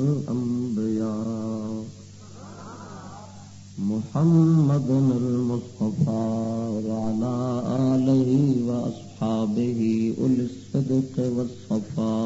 الأنبياء. محمد المصطفى وعلى آله وأصحابه أولي الصدق والصفاء.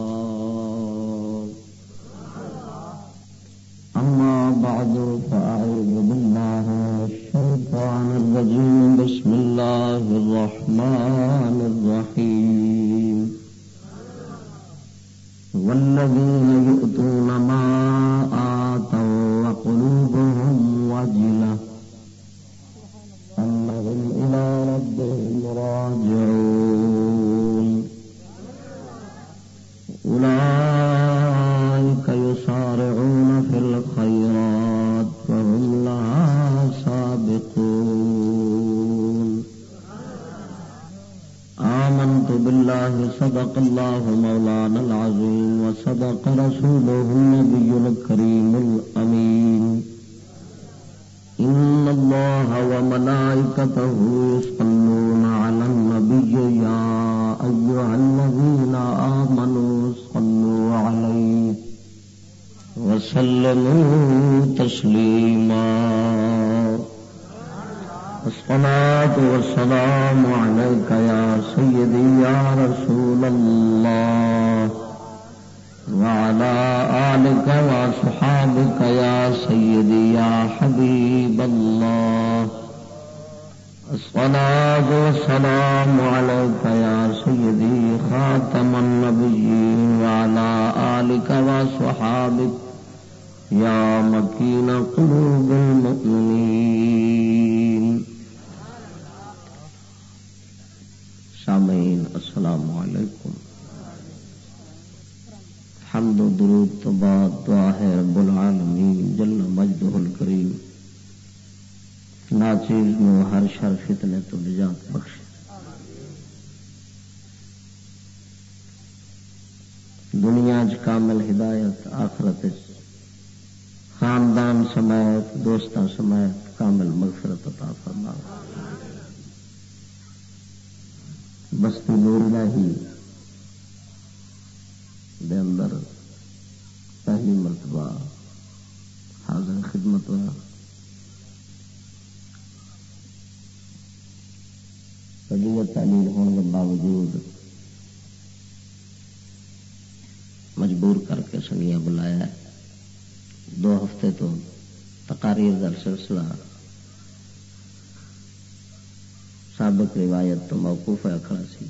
روایت تو موقف ہے کھڑا سی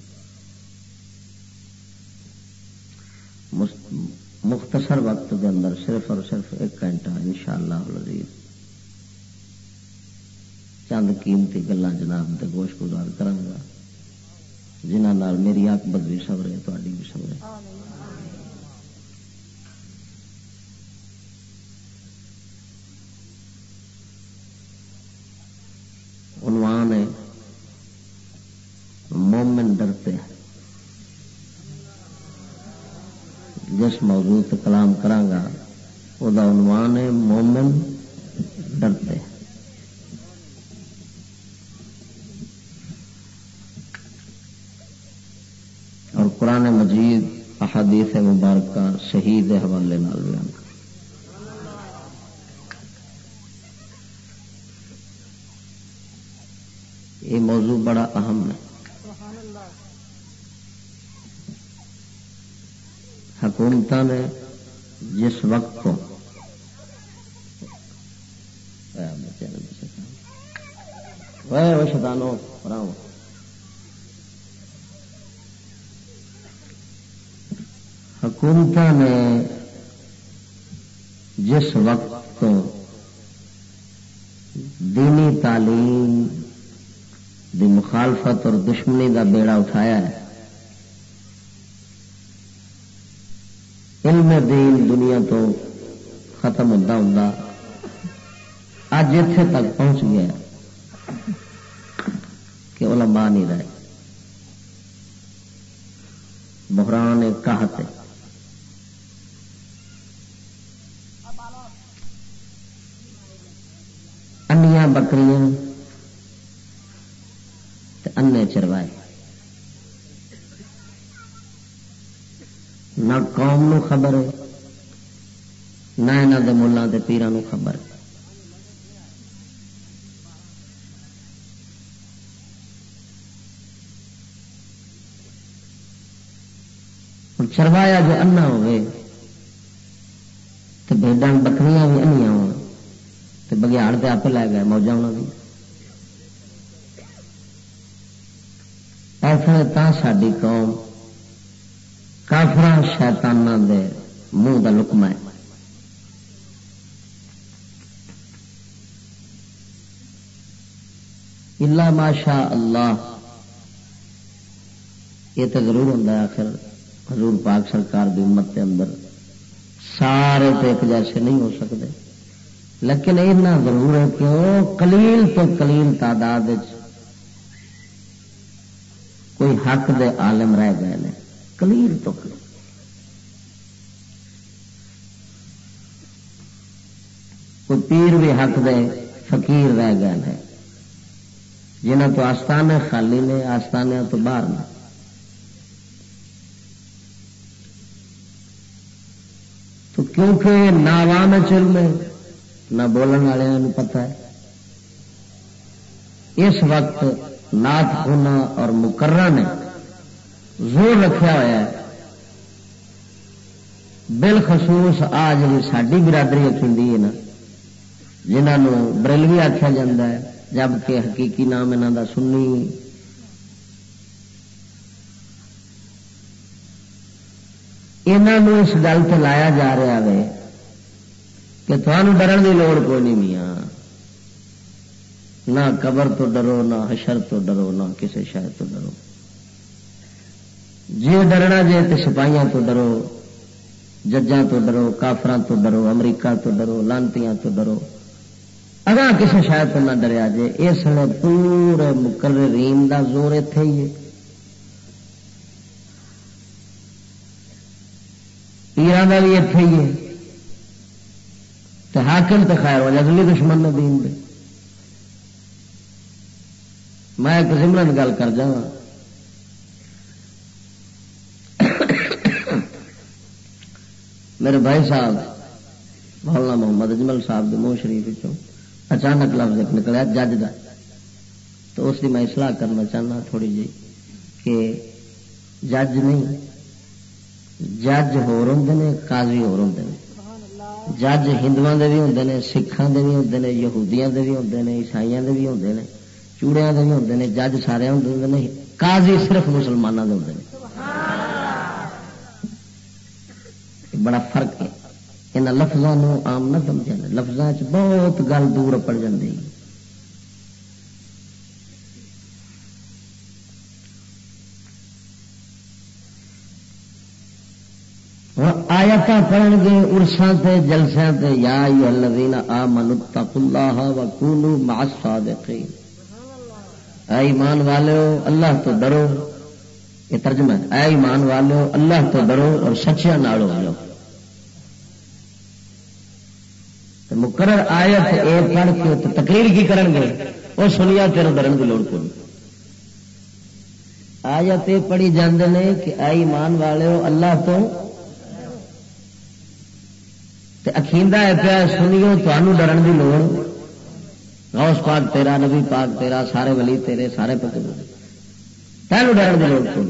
مختصر وقت کے اندر صرف اور صرف ایک گھنٹہ انشاءاللہ العزیز۔ چند قیمتی گلا جناب دے گوش گزار کروں گا جنہوں میری اک بدلی سورے تو حکومت نے جس وقت کو شتانو راؤ۔ حکومت نے جس وقت دینی تعلیم دی مخالفت اور دشمنی کا بیڑا اٹھایا ہے دا دین دنیا تو ختم ہوتا ہوں اج اتنے تک پہنچ گیا کہ علماء نہیں رہے۔ بحران کہتے انیا بکریاں انے چروا نہ قوم نو خبر ہے، نہ یہاں کے ملوں کے پیران خبر۔ چروایا جو انا ہوے تو بےڈا بکریاں بھی انیا ہو بگیاڑ تو آپ لے گئے موجہ ہونا بھی ایسے تا ساری قوم کافر دے منہ کا لکم ہے۔ اللہ ماشاء اللہ، یہ تو ضرور ہوں آخر، حضور پاک سرکار دی امت کے اندر سارے تو ایک جیسے نہیں ہو سکتے۔ لیکن اتنا ضرور ہے کہ وہ کلیل تو کلیل تعداد کوئی حق دے عالم رہ گئے ہیں کلیل تو کلیل کوئی پیر بھی حق دے، فقیر رہ گئے ہیں جنہوں تو آستانے خالی نے آستانے تو باہر نے۔ تو کیونکہ نہ عوام علم ہے نہ بولن والوں پتا ہے۔ اس وقت نات خونا اور مقرر نے زور رکھا ہوا ہے۔ بالخصوص آ جی ساری برادری اکیلی ہے نا۔ جنہوں بریلوی آخیا جا ہے جبکہ حقیقی نام یہاں کا سنی۔ انہوں اس گل سے لایا جا رہا ہے کہ تمہوں ڈرن کی لوڑ کوئی نہیں میاں۔ نہ قبر تو ڈرو، نہ حشر تو ڈرو، نہ کسی شہر تو ڈرو۔ جی ڈرنا جی تو سپاہیاں تو ڈرو، ججاں تو ڈرو کافران تو ڈرو، امریکہ تو ڈرو، لانتیاں تو ڈرو۔ اگر کسی شاید تو نہ ڈریا جی اس نے پورے مقررین دا زور اتے ہی ہے۔ پیران کا بھی اتے ہی ہے۔ تو حاکم تو خیر ہو جائے دشمن نے دین دے۔ میں ایک سمرن گل کر جا میرے بھائی صاحب، مولانا محمد اجمل صاحب کے منہ شریف اچانک لفظ ایک نکلیا جج کا تو اس کی میں اصلاح کرنا چاہنا تھوڑی جی کہ جج نہیں جج ہوں قاضی ہوں جج ہندو بھی ہوں نے سکھان کے بھی ہوں نے یہودیاں کے بھی ہوں نے عیسائی کے بھی ہوں نے چوڑیا کے بھی ہوں نے جج سارے ہوں نے قاضی صرف مسلمانوں کے ہوں بڑا فرق ہے یہاں لفظوں آم نہ سمجھا لفظوں چ بہت گل دور پڑ جاتی آیت پڑھ گے ارساں تے جلساں تے یا الذین آمنوا اتقوا اللہ وکونوا مع الصادقین اے ایمان والو اللہ تو ڈرو یہ ترجمہ ہے اے ایمان والو اللہ تو ڈرو اور سچیاں نال ہو جاؤ مقرر آیت اے پڑھ کے تقریر کی کرن گے وہ سنیا تیرے ڈرن کی لوڑ کو آیت یہ پڑھی جاندے نے کہ اے ایمان والے اللہ تو اخیندہ ہے پیا، سنیو تمہوں ڈرن کی لوڑ۔ غوث پاک تیرا، نبی پاک تیرا، سارے ولی تیرے، سارے پکے تینوں ڈرن کی لوڑ کو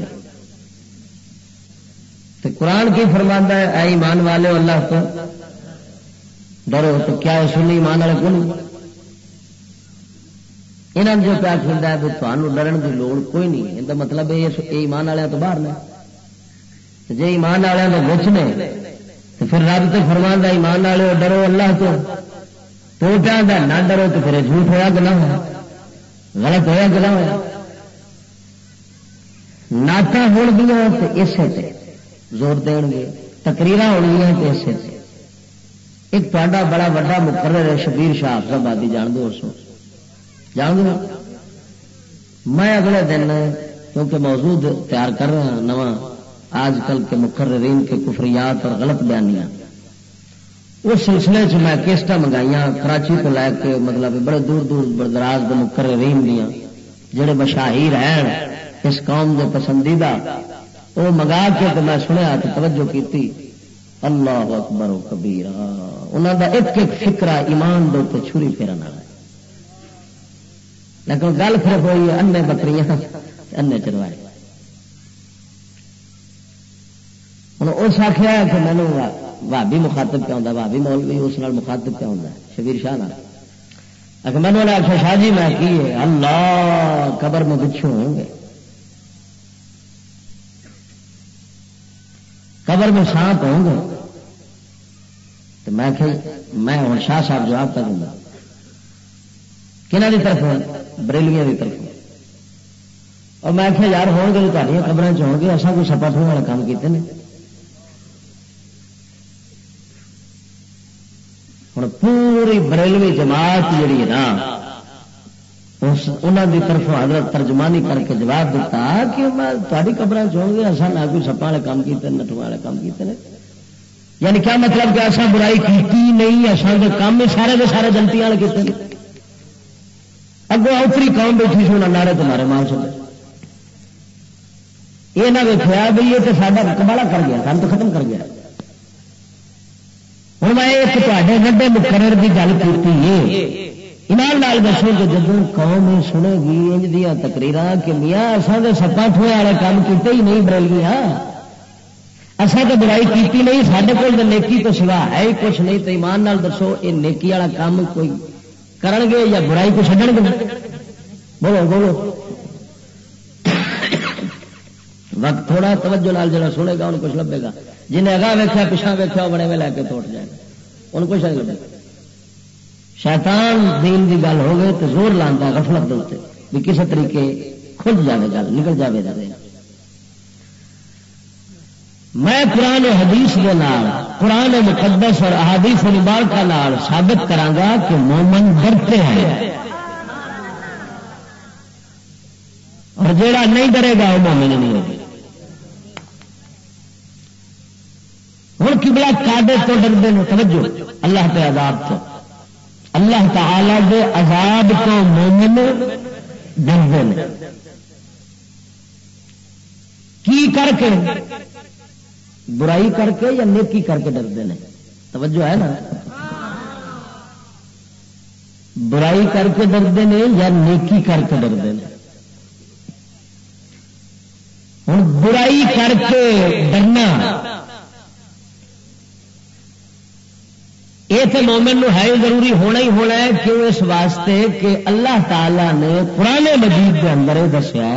قرآن کی فرماندہ ہے، اے ایمان والے اللہ تو ڈرو تو کیا سنی ایمان والے کون؟ یہاں جو پیا کھیلتا ہے تمہوں ڈرن کی لوڑ کوئی نہیں مطلب یہ مطلب یہ ایمان والوں تو باہر نے۔ جی ایمان والوں کے بچ نے، تو پھر رب تو فرمان ایمان والے ڈرو اللہ تو۔ تو پہ نہ ڈرو تو پھر جھوٹ ہوا کہ نہ ہوا غلط ہوا کہ نہ ہوا نعت ہو گیا تو اسے زور دین گے تقریر ہو گیا تو اسے ایک تا بڑا وا مقرر ہے، شبیر شاہ افز آبادی، جان دو اس جان دو میں اگلے دن، کیونکہ موجود تیار کر رہا نواں آج کل کے مقررین کے کفریات اور غلط بیانیاں۔ اس سلسلے چ میں کیسٹ منگائی کراچی کو لے کے مطلب بڑے دور دور دراز کے مقررین دیا جڑے مشاہیر ہیں، اس قوم کے پسندیدہ، وہ منگا کے تو میں سنیا توجہ کی اللہ اکبر و کبیر انہوں کا ایک ایک فکرا ایمان دو تو چھری پھیرن والا لیکن گل پھر ہوئی ہے انے بکری انے چروائے ہوں اس آخیا کہ مینو بھابی مخاطب کیا ہوتا بھابی مولوی اس نال مخاطب کیا ہوتا شبیر شاہ اگر مینو نے آخیا شاہ جی میں کی اللہ، قبر میں پچھوں ہوں گے۔ قبر میں سانپ ہوں گے تو میں کہ میں ہوں شاہ صاحب جواب کر دوں گا۔ کنہ کی طرف بریلیاں کی طرف اور میں کہ یار ہو گے تاریاں قبر چ گے اصل کوئی سپا تھوڑا والا کام کیتے ہیں ہوں پوری بریلوی جماعت جیڑی ہے نا انہوں کی طرف حضرت ترجمانی کر کے جواب دیتا کہ میں تاری قبر چاہوں گے اصل نہ کوئی سپا والے کام کیتے نٹو والے کام کیتے ہیں یعنی کیا مطلب کہ ایسا برائی کی نہیں اصل کے کام سارے کے سارے جنتی والے کیتے ہیں اگو اوپری قوم بیٹھی سی انہیں نعرے تمہارے مان سکے یہ نہ ویکیا بھائی یہ تو سارا کمالا کر گیا کام تو ختم کر گیا۔ ہوں میں ایک تے وڈے مقرر کی گل کی ایمان لال دسو کہ جب قوم سنے گی، انج دیا تقریر کہ میاں اصل سپا ٹوئے والے کام کیتے ہی نہیں برل گیا ہاں؟ اصل تو برائی کیتی نہیں سارے کول نیکی تو سوا ہے ہی کچھ نہیں تو ایمان نال دسو، یہ نیکی والا کام کوئی کرن گے یا برائی کو چڈن گے؟ بولو بولو۔ وقت تھوڑا، توجہ لال جڑا سنے گا انہوں کچھ لبے گا۔ جنہیں اگاہ ویکیا پچھا ویکیا وہ بڑے میں لے کے توٹ جائے ان کو شاید لگے شیطان دین کی گل ہو گئے تو زور لانا غفلت دے بھی کسی طریقے کھل جائے گل، نکل جائے گا میں قرآن حدیث کے نال، قرآن مقدس اور احادیث مبارکہ نال ثابت کرانگا کہ مومن ڈرتے ہیں۔ اور جیڑا نہیں ڈرے گا، وہ مومن نہیں ہوگی ہوں کبلا کاڈے تو ڈرتے ہیں، توجہ، اللہ کے عذاب تو۔ اللہ تعالی کے عذاب تو مومن ڈرتے ہیں کی کر کے؟ برائی کر کے یا نیکی کر کے ڈرتے ہیں؟ توجہ ہے نا؟ برائی کر کے ڈرتے ہیں یا نیکی کر کے ڈرتے ہیں؟ ہوں، برائی کر کے ڈرنا۔ یہ تو مومن ہے ضروری، ہونا ہی ہونا ہے، کیوں اس واسطے کہ اللہ تعالی نے پرانے مجید کے اندر یہ دسیا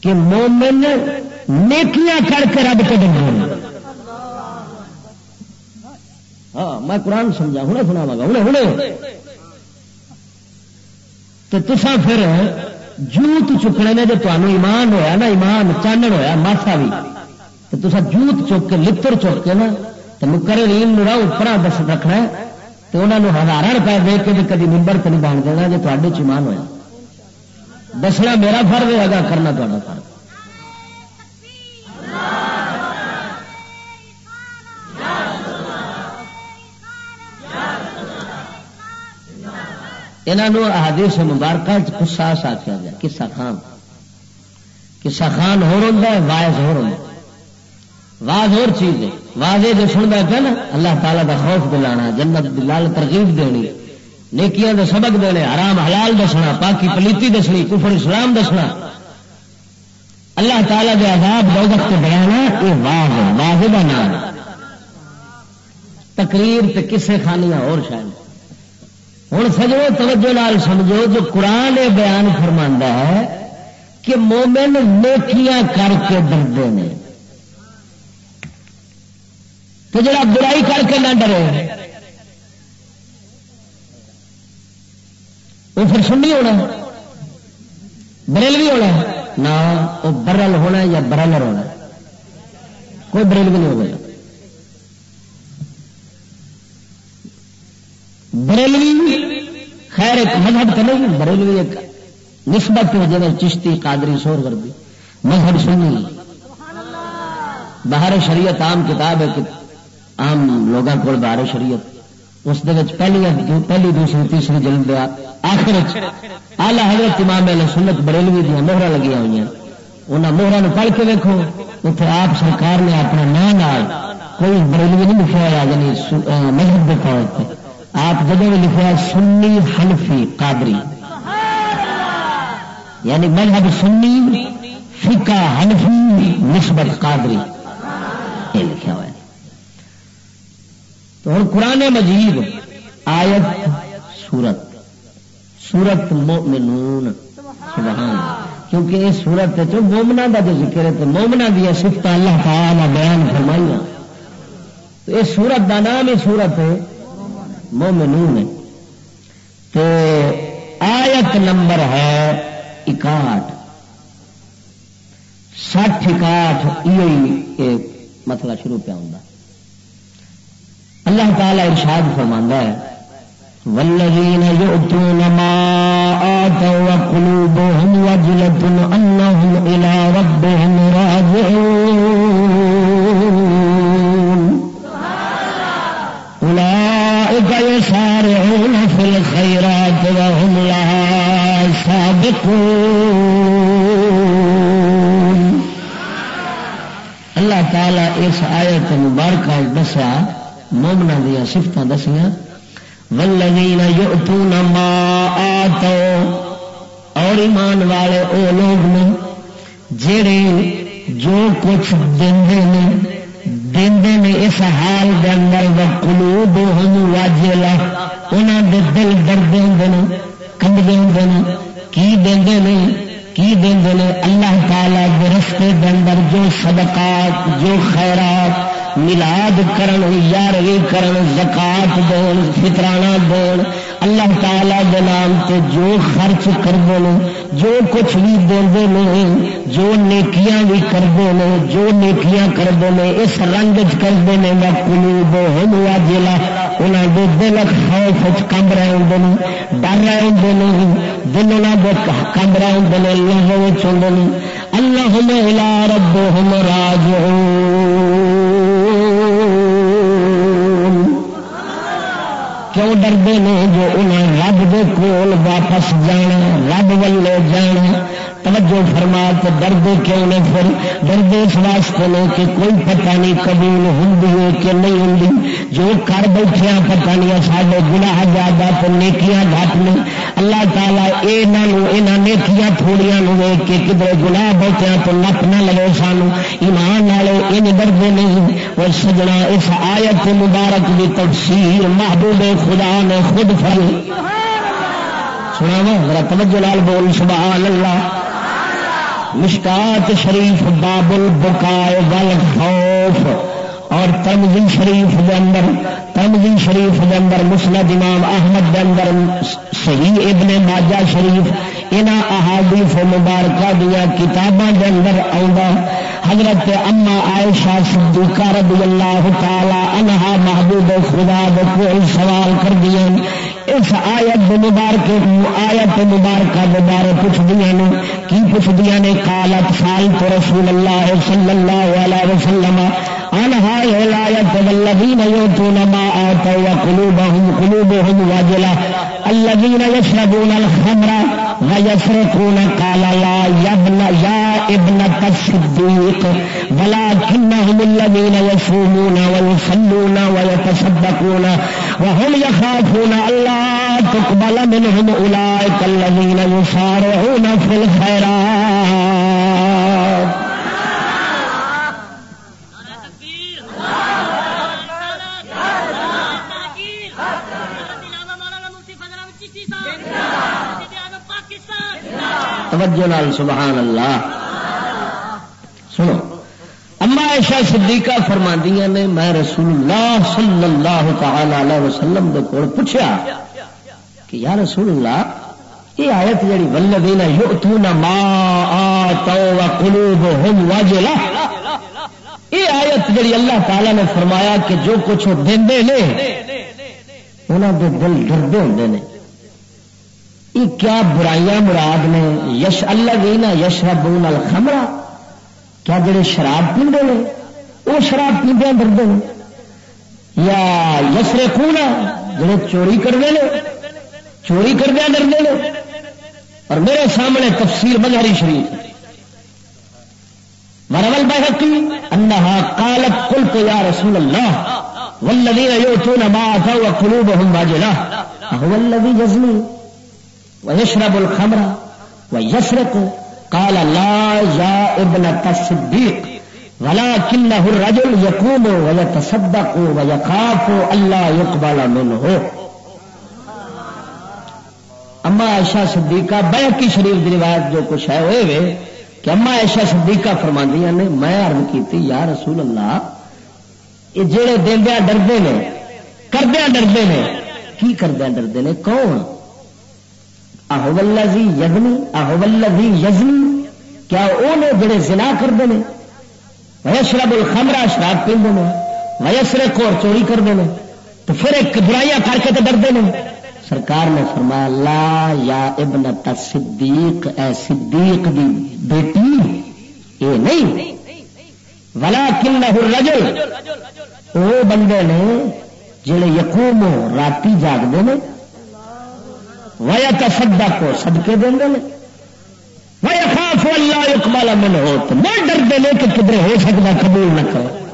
کہ مومن نیکیاں کر کے رب کے ڈر ہاں میں قرآن سمجھا ہوں سناوا گا ہوں ہوں تو تسا پھر جوت چکنے نے جو تمہیں ایمان ہویا نا، ایمان چانن ہویا، ماسا بھی تو تصا جوت چک کے لڑ چک کے نا تو مکر ریم نو اوپر دس رکھنا تو انہوں نے ہزار روپئے دے کے کدی ممبر تو نہیں بن دینا جی تے چمان ہوا دسنا میرا فرض ہے ادا کرنا تا فرض۔ انہوں احادیث مبارکہ کساس آخیا گیا کسا خان۔ کسا خان ہو رہا ہے، وائز ہو رہا ہے۔ واض اور چیز ہے۔ واضح جو سنتا پیا نا، اللہ تعالیٰ کا خوف دلانا، جنت لال ترغیب دینی۔ نیکیاں دے سبق دینے، حرام حلال دسنا، پاکی پلیتی دسنی، کفر اسلام دسنا۔ اللہ تعالیٰ کے عذاب دوگت کے بیانا یہ واض ہے واضح کا نام تقریر تے کسے خانیاں اور شاید۔ ہوں سجو توجہ لال سمجھو، جو قرآن بیان فرما ہے کہ مومن نیکیاں کر کے ڈرتے ہیں تو جڑا برائی کر کے نہ ڈرے۔ وہ پھر سننی ہونا بریل بھی ہونا نہ، وہ برل ہونا یا برلر ہونا کوئی بریل بھی نہیں ہوگا۔ بریلوی خیر ایک مذہب تو نہیں بریلوی ایک نسبت جگہ چشتی، قادری سور کردی مذہب سنی۔ باہر شریعت عام کتاب ہے آم لوگوں کو بار شریعت۔ اس پہلی پہلی، دوسری، تیسری جلد دیا آخر آلہ حضرت امام علیہ سنت بریلوی دیا موہرا لگی ہوئی انہوں موہرا پڑھ کے دیکھو اتنے آپ سرکار نے اپنا نام کوئی بریلوی نہیں لکھا ہوا یعنی مذہب کے طور پہ آپ جب بھی لکھا سنی حنفی قادری۔ یعنی مذہب سنی فکا حنفی نسبت قادری۔ یہ لکھا ہوا تو ہوں قرآن مجید، آیت، سورت سورت مومنون، سبحان کیونکہ یہ سورت مومنا کا جو ذکر ہے تو مومنا دیا سفت اللہ تعالی بیان فرمائی تو یہ سورت کا نام ہی سورت مومنون۔ ہے تو آیت نمبر ہے اکاٹھ۔ سٹھ اکاٹھ یہ مسئلہ شروع پہ ہوں اللہ تعالی ارشاد فرماندہ ہے، والذين يؤتون ما آتوا وقلوبهم وجلة أنهم إلى ربهم راجعون أولئك يسارعون في الخيرات وهم لها سابقون۔ اللہ تعالی اس آیت مبارکہ دسیا مومنا دیا سفت دسیاں والذین یؤتون ما آتو اور ایمان والے او لوگ نے جڑے جو کچھ دیندے نے دیندے نے اس حال دے اندر و قلوبہم واجلہ، انہاں دے دل دردے ہوندے نے کمبدے ہوندے نے کی دیندے نے، کی دیندے نے اللہ تعالی دے رستے دے اندر جو صدقات، جو خیرات ملاد کرن، یاروی کرن، زکات دون، فطرانہ دون، اللہ تعالی دے نام تے جو خرچ کرتے ہیں جو کچھ بھی دے جو نیکیاں بھی کرتے ہیں جو نیکیاں کرتے ہیں اس رنگ کرتے ہیں میں قلوب ہوا جلا انہوں کے دل خوف کم رہے ہوں ڈر رہے ہوں دل انہوں کے کم رہے ہوں اللہ وچ ہوندے نے اللہ رب ہم راج کیوں ڈردے نے جو انہیں رب دے کول واپس جانا رب ولے جانا؟ توجہ فرما تو ڈردے کیوں نے پھر؟ ڈردے اس واسطے نے کہ کوئی پتہ نہیں قبول ہوں کہ نہیں ہوں جو کر بیٹھے پتہ نہیں سارے گناہ زیادہ تو نیکیاں گھٹ نے۔ اللہ تعالیٰ یہاں نیکیاں تھوڑیاں لوگ کہ کدھر گناہ بیٹھے تو نپ نہ لگے سانو۔ ایمان والے ان ڈردے نہیں۔ اور سجنا اس آیت مبارک کی تفسیر محبوب خدا نے خود فل سنا ذرا توجہ لال بول، سبحان اللہ۔ مشکات شریف بابل بکائے ول خوف اور تمزی شریف کے اندر تمزی شریف کے اندر مسلد امام احمد کے اندر صحیح ابن ماجا شریف انہاں احادیث مبارکہ دیا کتاباں کے اندر آؤں حضرت اما عائشہ صدیقہ رضی اللہ تعالی عنہا محبوب خدا دے کوئی سوال کر دیا اس آیت مبارک آیت مبارکہ بارے پوچھ دیا نے، کی پوچھ دیا نے؟ کالت سال تو رسول اللہ صلی اللہ علیہ وسلم انہا الایت والذین یؤتون ما آتوا وقلوبهم قلوبهم الخمر ويسرقون قال لا يا ابن الصديق ولكنهم الذين يصومون ويصلون ويتصدقون وهم يخافون الله تقبل منهم أولئك الذين يسارعون في الخيرات. توجہ نال سبحان اللہ اما ایشا صدیقہ فرماندیاں نے، میں رسول اللہ صلی اللہ تعالی علیہ وسلم دے کول پوچھا کہ یا رسول اللہ یہ آیت جڑی ولدین یؤتون ما آتوا وقلوبهم وجلہ یہ آیت جڑی اللہ تعالی نے فرمایا کہ جو کچھ دیندے نے، انہاں دے دل ڈردے ہوندے نے۔ یہ کیا برائیاں مراد نے؟ یش اللہ گئی نا یش ربون کیا جڑے شراب پیندے نے؟ وہ شراب پیندے ڈرتے ہیں۔ یا یسرے خونا جڑے چوری کرتے ہیں چوری کردیا ڈرتے ہیں۔ اور میرے سامنے تفسیر بغاری شریف۔ ورول بحقی انہا قالت قلت یا رسول اللہ، والذین یوتون ما آتاو وقلوبهم واجلہ۔ اہو الذی یزنی، ویشرب الخمر، ویسرق قال لا یا ابنة الصدیق ولكنه الرجل يقوم ويتصدق ويخاف الله يقبل منه. اما عائشہ صدیقہ بیک کی شریف دی روایت جو کچھ ہے ہوئے وے کہ اما عائشہ صدیقہ فرماندیاں نے میں عرض کیتی، یا رسول اللہ، یہ جڑے دیندیا ڈردے نے کردیا ڈردے نے، کی کردیا ڈردے نے؟ کون؟ آہو یزنی آہو یزنی، کیا وہ نے جڑے زنا کرتے ہیں ویشرب الخمرہ شراب پیندے ہیں ویسرق اور چوری کرتے ہیں تو پھر ایک برائیاں کر کے تو ڈرتے ہیں سرکار نے فرمایا، لا یا ابن صدیق اے صدیق دی بیٹی اے نہیں۔ ولا کن رجل وہ بندے نے جڑے یقوم راتی جاگتے ہیں ویا تصدا کو سدکے دیں ویا خاف اللہ اکمالا من ہو تو میں ڈرتے ہیں کہ کدھر ہو سکتا قبول نہ کرو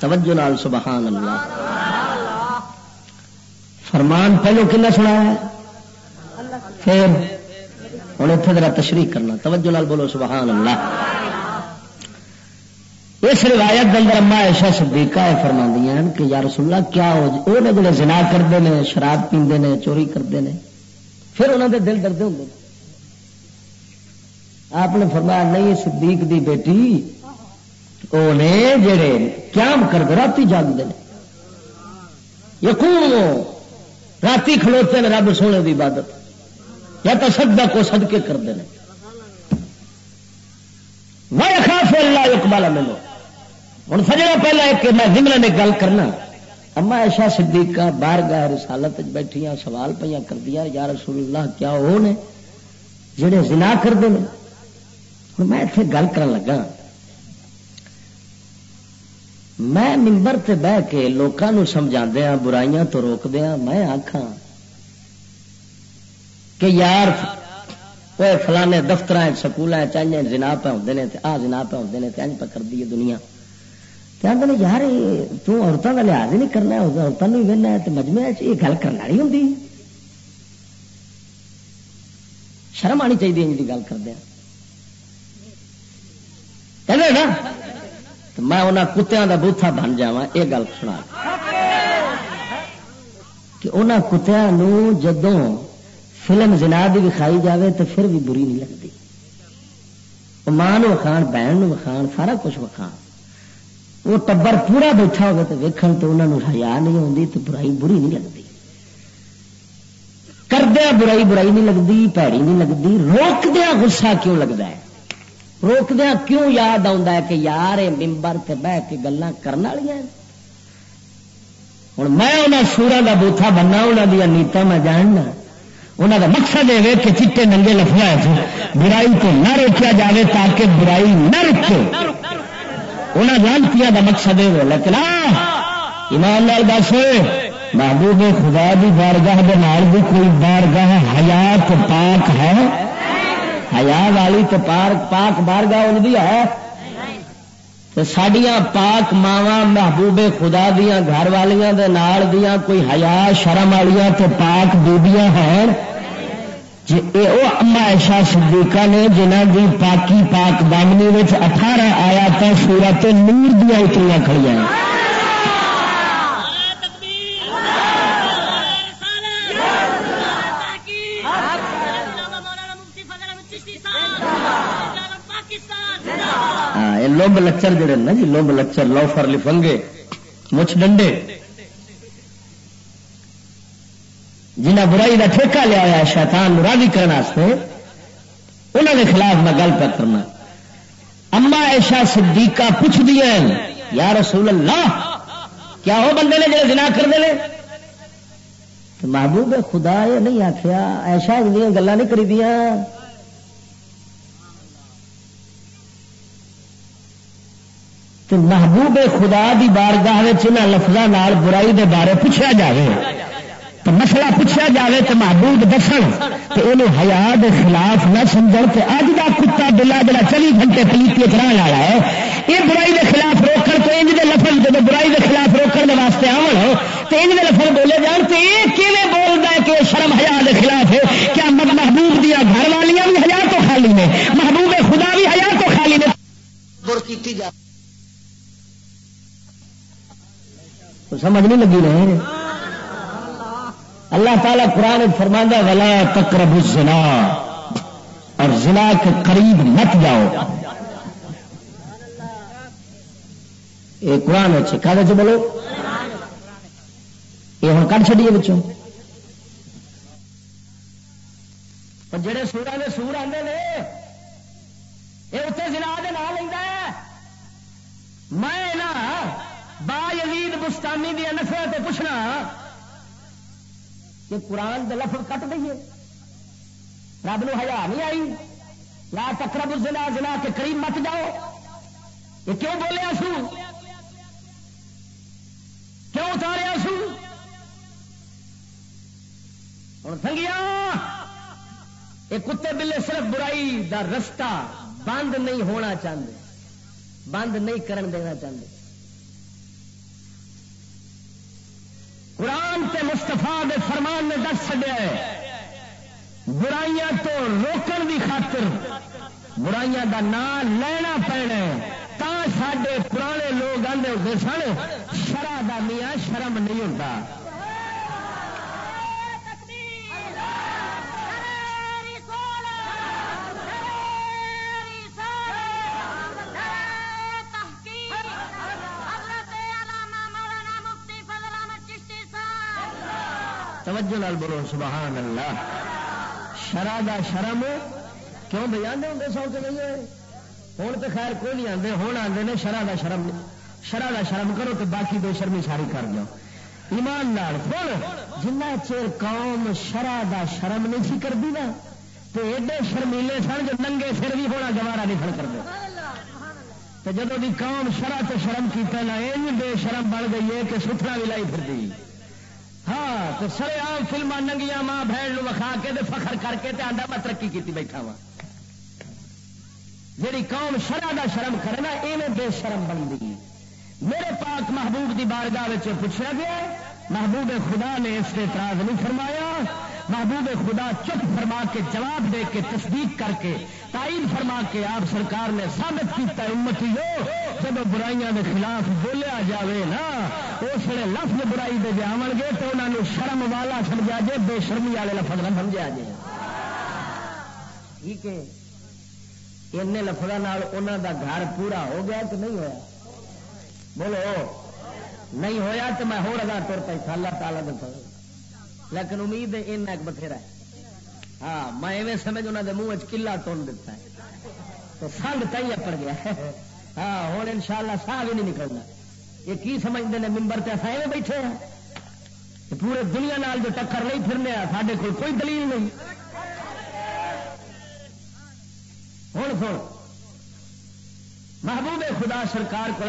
توجہ نال سبحان اللہ۔ فرمان پہلو کنا سنا ہے؟ پھر ہوں اتنے ذرا تشریح کرنا. توجہ نال بولو سبحان اللہ اس روایت اندر اما ایشا صدیقہ ہے فرما دیا کہ یا رسول اللہ کیا جی؟ وہ جڑے زنا کرتے ہیں شراب پیندے نے، چوری کرتے ہیں پھر انہوں دے دل ڈرتے ہوں آپ نے فرمایا، نہیں، صدیق دی بیٹی، وہ نے جڑے قیام کرتے رات جاگتے ہیں یقون رات کھلوتے ہیں رب سونے کی عبادت. یا تو سدا کو سد کے کرتے ہیں۔ میں خاص اللہ اقبال ملو ہوں سجنا پہلا ایک میں جملے نے گل کرنا۔ اما ایشا صدیقہ باہر گاہ رسالت بیٹھیا سوال پہ کر دیا یا رسول اللہ کیا وہ نے جڑے زنا کرتے ہیں ہوں میں اتنے گل کر لگا۔ میں ممبر تے بہ کے لوگوں سمجھا دیا برائیاں تو روک دیا میں آخا کہ یار وہ فلانے دفتر سکول چاہیے جنا پہ ہوتے ہیں آ جنا پہ ہوتے ہیں اج پکڑ دی دنیا۔ آدھے یار تورتوں کا لحاظ نہیں کرنا عورتوں بھی وہنا ہے مجمے یہ گل کرنا نہیں ہوں شرم آنی چاہیے جی گل کردیا نا؟ میں انہوں کتوں کا بوتھا بن جا یہ گل سنا۔ کہ انہوں کتوں جدوں فلم جنا بھی وکھائی جاوے تو پھر بھی بری نہیں لگتی۔ ماں وکھان، بہن وکھان، سارا کچھ وکھان۔ وہ ٹبر پورا بیٹھا ہوگا تو ویکن تو انہوں ہیا نہیں آتی تو برائی بری نہیں لگتی۔ کردیا برائی برائی نہیں لگتی، پیڑی نہیں لگتی روکدیا گسا کیوں لگتا ہے؟ روکدیا کیوں یاد آتا ہے کہ یار ممبر سے بہ کے گلا کرنے والی ہوں میں سورا کا بوتھا بننا انہوں دیا نیتا میں جاننا۔ انہوں کا مقصد یہ کہ چٹے ننگے لفظ برائی کو نہ روکیا جائے تاکہ برائی نہ رکے۔ انہیں لانتی کا مقصد یہ لیکن ایمان لال دس محبوب خدا دی بارگاہ دے نال بھی کوئی بارگاہ حیات پاک ہے؟ حیا والی تو پاک پاک بارگاہ ان ہے۔ سڈیا پاک ماوا محبوب خدا دیا گھر والیاں دے نال دیا کوئی حیا شرم والیاں تے پاک بیبیاں ہیں؟ جی اما ایشا صدیقہ نے جنہ دی پاکی پاک دامنی اٹھارہ آیا تو سورت نور دیا اتنی کھڑی ہیں۔ لوب لچر جڑے نا جی لوب لچر، لوفر، لفنگے، مچھ ڈنڈے۔ جنہ برائی کا ٹھیکہ لیا ہوا شیطان راضی کرنے انہوں نے خلاف میں گل پہ کرنا۔ اما ایشا صدیقہ پوچھ دیا یا رسول اللہ، کیا وہ بندے نے جڑے دنا کرتے ہیں محبوب خدا یہ نہیں آخیا ایشا گلا نہیں کری دیا تو محبوب خدا دی بارگاہ لفظوں برائی دے بارے پوچھا جائے تو مسئلہ پوچھا جائے تو محبوب دسن تو یہ ہزار کے خلاف نہ سمجھ کہ اج کا کتا بلا جا چوبی گھنٹے پلیتی چلانے والا ہے، یہ برائی کے خلاف روکن تو انج کے لفظ جب برائی کے خلاف روکنے کے واسطے آن تو انج کے لفظ بولے جان تو یہ کیون بولتا ہے کہ شرم ہزار کے خلاف ہے؟ کیا محبوب دیا گھر والیاں بھی ہزار تو خالی نے؟ محبوب خدا بھی ہزار تو خالی نے۔ تو سمجھ نہیں لگی رہے اللہ تعالیٰ قرآن فرماندہ والا تقرب الزنا۔ اور زنا کے قریب مت جاؤ۔ یہ قرآن اچھے کھانے چ بولو۔ یہ ہوں کٹ چڑیے بچوں۔ جڑے سورا کے سور آتے ہیں یہ اتنے زنا کے نام لینا ہے۔ میں با یزید بستانی دیا نسل سے پوچھنا کہ قرآن دے لفظ کٹ دئیے رب نو ہزار نہیں آئی۔ لا تقرب الزنا، زنا کے قریب مت جاؤ۔ یہ کیوں بولیا سو؟ کیوں اتاریا سو؟ اور سنگیا یہ کتے بلے صرف برائی دا رستہ بند نہیں ہونا چاہتے بند نہیں کرن دینا چاہتے قرآن تے مستفا دے فرمان نے دس چڈیا ہے۔ برائیاں تو روکن کی خاطر برائیاں دا نام لینا پینا تا سڈے پرانے لوگ آدھے ہوتے سن شرح دا میاں شرم نہیں ہوتا توجہ لال بولو سبحان اللہ شرح دا شرم کیوں بھائی آدھے ہوں سو کے نہیں ہوں تو خیر کوئی نہیں آتے ہوں آتے نے شرح دا شرم شرح دا شرم کرو تو باقی دو شرمی ساری کر جاؤ ایمان لال سن جنا چیر قوم شرح دا شرم نہیں سی کرتی نا تو ایڈے شرمیلے سن جو ننگے سر بھی ہونا گوارا نہیں سن کرتے جب بھی قوم شرح تو شرم کیتا نا یہ بے شرم بن گئی ہے کہ ستھرا بھی لائی پھر ہاں تو سر آم فلما ننگیا ماں بہن وکھا کے دے فخر کر کے تے آدھا میں ترقی کی بیٹھا وا جی قوم شرح دا شرم کرے نا یہ بے شرم بن گئی میرے پاک محبوب دی بارگاہ پوچھا گیا، محبوب خدا نے اس سے اعتراض نہیں فرمایا۔ محبوب خدا چپ فرما کے جواب دے کے تصدیق کر کے تائید فرما کے آپ سرکار نے ثابت کیا امت ہو جب برائیاں دے خلاف بولیا جاوے نا، اس ویلے لفظ برائی دے جا گے تو انہوں نے شرم والا سمجھا جائے بے شرمی والے لفظ نہ سمجھا جائے ٹھیک ہے۔ ان لفظوں دا گھر پورا ہو گیا کہ نہیں ہویا؟ بولو، نہیں ہویا تو میں ہو رہا تر پہ اللہ تعالیٰ دے لیکن امید ہے ان ایک بتھیرا ہے۔ ہاں میں ایویں سمجھ انہوں نے منہ کلا تون دتا ہے۔ تو سنگ تھی اپڑ گیا ہاں ہوں ان شاء اللہ سا بھی نہیں نکلنا۔ یہ کی سمجھتے ہیں ممبر تے ایویں بیٹھے ہیں؟ پورے دنیا نال جو ٹکر نہیں پھرنے سارے کو کوئی دلیل نہیں۔ ہوں سن، محبوب خدا سرکار کو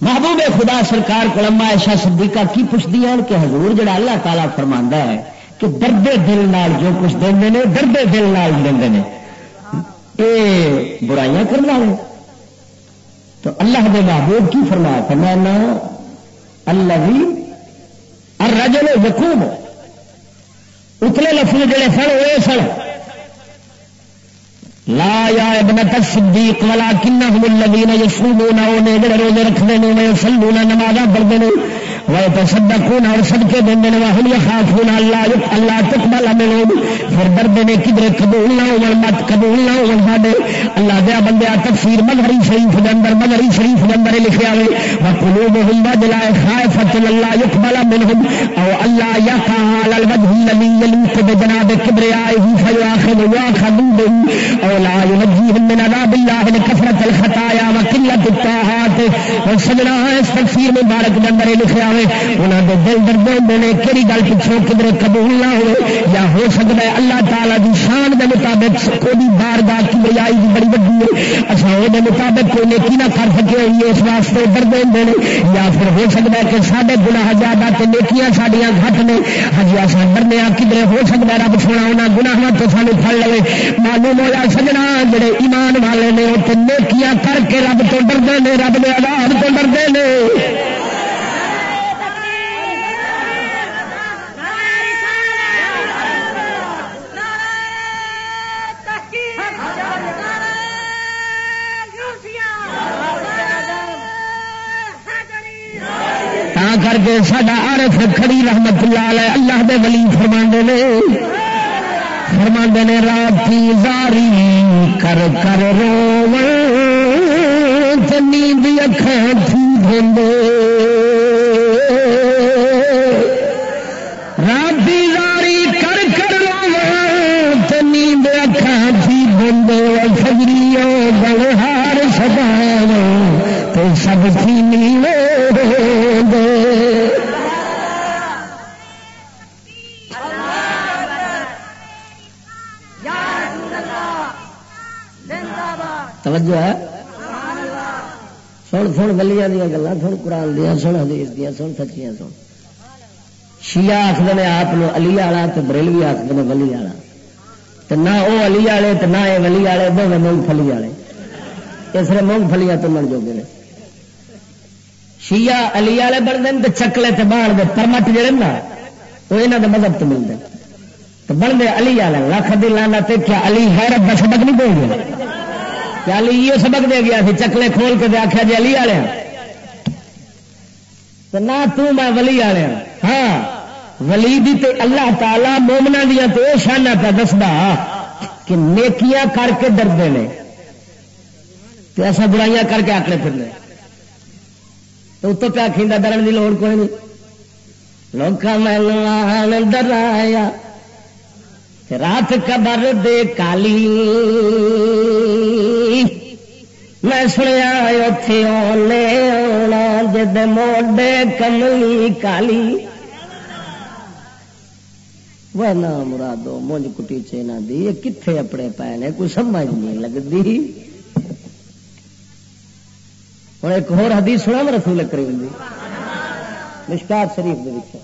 محبوب خدا سرکار کو لما ایشا صدیقہ کی پوچھتی ہیں کہ حضور جڑا اللہ تعالیٰ فرما ہے کہ دردے دل نال جو کچھ دیں دردے دل نال دیں یہ برائیاں کرنا ہے تو اللہ دے محبوب کی فرمایا فرمانا اللہ بھی الرجل یقوم اتلے لفظ جڑے سن، وہ سن۔ لا یا ابنت الصدیق ولكنهم الذين يصومون جڑے روزے رکھتے ہیں ويصلون نمازاں پڑھتے ہیں ويتصدقون اور صدقے دیندے ہیں وهم يخافون الله الله تقبل منهم پھر ڈردے نے کدھر قبول نہ ہو مت قبول نہ ہو ساڈے۔ اللہ دے بندے تفسیر مظہری شریف دے اندر، مظہری شریف دے اندر لکھیا ہے وقلوبهم وجلا خائفة الله يقبل منهم۔ او الله يقع على الوجه الذي يليق بجناب كبريائه فيؤاخذ يؤاخذ به او لا ينجيهم من عذاب الله لكثرة الخطايا وقلة الطاعات۔ اور سجنا اس تفسیر مبارک کے اندر لکھا ہوئے انہوں کے دل درد ہوتے ہیں کہڑی گل پچھوں کدھر قبول نہ ہو یا ہو سکتا ہے اللہ تعالیٰ کی شان کے مطابق کوئی بار گاہ کی بجائی بھی بڑی وڈی ہے۔ اچھا وہ مطابق کوئی نیکی نہ کر سکے ہوئی اس واسطے درد ہوتے ہیں یا پھر ہو سکتا ہے کہ سارے گناہ زیادہ تو نیکیاں سڈیا گھٹ نے۔ ہاں ہجی اصل ڈرنے کدھر ہو سکتا ہے رب سونا انہیں گناہ تو سانو پڑ لے معلوم ہوا سجنا، جڑے ایمان والے نے، وہ نیکیاں کر کے رب تو ڈرتے ہیں رب کے آدھار تو ڈرتے ہیں کر کے سڈا عارف کھڑی رحمت اللہ علیہ، اللہ دے ولی فرما نے۔ فرما نے رات زاری کر کر رو نیند اکھان تھی دے رات زاری کر کر رو نیند اکھان تھی بندے سجری بلہار سدا تو سب تھی نیو توجہ ہے؟ سن سن گلیاں دیا گلا سن، قرآن دیا، سن، حدیث دیا، سن، سچیاں سن۔ شیعہ آخر نے آپ علی والا تو بریلوی آخر نے ولی والا تو نہ وہ علی والے تو نہ یہ ولی والے دونوں مونگ پھلی والے اس لیے مونگ پھلیاں تو من جوگے شیعہ علی والے بنتے ہیں تو چکلے تو باہر دے پرمٹ جڑے نا، وہ یہاں کے مذہب تو ملتے تو بنتے علی والے لکھ دلانا کیا علی ہے رب سبق نہیں دے گیا علی یہ سبق دے گیا سی چکلے کھول کے آخیا جی علی والے نہ میں ولی والے ہاں ولی دی تے اللہ تعالی مومنا دیا تو یہ شانہ پہ دستا کہ نیکیاں کر کے ڈردے نے۔ تو ایسا برائیاں کر کے آکڑے پھرنے۔ تو اتو پیا کھیندا ڈرن کی لوڑ کوئی نہیں۔ لوگ میں ڈرایا رات قبر دے کالی۔ میں سنیا اتے آنا جد موڈے کملی کالی۔ وہ نہ مرادو، مونج کٹی چینا دی، یہ کتنے اپنے پے نے کوئی سمجھ نہیں لگتی ہوں ایک ہو حدیث سنا میں رسول کریم دی۔ مشکات شریف دے وچ۔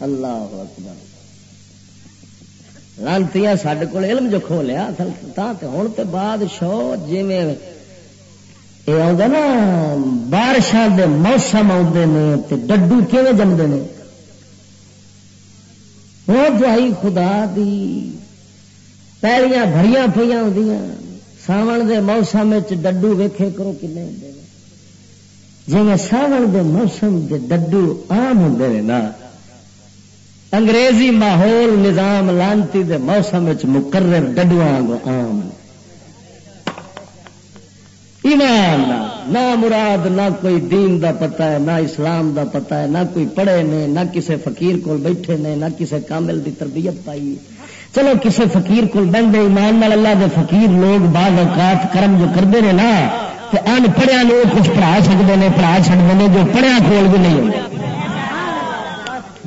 اللہ اکبر۔ لانتی سڈے کو علم جو کھولیا ہوں تو بعد شو جویں یہ جی نا بارشاں دے موسم آتے ہیں ڈڈو کیون جمتے ہیں وہ دہائی خدا دی پیلیاں بھریاں پہ ہوں ساون دے موسم ڈڈو ویکھے کرو کن ہوں جی ساون دے موسم دے ڈڈو آم ہوں نا انگریزی ماحول نظام لانتی دے موسم مقرر ڈڈو آم ایمان نہ مراد نہ کوئی دین دا پتا ہے، نہ اسلام دا پتا ہے، نہ کوئی پڑھے نے، نہ کسے فقیر کول بیٹھے نے، نہ کسے کامل دی تربیت پائی۔ چلو کسے فقیر کول بندے ایمان نال اللہ دے فقیر لوگ بعض اوقات کرم جو کرتے ہیں نا ان پڑھیا لوگ کچھ پڑھا سکتے ہیں پڑھا چڑھتے ہیں جو پڑھیا کول بھی نہیں ہوتا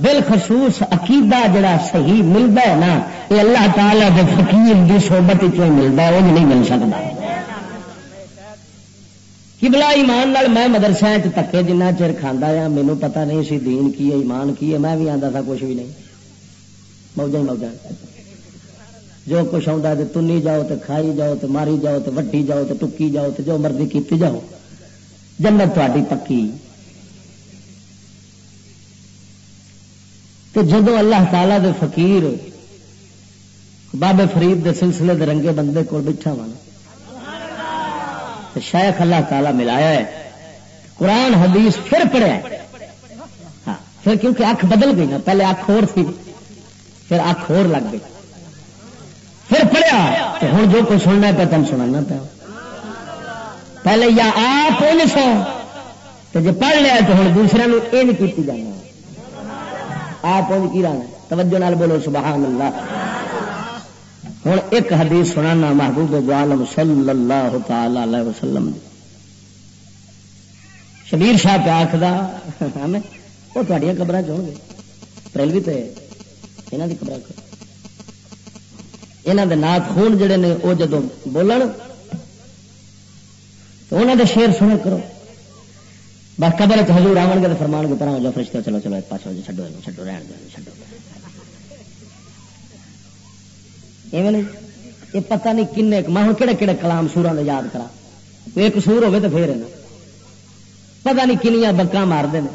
بالخصوص عقیدہ جڑا صحیح ملتا ہے نا، یہ اللہ تعالیٰ کے فقیر کی صحبت چ ملتا ہے، وہ نہیں مل سکتا۔ کبلا ایمان نال میں مدرسے تکے جنہ چر کھانا آ مینو پتا نہیں سی دین کی ہے، ایمان کی ہے، میں بھی آتا تھا کچھ بھی نہیں۔ موجہ ہی موجہ جو کچھ آتا تو تنی جاؤ تو کھائی جاؤ تو ماری جاؤ تو وڈی جاؤ تو ٹکی جاؤ تو جو مرضی کی جاؤ۔ جنت تاری پکی۔ تو جدو اللہ تعالی دے فقیر بابے فرید دے سلسلے دے رنگے بندے کو بٹھا وا شیخ اللہ تعالی ملایا ہے، قرآن، حدیث پھر پڑھیا ہاں پھر کیونکہ اکھ بدل گئی نا، پہلے اکھ اور تھی، پھر اکھ اور لگ گئی۔ پھر پڑھیا، تو ہوں جو کوئی سننا پہ تم سنانا پیا پہلے یا آپ سو تو جی پڑھ لیا تو ہوں دوسرے یہ نہیں کی جانا۔ آپ کی رانا توجہ نال بولو، سبحان اللہ۔ ہوں ایک حدیث سنانا محبوب عالم صلی اللہ تعالی علیہ وسلم شبیر شاہ پہ آخر ہاں وہ تھوڑی قبر چون گے؟ پریلوی تو یہاں کی قبر یہاں کے نات خون جڑے نے وہ جدو بولن، تو انہوں نے شیر سنے کرو۔ بس قبر حضور آن گے تو فرمان گے پر فرشتہ چلو چلو، ایک پاس چڈو چڈو رہن دو چڈو یہ پتہ نہیں کن میں ہوں کہڑے کہڑے کلام سورا یاد کرا ایک سور ہوے تو پھر پتہ نہیں کنیا بکا مارتے ہیں۔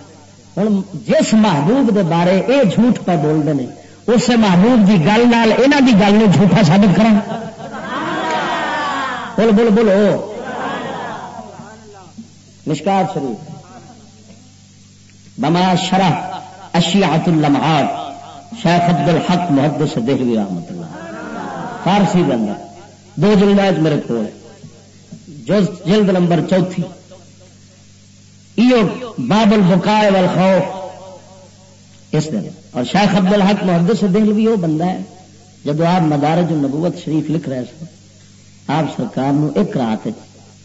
ہوں جس محبوب دے بارے اے جھوٹ پہ بولتے ہیں اس محبوب کی گل نال یہاں کی گل جھوٹا ثابت کر بول بول بولو مشکات شریف۔ بما شرح اشیات اللمعات شیخ عبد الحق محدث دہلوی رحمت اللہ۔ فارسی کے اندر۔ دو جلد میرے کو جلد نمبر چوتھی۔ ایو باب البقاء والخوف۔ اس دن۔ اور شیخ عبد الحق محدث دہلوی وہ بندہ ہے۔ جب آپ مدارج النبوت شریف لکھ رہے تھے آپ سرکار نو ایک رات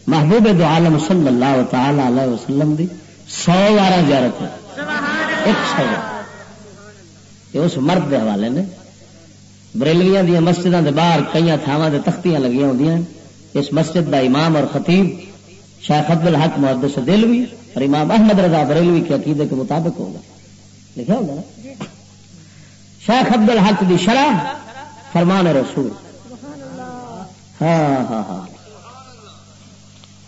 محبوب دو عالم صلی اللہ تعالی علیہ وسلم دی سو بارہ زیارت ہے۔ ایک سو۔ اس مرد کے حوالے نے بریلویاں دیا مسجدوں کے باہر کئی تھاواں تختیاں لگی ہوں اس مسجد دا امام اور خطیب شیخ عبد الحق محدث دلوی اور امام احمد رضا بریلوی کے عقیدے کے مطابق ہوگا۔ لکھا ہوگا نا؟ شیخ عبد الحق دی شرح فرمان رسول۔ ہاں ہاں ہاں۔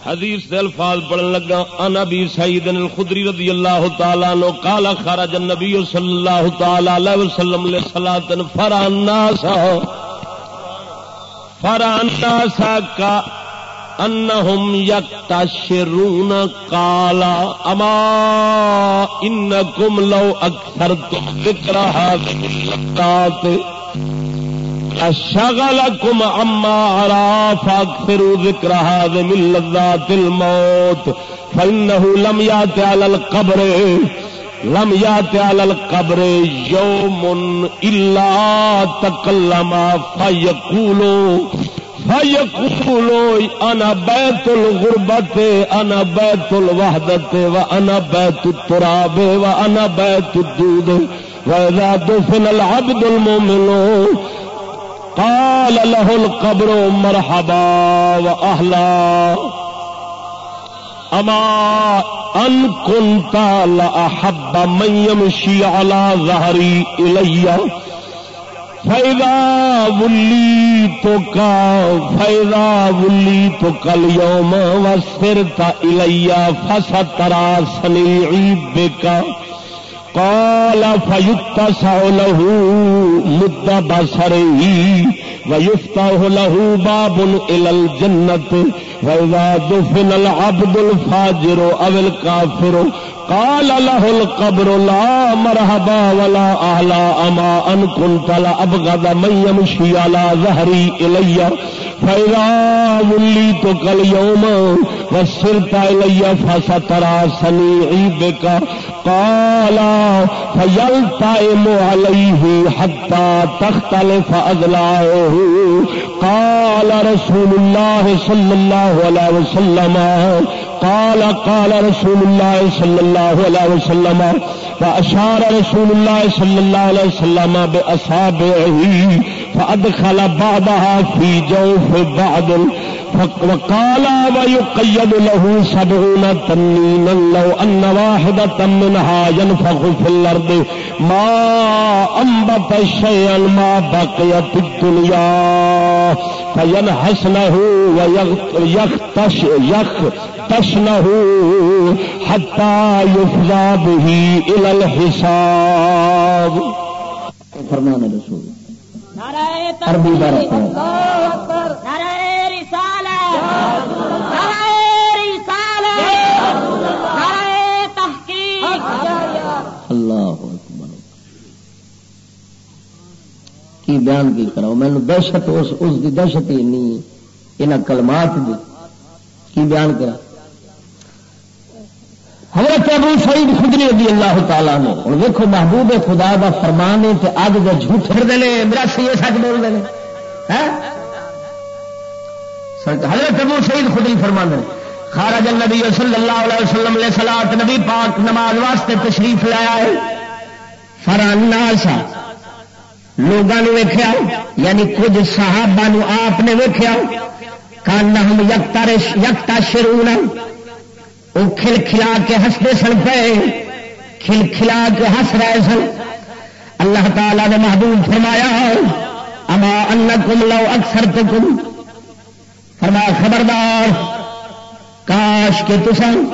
حدیث دے الفاظ پڑھن لگا ان ابي سعيد الخدري رضي الله تعالى عنه قال، خرج النبي صلى الله تعالى عليه وسلم لصلاه فرع الناس. فرع الناس کا انهم يكتشرون قال، اما انكم لو اكثرتم ذكر هذه اللقات شغلكم عما عرى فاكثروا ذكر هذا من لذات الموت، فإنه لم يأت على القبر، لم يأت على القبر يوم إلا تكلم فيقولوا فيقولوا أنا بيت الغربة، أنا بيت الوحدة، وأنا بيت التراب، وأنا بيت الدود، وإذا دفن العبد المؤمن قال له القبر مرحبا واهلا. اما ان كنت لاحب من يمشي على ظهري الي. فإذا وليتك فإذا وليتك اليوم وسرت إلي فسترى صنيعي بك. قال فيتسع له مد بصره ويفتح له باب إلى الجنة وإذا دفن العبد الفاجر أو الكافر قال له القبر لا مرحبا ولا أهلا أما أن كنت لأبغض من يمشي على ظهري إلي فیضا ملی تو کل فإذا وليتك اليوم وسرت إلي فسترى سنيعي بك قال فيلتئم عليه حتى تختلف أذلاعه. قال رسول الله صلى الله عليه وسلم. قال قال رسول الله صلى الله عليه وسلم. فأشار رسول الله صلى الله عليه وسلم بأصابعه. فأدخل بعضها في جوف بعض وقال ويقيد له سبعون تنينا لو أن واحدة منها ينفخ في الأرض ما أنبت شيئا ما بقيت الدنيا فينحسنه ويختش يختشنه حتى يفضى به إلى الحساب فرمان رسول عربی بارت اللہ کی بیان کی کرو مینو دہشت، اس کی دہشت ہی نہیں یہاں کلمات دی۔ کی بیان کرا حضرت ابو سعید خدری رضی اللہ تعالیٰ نے ہوں دیکھو محبوب خدا دا فرمان ہے کہ اج دے جھوٹ پھرتے ہیں، میرا سی سچ بولتے ہیں۔ ہاں؟ حضرت ابو سعید خدری فرمان خارج النبی صلی اللہ علیہ وسلم لے سلاد نبی پاک نماز واسطے تشریف لایا ہے فرانا سا لوگوں نے ویخیا یعنی کچھ صحابہ آپ نے ویخیا کان ہم یکتا شروع وہ کھل کھلا کے ہستے سن پے کھل کھلا کے ہس رہے سن۔ اللہ تعالی نے محبوب فرمایا، اما ان کم لو اکثر تو کم فرمایا، خبردار، کاش کے تسان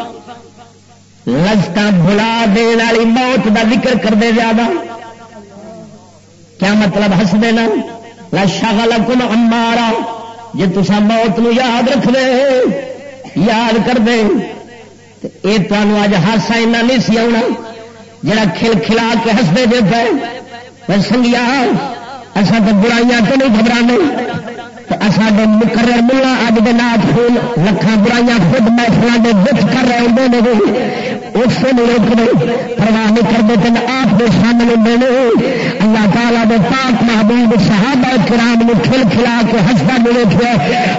لذتا بلا دن والی موت کا ذکر کرتے زیادہ۔ کیا مطلب ہس دینا؟ لشا والا کم امارا جی تسا موت نو یاد رکھ دے یاد کر دے یہ تمہوں اج ہاسا ایسا نہیں سی آنا جڑا کھل کھلا کے ہستے دے پے۔ سنگیا اصا تو برائیاں تو نہیں گھبرانے۔ ساڈے مقرر ملا اج دن پھول لکھان برائیاں خود محفلوں کے بچ کر رہے ہوں اس سے نہیں روکنے پرواہ نہیں کرتے تین آپ کے سامنے دینے اللہ تعالیٰ دے پاک محبوب صحابہ کرام نے کھل کھلا کے ہستا ملے تھے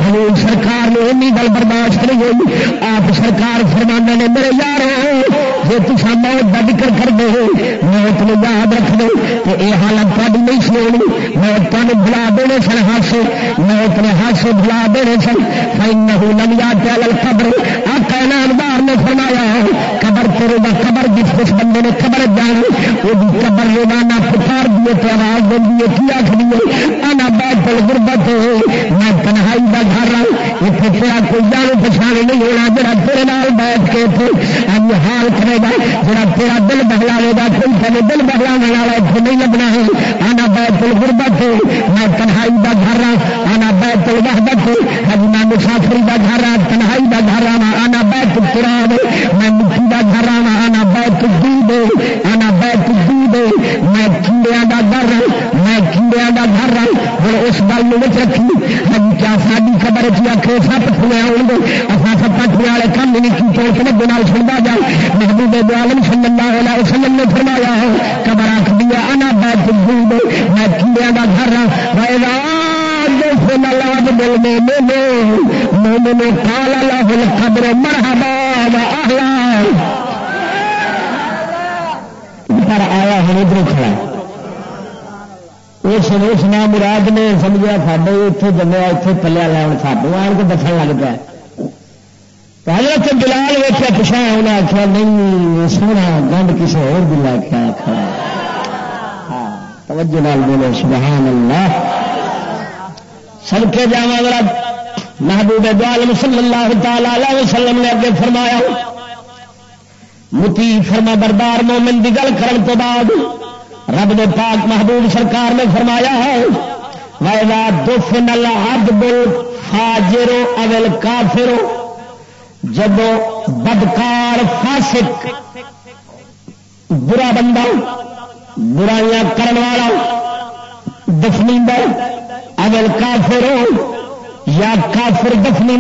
ہمیں سرکار نے این گل برداشت نہیں ہوئی۔ آپ سرکار فرمانے نے، میرے یار جی تصا موت کا ذکر کر دے موت نے یاد رکھ دو تو یہ حالت تاری نہیں سی ہونی۔ موت تمہیں بلا دینے سن، ہاتھ موت نے ہاتھ بلا دینے سن۔ فائن لم یاد قبر آقا انعامدار نے فرمایا، قبر تیرے دا قبر جس کس بندے نے قبر جانا، وہ بھی قبر روزانہ پکار دیے تو آواز دے کی آخری ہے؟ آنا بیٹھ پل غربت میں تنہائی کا گھر ہوں اتنے تیرا کوئی جان پچھاڑ نہیں ہونا، جڑا تیرے نال بیٹھ کے اتنے حال کرے گا، جڑا تیرا دل بہلاوے گا، کوئی تین دل بہلانے والا اتنے نہیں لبنا ہے۔ آنا بیٹھ پل غربت میں تنہائی کا گھر ہوں آنا بیٹھ پل وحدت ابھی ہاں جی، میں مسافری کا گھر ہوں تنہائی کا گھر ہوں آنا بیٹھ پورا میں مٹی کا گھر آنا بیٹھ دودھ آنا بیٹھ دودھ میں کیڑیا کا گھر میں کیڑیا کا گھر ہوں اس گل رکھی ہم کیا ساری خبر چی آخر سپ کھلے آؤ گے اصا سپا کھلے والے کم نہیں کی چوٹ میں بنا سنتا جائے محبوب عالم صلی اللہ علیہ وسلم نے فرمایا ہے قبر آخ دیا آنا بیٹھ دودھ میں کیڑیا کا گھر ہوں دل میں مومن کالا لاہل خبر مرحبا اہلا پر آیا ہوں ادھر کھڑا اس اس نام مراد نے سمجھا، ساڈے اتنے جمیا اتنے پلیا لیا ساڈو، آن کے دسن لگ پیا۔ پہلے تو بلال ویچیا پچھا انہیں آخیا نہیں، سونا گنڈ کسی اور دل آخیا کھڑا ہاں، توجہ نال بولے سبحان اللہ سب کے جا محبوب دعالم صلی اللہ تعالی علیہ وسلم نے اگے فرمایا۔ متی فرما بردار مومن کی گل کرن تو بعد رب نے پاک محبوب سرکار نے فرمایا ہے دف نل ہد بل فاجرو اول کافرو جب بدکار فاسق برا بندہ، برائیاں کرن والا دفنی اول کافر یا کافر دفنی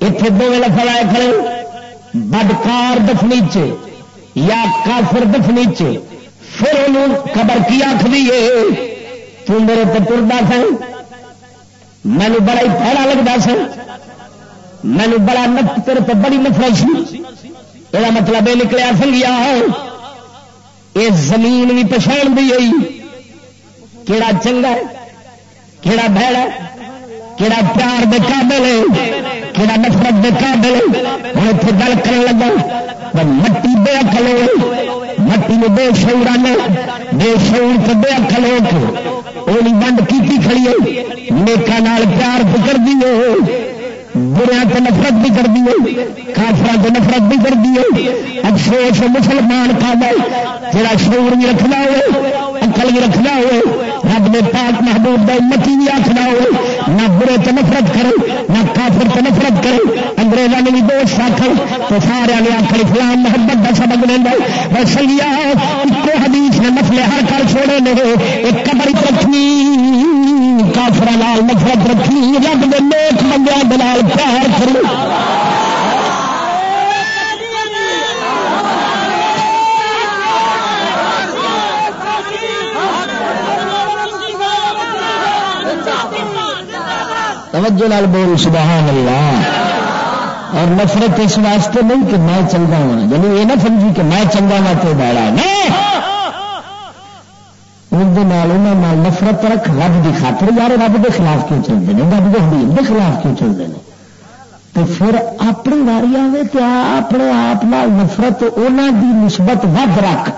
اتنے دو لفظ آئے کھڑے۔ بدکار دفنی یا کافر دفنی پھر انہوں خبر کی آخری ہے؟ تو میرے تو ٹرتا سن۔ مینو بڑا ہی پہلا لگتا سن۔ مینو بڑا تیرے تو بڑی نفرت سی۔ یہ مطلب یہ نکلیا سنگیا یہ زمین بھی پچھاڑ دی گئی کہڑا چنگا ہے؟ کہڑا بہڑا کہڑا پیار دے قابل ہے؟ کہڑا نفرت دے قابل ہوں اتنے گل کر لگا مٹی بے اکل ہو مٹی میں بے شعور آنے بے شعور تو بے اکل ہو کے وہ بند کی کھڑی ہے نیکا نال پیار پکڑ دیے بریا تو نفرت بھی کر دیے کافر تو نفرت بھی کر دیے افسوس مسلمان کا جڑا شعور بھی رکھنا ہوئے اکل بھی رکھنا ہوئے رب نے پاک محبوب کا متی بھی آخنا ہوئے، نہ برے تو نفرت کرے نہ کافر تو نفرت کرے انگریزوں نے بھی دوست آخر تو سارے نے آخر فلام محبت کا سبق لینا سنگیا ایک حدیث نے مسلے ہر کر چھوڑے نے۔ ایک قبر رکھنی کافر نفرت رکھی رب نے نیک بندے دلال پیار کرو توجہ لال بول سبحان اللہ۔ اور نفرت اس واسطے نہیں کہ میں چنگا ہوں یعنی یہ نہ سمجھی کہ میں چنگا ہوا تو باڑا اندر نفرت رکھ، رب کی خاطر، یار رب کے خلاف کیوں چلتے ہیں؟ رب کے حبیب کے خلاف کیوں چلتے ہیں؟ تو پھر اپنی واری آئے تو اپنے آپ نفرت انہوں کی نسبت ود رکھ۔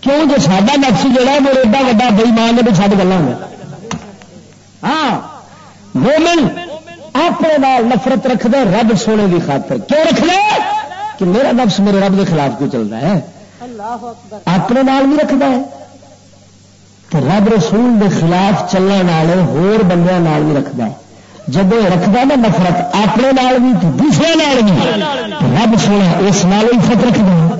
کیوں؟ جو ساڈا نفس جہا وہ ایڈا وا بئی مان ہے بھی سب گلا ہاں! مومن اپنے نال نفرت رکھد رب سونے کی خاطر۔ کیوں رکھنا کہ میرا نفس میرے رب کے خلاف کیوں چلتا ہے؟ اپنے نال بھی رکھد ہے۔ تو رب رسول کے خلاف چلنے والے ہور بندے بھی رکھد ہے۔ جب رکھد نا نفرت اپنے نال بھی دوسرے نال بھی۔ رب سونا اس نال فت رکھد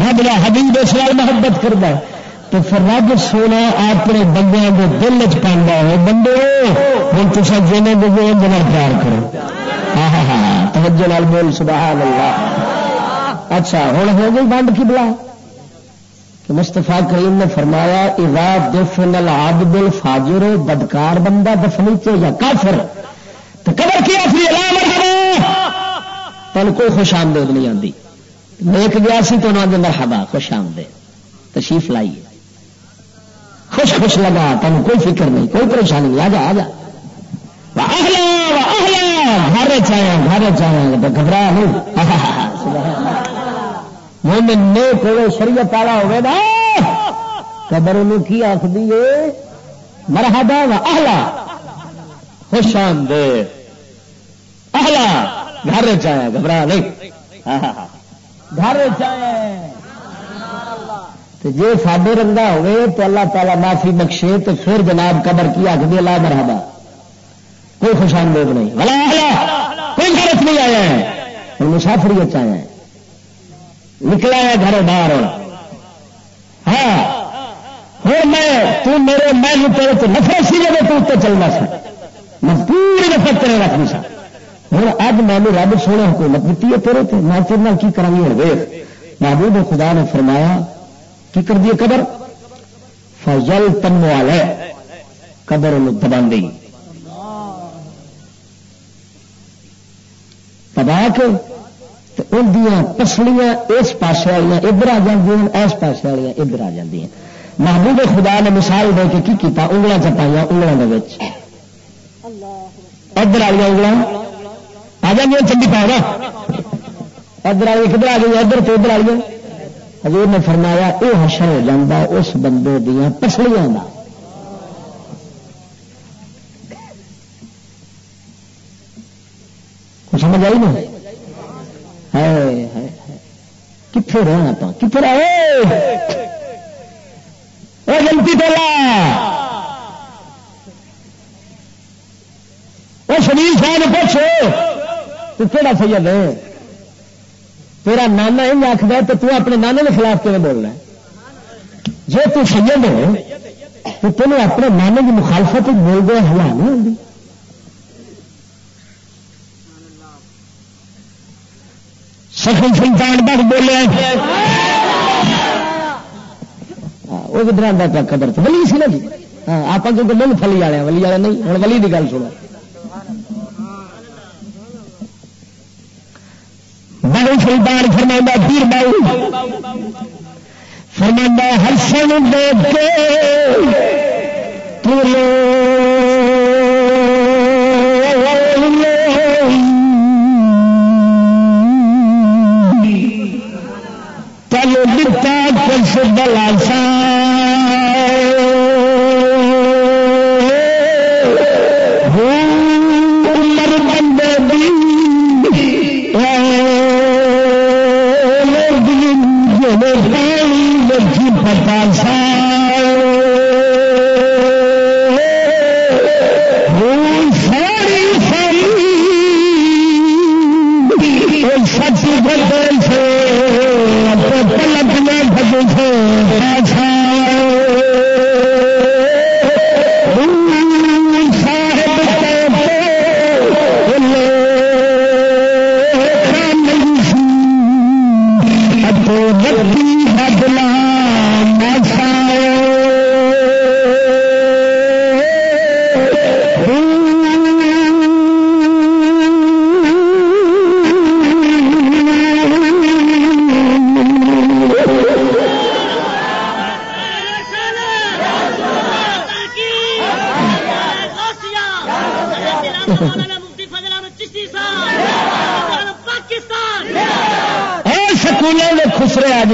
رب کا حبیب اس نال محبت کرتا ہے۔ تو پھر رب جی سونا اپنے بندے کے دل چ پہنتا ہے بندے ہوں تو جینے دے جنا پیار کرو۔ ہاں ہاں ہاں توجہ لال بول سبحان اللہ اچھا ہوں ہو گئی بنڈ کی بلا۔ مستفا کریم نے فرمایا، اذا دفن العبد الفاجر، بدکار بندہ دفنیچے یا کافر؟ تو قبر کی اپنی علامت تن کوئی خوش آمدید نہیں آتی نیک گیا سی تو انہوں نے مرحبا، خوش آمدید۔ تشریف لائیے۔ خوش خوش لگا تمہیں کوئی فکر نہیں، کوئی پریشانی نہیں آ جا آ جا گھر چاہے گھر چاہے تو گھبرا نہیں مومن نیک شریعت والا ہوئے نا قبر ان کی آخری مرحبا و اہلا۔ خوش آمدید۔ اہلا، گھر چاہے گھبرا نہیں۔ ہاں، ہاں، ہاں۔ گھر چاہے جی ساڈے رنگا ہوئے، تو اللہ تعالیٰ معافی بخشے، تو پھر جناب قبر کی آخ دی اللہ مرحبا۔ کوئی خوشان لوگ نہیں۔ کوئی فرق نہیں آیا ہے۔ مسافری اچھا ہے۔ نکلا ہے گھر باہر۔ ہاں ہوں میں، تو میرے میں تیرے تو نفرت سی جب تو اتنے چلنا سا۔ میں پوری نفرت تیرے رکھنی سا۔ ہوں اب میں نے رب سونے حکومت دیتی ہے تیرے تو میں تیرے کی کرا گی؟ ہر محبوب خدا نے فرمایا کی کر دیے قبر؟ فضل تن والے قبر دبا دی دبا کے اندیاں پسلیاں اس پاسے والی ادھر آ جی اس پاسے والی ادھر آ جی محبوب خدا نے مثال دے کے کی کیتا؟ انگلوں چپائی انگلوں کے ادھر والی انگلوں آ جائیں چنڈی پا ادھر والی کدھر آ گئی ادھر تو ادھر آئی حضور نے فرمایا یہ حشر ہو جاتا اس بندے دیا پسلیاں کا سمجھ آئی نا کتنے رہنا تو کتنے رہے گلتی پہلا وہ شریف صاحب، پوچھو، تو کہڑا سید ہے؟ تیرا نانا یہ آخر تو تو اپنے نانے کے خلاف کیون بولنا جی تو سید ہو تو تینوں اپنے نانے کی مخالفت بول گیا ہلا نہیں ہوتی سخن سلطان بخ بولے۔ ہاں، وہ کدھر آتا قدر ولی سی نا جی؟ ہاں آپ کیونکہ مل فلی والے ولی والے نہیں، ہوں ولی کی گل سنو۔ بڑے سلطان فرما پیر باؤ۔ فرما ہرسن دیکھ کے چلو دتا کس دلاسا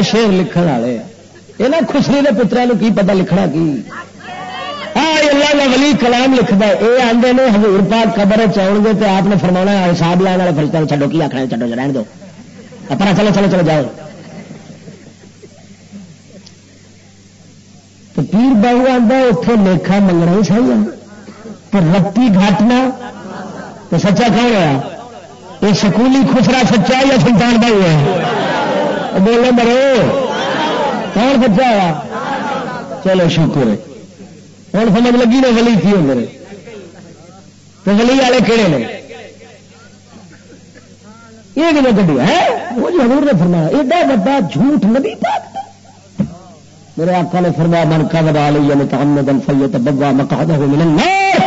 شیر لکھن والے یہ خسری کے پترا کی پتا لکھنا کی؟ اللہ کا ولی کلام لکھتا ہے۔ یہ آدھے نے ہزور پاک قبر چاؤ گے تو آپ نے فرما حساب لانے والے فرشتہ چڈو کی آخر چڈو رہن دو۔ اپنا چلو چلو چلو، جاؤ۔ تو پیر بہو آتا اتنے لیکھا منگنا ہی صحیح ہے رتی گھٹنا تو سچا کون ہوا یہ سکولی خسرا سچا یا سلطان بھائی ہے بولو مرو۔ کون سچا ہوا؟ چلو، شکر ہے۔ ہوں سمجھ لگی نا ولی کی میرے۔ تو ولی والے کہڑے نے؟ یہ کدو ہے وہ جو حضور نے فرمایا، ایڈا بڑا جھوٹ نبی پاک میرے آقا نے فرمایا، من کا دبا لی متعمدن فیت بگوا مقعدہ من النار.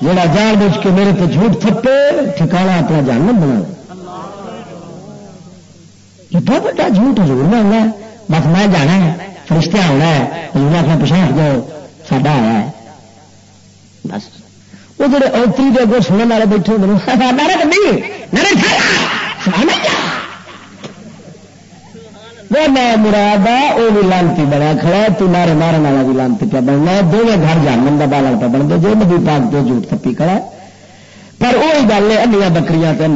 جڑا جان بوجھ کے میرے تو جھوٹ تھپے، ٹھکانا اپنا جانم بنا ایڈا بڑا جھوٹ حضور نے ہونا بس میں جانا ہے، فرشتے آنا ہے۔ حضور نے پچھا ہٹ جاؤ ساڈا آیا ہے۔ بس۔ وہ جڑے اوتری کے اگوں سننے والے بیٹھے ہوتے وہ میں مراد وہ بھی لانتی بڑا کھڑا تو مارے مارن والا بھی لانتی پہ بننا دونوں گھر جان کا بالا پہ بن گئے جو نبی پاک تو جھوٹ تپی کھڑا پر وہی گل ہے انیا بکریاں تو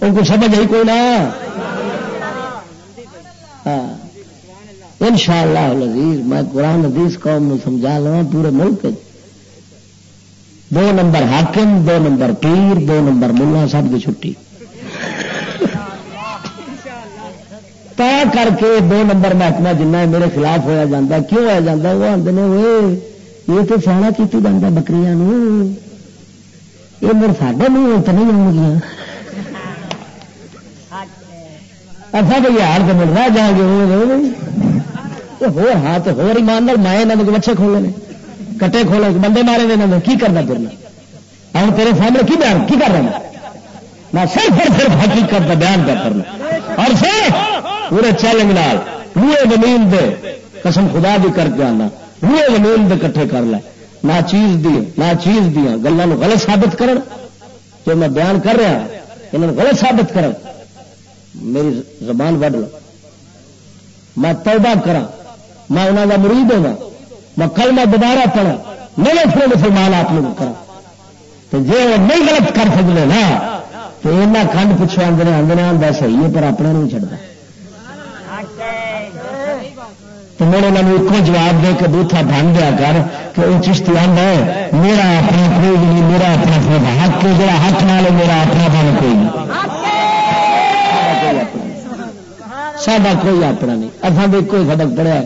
ان کو سمجھ آئی کوئی نہ؟ ہاں۔ ان شاء اللہ میں قرآن حدیث قوم سمجھا لوا پورے ملک دو نمبر حاکم، دو نمبر پیر، دو نمبر ملا سب کی چھٹی۔ تا کر کے دو نمبر محکمہ جنہ میرے خلاف ہوا جا کیوں ہوا جا وہ آدھے ہوئے یہ تو سیاح کی جاتا بکری یہ میرے ساڈے منہ تو نہیں آؤ گیا اچھا بھائی ہار تو مل رہا جا گے ہو ہاتھ ہو ایماندار مائیں بچے کھولے کٹے کھولے، بندے مارے نے کی کرنا پھرنا؟ ہوں تیرے سامنے کی بیان، کی کر رہا میں صرف اور صرف حقیقت کا بیان کر کرنا اور صرف پورے چیلنج نال، روئے زمین دے، قسم خدا بھی کر کے آنا۔ روئے زمین دے کٹھے کر لے۔ نہ چیز دی، نہ چیز دیا گلوں غلط ثابت کرن۔ جو میں بیان کر رہا انہوں غلط ثابت کر میری زبان وڈ لو۔ میں توبہ کرا میں انہوں کا مرید ہوا میں کل میں دوبارہ پڑھا میرے پھر مسلمان آپ لوگ کرا تو جی وہ نہیں غلط کر سکتے نا، تو یہاں کھنڈ پچھو آدھے آدھے آدھا صحیح ہے، پر اپنے نہیں چڑھتا تو میرے انہوں ایک جواب دے کے بوتھا بن دیا کر کہ وہ چشتی آدھا ہے، میرا اپنا کوئی نہیں، میرا اپنا کوئی حق جا حق نہ میرا اپنا بن کوئی نہیں۔ سا کوئی اپنا نہیں۔ اتنا بھی کوئی سبق پڑھا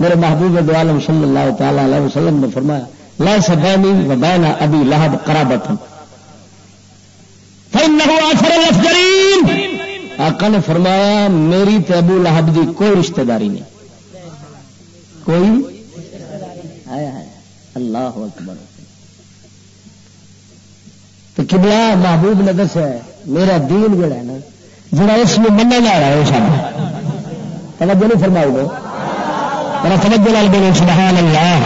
میرے محبوب دو عالم صلی اللہ تعالی علیہ وسلم نے فرمایا، لا سبینی و بین ابی لہب قرابت آقا نے فرمایا، میری تے ابو لہب دی کوئی رشتہ داری نہیں۔ کوئی؟ اللہ اکبر۔ تو کبلا محبوب نے دسیا میرا دین جڑا ہے نا جڑا اس میں منع جا رہا ہے وہ سب توجہ نہیں فرماؤ گے میرا توجہ لال بولو سبحان اللہ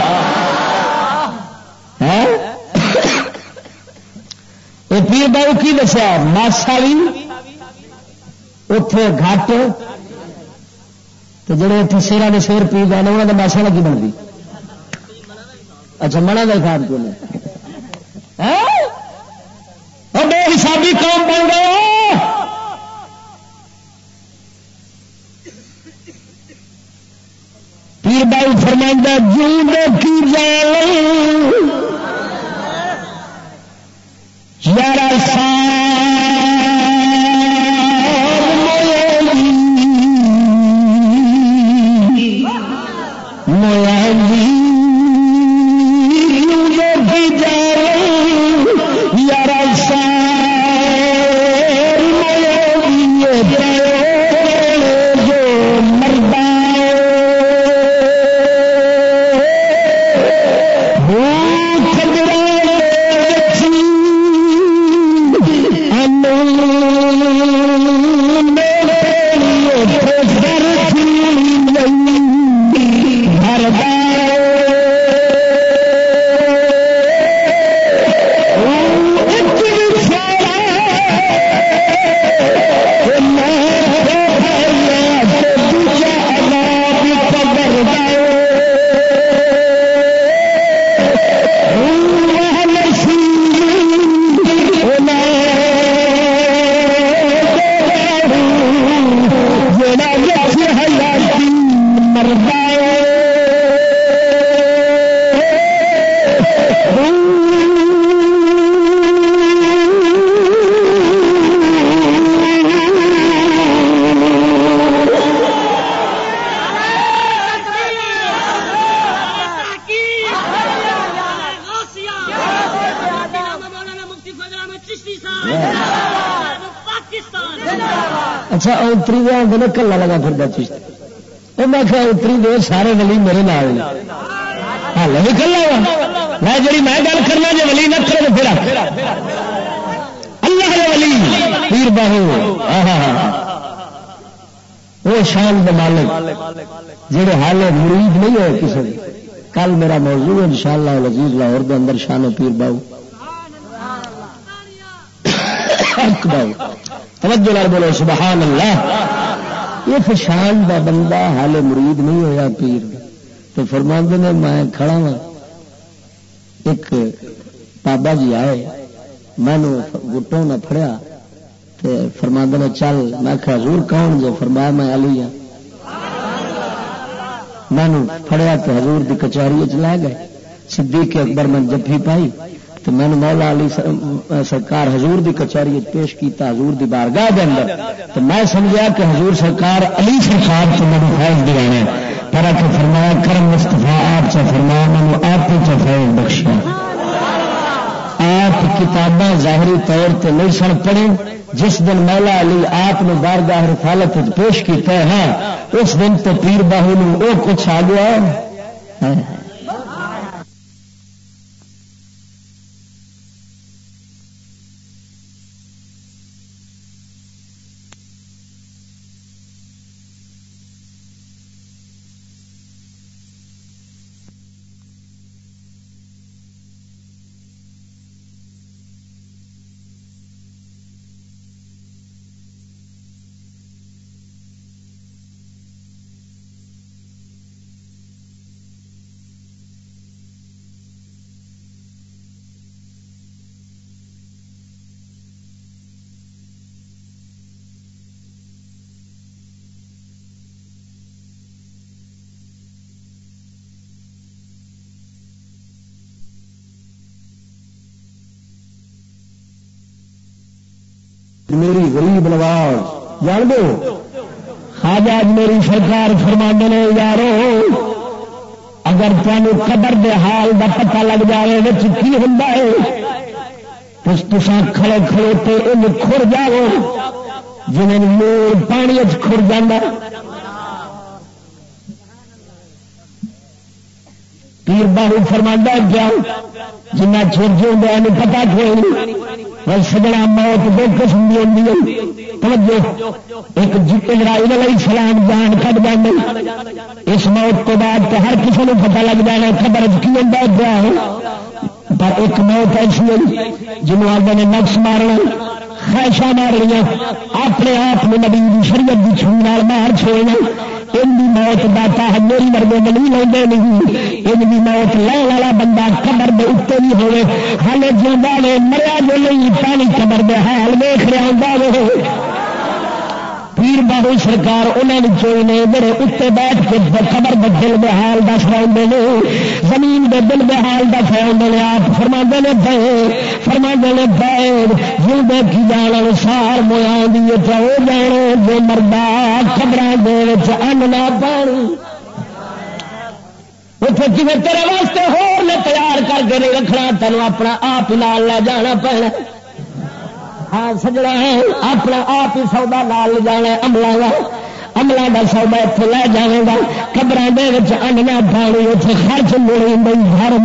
ہاں؟ پیر بہو کی دسیا ماسا بھی اتے گھٹ تو جڑے اتنے سیرا نے سیر پی گئے انہوں نے ماسا لگی بنتی اچھا منا کا خیال کیوں بے حسابی قوم بن گئے پیر بائی فرمائندہ جوں کی جان یار سال اچھا اتری دیا آدھے کلا لگا پھر چیز میں کیا اتری دے سارے ولی میرے نال ہال بھی کلا میں جی میں گل کرنا جی ولی نہ کرے پھر۔ اللہ ولی، پیر باہو۔ وہ شان دے مالک جہے حال مرید نہیں ہوئے کسی کل میرا موضوع ان شاء اللہ لذیذ لاہور دے اندر شان پیر باؤ توجہ لال بولو، سبحان اللہ۔ یہ شان دا بندہ حال مرید نہیں ہویا پیر۔ تو فرماند نے، میں کھڑا ہوں ایک بابا جی آئے۔ میں گٹوں نہ فڑیا فرماند نے، چل۔ میں حضور کون جو؟ فرمایا، میں علی ہوں میں فڑیا تو حضور دی کچہری چ لے گئے۔ صدیق اکبر میں جفی پائی۔ تو میں مولا علی سرکار حضور دی کچہری پیش کیتا حضور دی بارگاہ دے اندر۔ تو میں سمجھا کہ حضور سرکار علی سرکار تو میرے فیض دلانے پر کہ فرمایا، کرم مستفا آپ سے فرمایا مینو آپ چ فیض بخشا آپ کتابیں ظاہری طور سے نہیں سن پڑھی جس دن مولا علی آپ نے بارگاہ رفالت پیش کیا ہے ہاں، اس دن تو پیر باہو وہ کچھ آ گیا ہے۔ ہاں۔ میری غریب نواز، جان دو؟ خاجا میری سرکار فرما نے، یارو، اگر تمہیں قبر دے حال دا پتہ لگ جائے بچ کی ہوں تصا کھڑے کھڑے تو ان کھر جاؤ جنہیں لوگ پانی کھر جانا پیر باہو فرما گیا جنہ چور جو پتا کوئی سجنا موت دو قسم کی ہوتی توجہ، ایک اسرائیل علیہ السلام جان کٹ جانے اس موت کو بعد تو ہر کسی کو پتا لگ جانا خبر کی ہوتا پیا پر ایک موت ایسی ہوئی جنوب آدھے نے نقص مارنا، خواہشاں مار لیا، اپنے آپ میں نبی شریعت کی چھوڑ مار چھوڑنا ان کی موت داتا ہے میری مرد نہیں لے نہیں۔ ان کی موت لے والا بندہ قبر دے اتنے بھی ہوئے۔ ہال جا مریا جو نہیں، پانی قبر دے حال ویخ رہا ہوں پیر بابو سرکار انہوں نے چوئی نے میرے اتنے بیٹھ کے خبر دل بحال دس رہے زمین دے دل بحال دس رہے آپ فرما نے پے فرما نے پے جی دیکھی جان سار مویا دی جانے جو مردا خبر دے ان نہ پانی اتنے جی تیرے واسطے ہو تیار کر کے نہیں رکھنا، تینوں اپنا آپ لال لے جانا پینا ہاں سجڑا ہے، اپنا آپ ہی سودا لال جانا املا کا املا کا سودا اتنے لے جائے گا۔ قبر اننا پانی اتنے خرچ مڑی بھائی گھر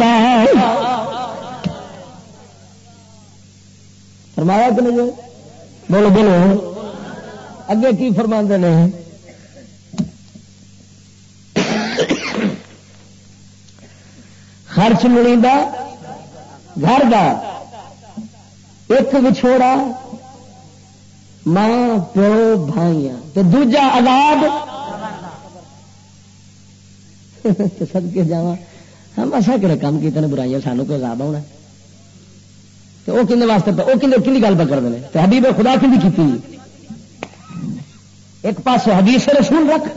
فرمایا کہ نہیں بولو بولو۔ اگے کی فرما نے؟ خرچ مڑی گھر کا ایک بچھوڑا ماں پیو بھائیاں تو دوجا آزاد سد کے جا ہم ایسا کہڑے کام کیتے ہیں برائیاں سانو کوئی عذاب ہونا تو وہ کھنے واسطے وہ کھنے کھنی گل پہ کرتے ہیں تو حبیب خدا کی کی ایک پاس حدیث رسول رکھ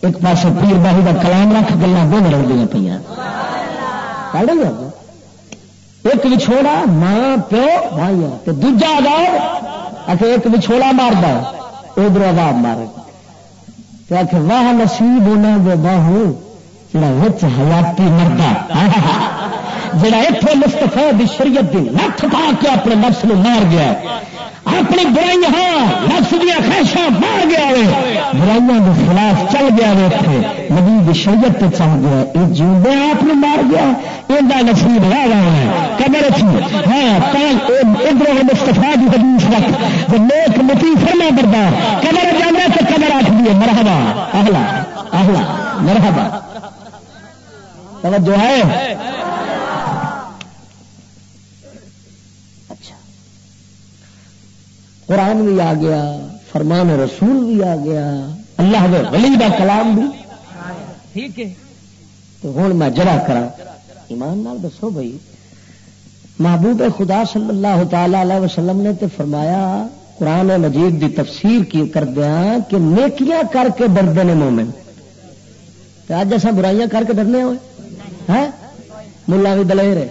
ایک پاس پیر باہو کا کلام رکھ گلا دونوں رکھ دیا پہ ایک بچھوڑا ماں، پیو بھائی تو دوجا آداب ایک بچھوڑا مارتا ادھر آداب مار تو واہ نصیب انہوں دے باہو جڑا وچ حیاتی مرتا جڑا اتنے مستفا دی شریعت دی لت پا کے اپنے نفس نو مار گیا اپنی برائی ہاں نفس دیا خواہشاں مار گیا ہے برائیاں کے خلاف چل گیا ہے اتنے نبی دی شریعت تے چل گیا یہ جیوندے آپ نے مار گیا یہ نصیب رہ رہا ہے قبر تھی ہاں ادھر مستفا کی حدیث رکھ جو نیک متی فرما بردار قبر جانا تو قبر آخ دیے مرحبا، اہلا اہلا، مرحبا۔ توجہ ہے۔ قرآن بھی آ گیا فرمان رسول بھی آ گیا اللہ دے ولی دا کلام بھی۔ ٹھیک ہے۔ تو ہوں میں جرا کرا ایمان نال دسو بھائی محبوب خدا صلی اللہ تعالی علیہ وسلم نے تے فرمایا قرآن مجید دی تفسیر کی کر دیا کہ نیکیاں کر کے ڈردے نے مومن۔ اج اصا برائیاں کر کے ڈرنے ہوئے۔ ملا بھی دلے رہے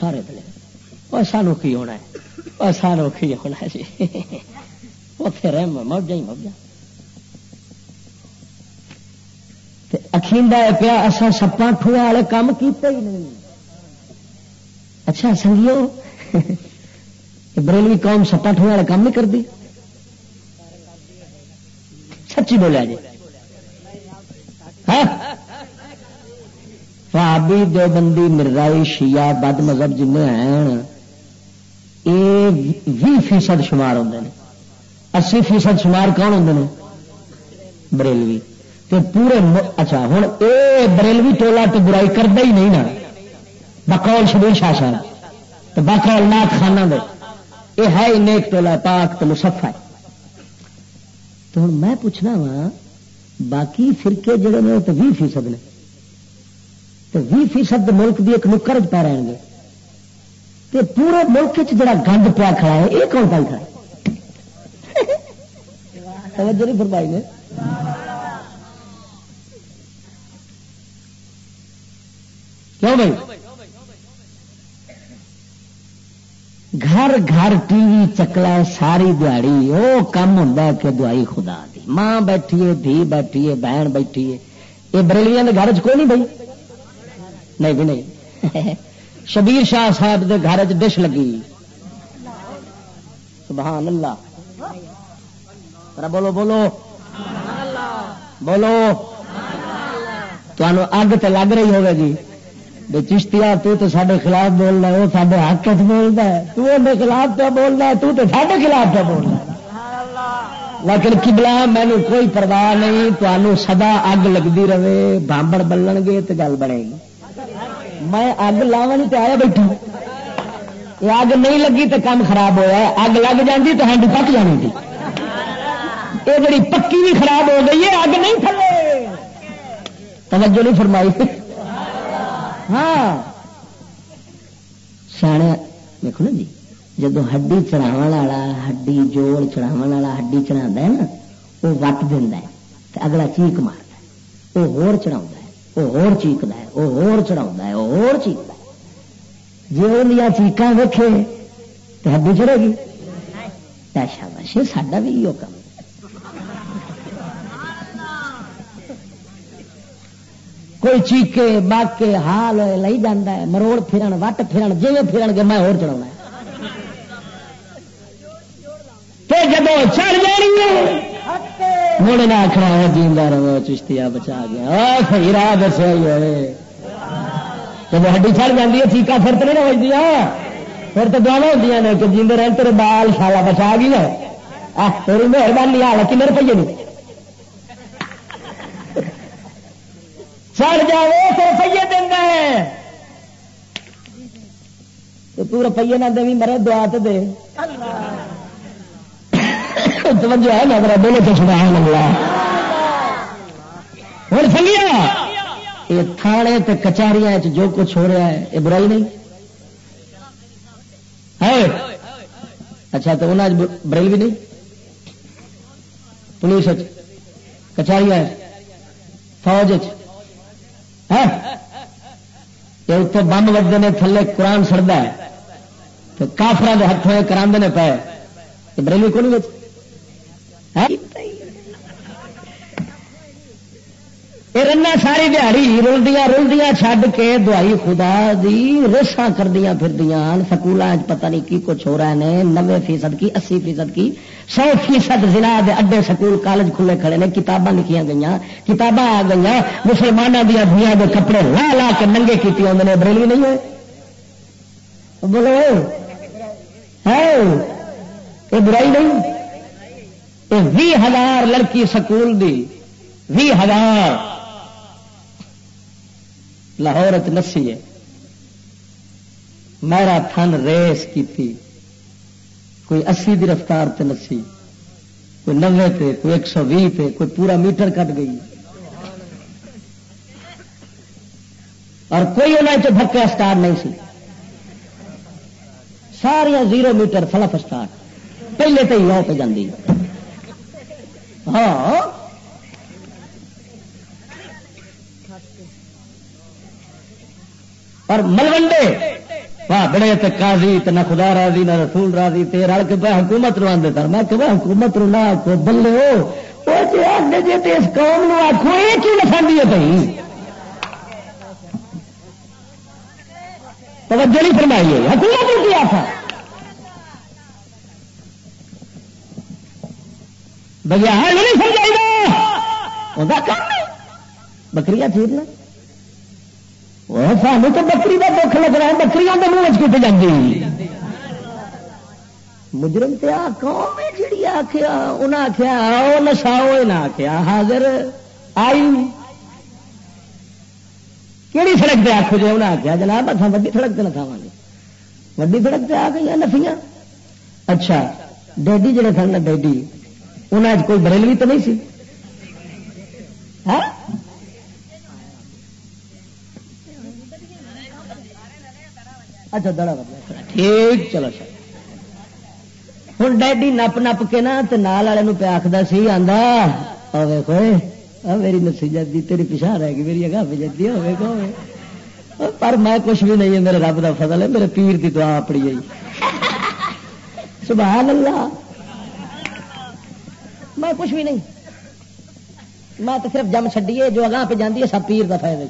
سارے دلے اور سانو کی ہونا ہے؟ آسان اوکھی ہونا جی۔ اتنے رحم موجا ہی موجا اخیندا پیا اصا سپا ٹھوا والے کام کیتے ہی نہیں۔ اچھا سنگیو بریلوی قوم سپا ٹھوا والے کام نہیں کرتی سچی بولیا جی بھابی ہاں۔ دیوبندی مرزائی شیعہ بد مذہب جن ہیں۔ یہ فیصد شمار ہوں اسی فیصد شمار کون ہوں بریلوی۔ تو پورے اچھا ہوں اے بریلوی ٹولا تو برائی کرتا ہی نہیں نا۔ بقول شبیر شاہ صاحب۔ تو بقول ناک خانہ دے۔ یہ ہے ہی نیک ٹولا، پاک تو مسفا ہے تو ہوں میں پوچھنا وا، باقی فرقے جڑے نے تو بھی فیصد نے۔ تو بھی فیصد ملک کی ایک نکر پہ رہن گے۔ تے پورے ملک جڑا گند پیا کھڑا ہے، یہ کون پائی کھڑا توجہ نہیں فرمائی نے۔ کیوں بھائی؟ گھر گھر ٹی وی چکلا ساری دیہڑی وہ کم ہوں کہ دعائی خدا دی۔ ماں بیٹھی دھی بیٹھی بہن بیٹھی یہ بریلیاں گھر چ کوئی نہیں بھائی؟ نہیں بھی نہیں۔ شبیر شاہ صاحب دے گھر چ ڈش لگی۔ سبحان اللہ۔ بولو بولو۔ بولو۔ اگ تو لگ رہی ہوگی جی بے چشتیا تو تو سارے خلاف بولنا وہ سارے حق چ بولتا ہے۔ تو خلاف پہ بولنا ہے، تو سارے خلاف پہ بولنا لیکن کبلا مینو کوئی پرواہ نہیں تمہوں سدا اگ لگتی رہے بامبڑ بلن گے تو گل بنے گی۔ میں اگ لاوا تو آیا بیٹھا یہ اگ نہیں لگی تو کام خراب ہوا اگ لگ جاتی تو ہینڈ پک جانی تھی یہ جڑی پکی بھی خراب ہو گئی ہے، اگ نہیں تھلے۔ توجہ نہیں فرمائی۔ ہاں۔ سیاح دیکھو نا جی جب ہڈی چڑھاو والا، ہڈی جوڑ چڑھاو والا، ہڈی چڑھا ہے نا، وہ وٹ دینا اگلا چیک مارتا وہ ہو چڑھا وہ ہور چیکتا ہے وہ ہور چڑھا ہے وہ ہور چیکتا ہے جی وہ چیقا ویکے تو ہڈی چڑھے گی شاباش ساڈا بھی یہ کام کوئی چیقے باقے حال لئی جانا ہے مروڑ پھرن وٹ پھرن جی پھرن گے میں اور چڑھا جب چڑھ جانی مڑ نہ آخر جیندہ رہو چشتیا بچا گیا صحیح راہ دسیا ہی جب ہڈی چڑ جاتی ہے چیقا پھر تو نہیں بجتی پھر تو دعوا ہوتی ہیں کہ جیندے رہے تیرے بال شالا بچا گئی ہے۔ تیری مہربانی آ کن روپیے نہیں چڑھ جاؤ تو روپیے دینا تو روپیے نہ دے مرے، دعا تو دے۔ توجہ ہے نا بولو تو سبحان اللہ۔ ہوں سنگیا یہ تھانے تے کچہریاں جو کچھ ہو رہا ہے، یہ برائی نہیں؟ ہے؟ اچھا تو انہیں برائی بھی نہیں؟ پولیس کچہری فوج یہ اتنے بمب وجتے ہیں تھلے قرآن سڑتا ہے۔ تو کافر کے ہاتھوں کرا پے۔ بریلی کو نہیں یہ ہاں؟ رنا ساری دیہڑی رلدیاں رلدیاں چھڈ کے دوائی خدا دی رسا کردیا پھر سکول پتہ نہیں کی کچھ ہو رہا ہے نوے فیصد کی، اسی فیصد کی۔ سو فیصد ضلع دے اڈے سکول، کالج کھلے کھڑے نے۔ کتاباں لکھیاں گئی کتاباں آ گئی مسلمانوں دیا دیا کے کپڑے لا لا کے ننگے کی آدھے بریلی نہیں ہوئے؟ بولو۔ ہے یہ برائی نہیں؟ بھی ہزار لڑکی سکول دی بھی ہزار۔ لاہور نسی ہے۔ میرا تھن ریس کی کوئی اسی دی رفتار تے نسی۔ کوئی نوے تے، کوئی ایک سو بھی تے، کوئی پورا میٹر کٹ گئی۔ اور کوئی انہیں تو دھکا اسٹارٹ نہیں سی۔ ساریا زیرو میٹر فلف اسٹارٹ پہلے تو ہی لو پہ جاندی۔ ہاں۔ اور ملوڈے واہ، بڑے تے قاضی، تے نہ خدا راضی، نہ رسول راضی، تے رل کے پہ حکومت رو آدھے تر۔ میں کہ حکومت رو نہ آخو بلے وہ جی آدھے جی تے اس قوم نو آخو یہ کیوں نساندی ہے بھائی؟ توجہ نہیں فرمائیے، حکومت کیا تھا بھیا نہیں سمجھائی گا بکریاں چیرنا سانو تو بکری کا دکھ لگ رہا ہے بکری کے منہ کتنے جاتی مجرم تے قوم جی آخیا انہیں آخیا آؤ نساؤ نہ آخیا حاضر آئی کہڑی سڑک پہ آخو جی انہیں آخیا جناب اتنا وی سڑک پہ نساو گے۔ وی سڑک پہ آ گئی نفیاں۔ اچھا ڈیڈی جڑے سن ڈیڈی۔ انہیں کوئی بریلوی تو نہیں سی؟ ہاں؟ اچھا دڑا اچھا، ٹھیک، چلو سر ہوں ڈیڈی نپ نپ کے نا نال والے پہ آخر سی آدھا میری نسی جاتی تیری پچھا رہ گئی میری اگاہ پہ جاتی ہو پر میں کچھ بھی نہیں ہے، میرے رب کا فضل ہے، میرے پیر کی دعا اپڑی آئی جی۔ سبحان اللہ۔ میں کچھ بھی نہیں۔ میں تو صرف جم چڈیے جو اگاہ پہ جاتی ہے، سب پیر کا فائدہ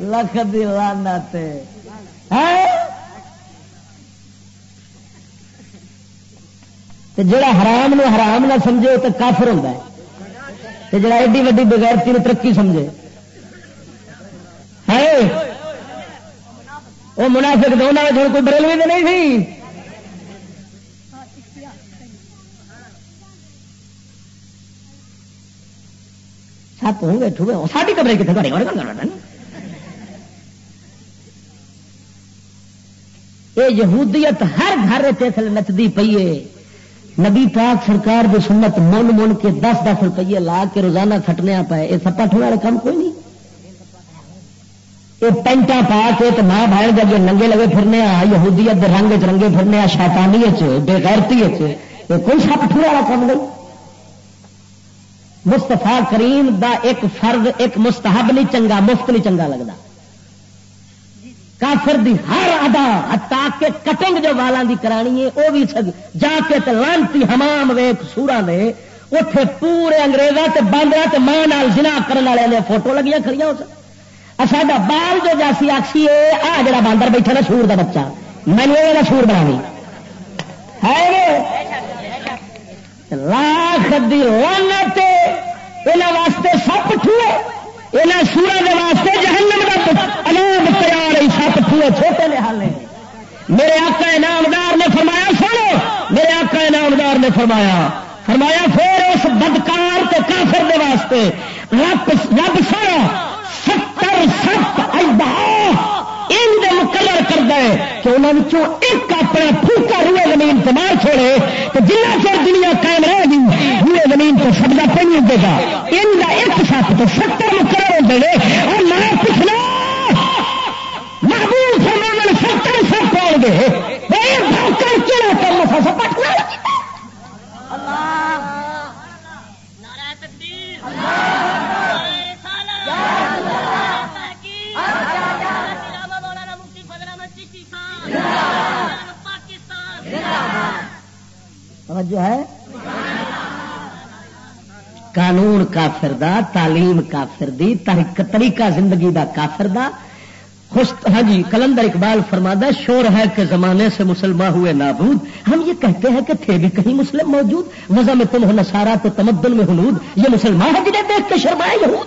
لکھ دی ہاں؟ جڑا حرام نو حرام نہ سمجھے تو کافر ہوتا ہے۔ جڑا ایڈی وڈی بغیرتی ترقی سمجھے۔ ہاں؟ ہے وہ منافق دونوں کوئی بریلوی تو نہیں تھی سپ ہوں گے ٹھوے ساری کمرے کتنے یہودیت ہر گھر نچتی پی ہے نبی پاک سرکار کی سنت من من کے دس دس روپیے لا کے روزانہ کھٹنے پائے یہ سپا ٹھوڑا والا کام کوئی نہیں یہ پینٹا پا کے تو ماں بہن جگہ ننگے لگے پھرنے آ یہودیت رنگ چ رنگے پھرنے آ شیطانی بےغیرتی کوئی سپ ٹھوڑا والا کام نہیں مستفا کریم دا ایک فرد، ایک مستحب نہیں چنگا، مفت نہیں چنگا لگتا۔ کافر دی ہر ادا ہتا کے کٹنگ جو والا دی کرانی ہے، وہ بھی سگ جا کے تے لانتی حمام ویک سورا نے اتے پورے انگریزا تے باندرا تے ماں نال جنا کرنے والے فوٹو لگیا کھڑی ہو سا بال جو جاسی آخسی ہے، آ جڑا باندر بیٹھا نا سور دا بچہ۔ مینو یہ سور بنا ہے جی؟ لاکھ دی لانت واسطے سب ٹھوئے یہاں سورا کے واسطے جہنم کا انام تیار ہے سات پورے چھوٹے نے حال میرے آقا انعامدار نے فرمایا، سنو، میرے آقا انعامدار نے فرمایا فرمایا، پھر اس بدکار کے کافر دے واسطے رب رب سارا ستر سات اجبا مقرر کر دے کہ انہوں ایک اپنا پھوکا روئے زمین سے مار چھوڑے تو جنا چر دنیا قائم رہے گی روئے زمین تو سب کا پہ دے گا۔ ان کا ایک سپ تو ستر مقرر ہوتے ہیں اور میں پوچھنا محبوب فرمان ستر سپ پاؤ گے۔ اللہ! توجہ ہے؟ قانون کافر دا، تعلیم کافر دی طریقہ زندگی دا کافر دا۔ خوش ہاں جی کلندر اقبال فرمادا شور ہے کہ زمانے سے مسلمان ہوئے نابود۔ ہم یہ کہتے ہیں کہ تھے بھی کہیں مسلم موجود۔ وزا میں تم ہو نسارا تو تمدن میں حلود۔ یہ مسلمان ہے جنہیں دیکھ کے شرمائے یہود۔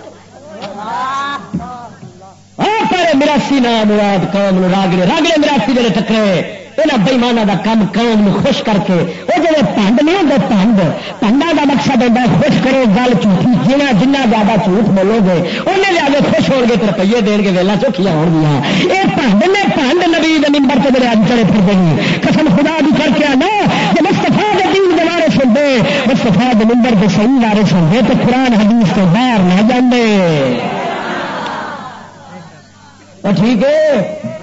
مراسی نام مراد قوم، راگڑے راگڑے مراسی میرے ٹکرے۔ یہاں بےمانا کا کام قوم خوش کر کے وہ جب پنڈ نہیں ہوتے پنڈ پنڈا کا مقصد ہوتا خوش کرو گل جھوٹھی جنا جنہ زیادہ جھوٹ بولو گے انہیں لیا کے خوش ہو گے تو روپیے دین کے ویلا چوکیاں ہو گیا یہ پنڈ نے پنڈ نبی نمبر سے میرے اج چڑے پھر گئی قسم خدا بھی کر کے آنا کہ مستفا کے دین کے بارے سنتے مستفا کے نمبر کے صحیح بارے سنتے تو قرآن حدیث کے باہر نہ جانے ٹھیک ہے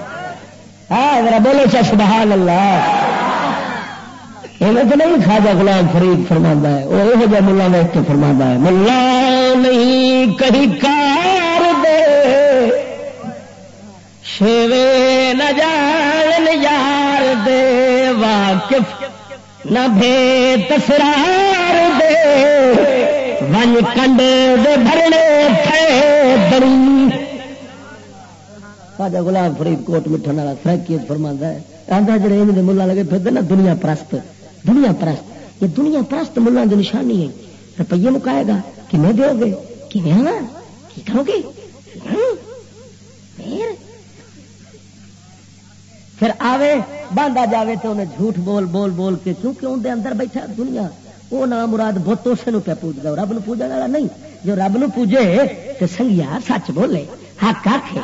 ہاں ذرا بولو چا، سبحان اللہ۔ یہ تو نہیں خاجا غلام فرید فرما ہے، وہ یہو جہ ملا ویک کے فرما ہے، ملا نہیں کہیں کار دے۔ شیوے نہ جان یار دے، واقف نہ بے تسرار دے۔ ون کنڈ دے بھرنے تھے بڑی خواجہ گلاب فرید کوٹ مٹھن والا فریکیت فرما ہے آدھا جڑے ان ملا لگے پھر نا دنیا پرست دنیا پرست، یہ دنیا پرست ملا کی نشانی ہے۔ روپیے مکائے گا کھے دو گے کھے کی کرو گے پھر؟ آوے، باندھا جاوے تو انہیں جھوٹ بول بول بول کے کیونکہ اندر اندر بیٹھا دنیا وہ نام مراد بت اسے پہ پوجتا رب نو پوجنے والا نہیں۔ جو رب نو پوجے تو سنگیا سچ بولے، حق آخے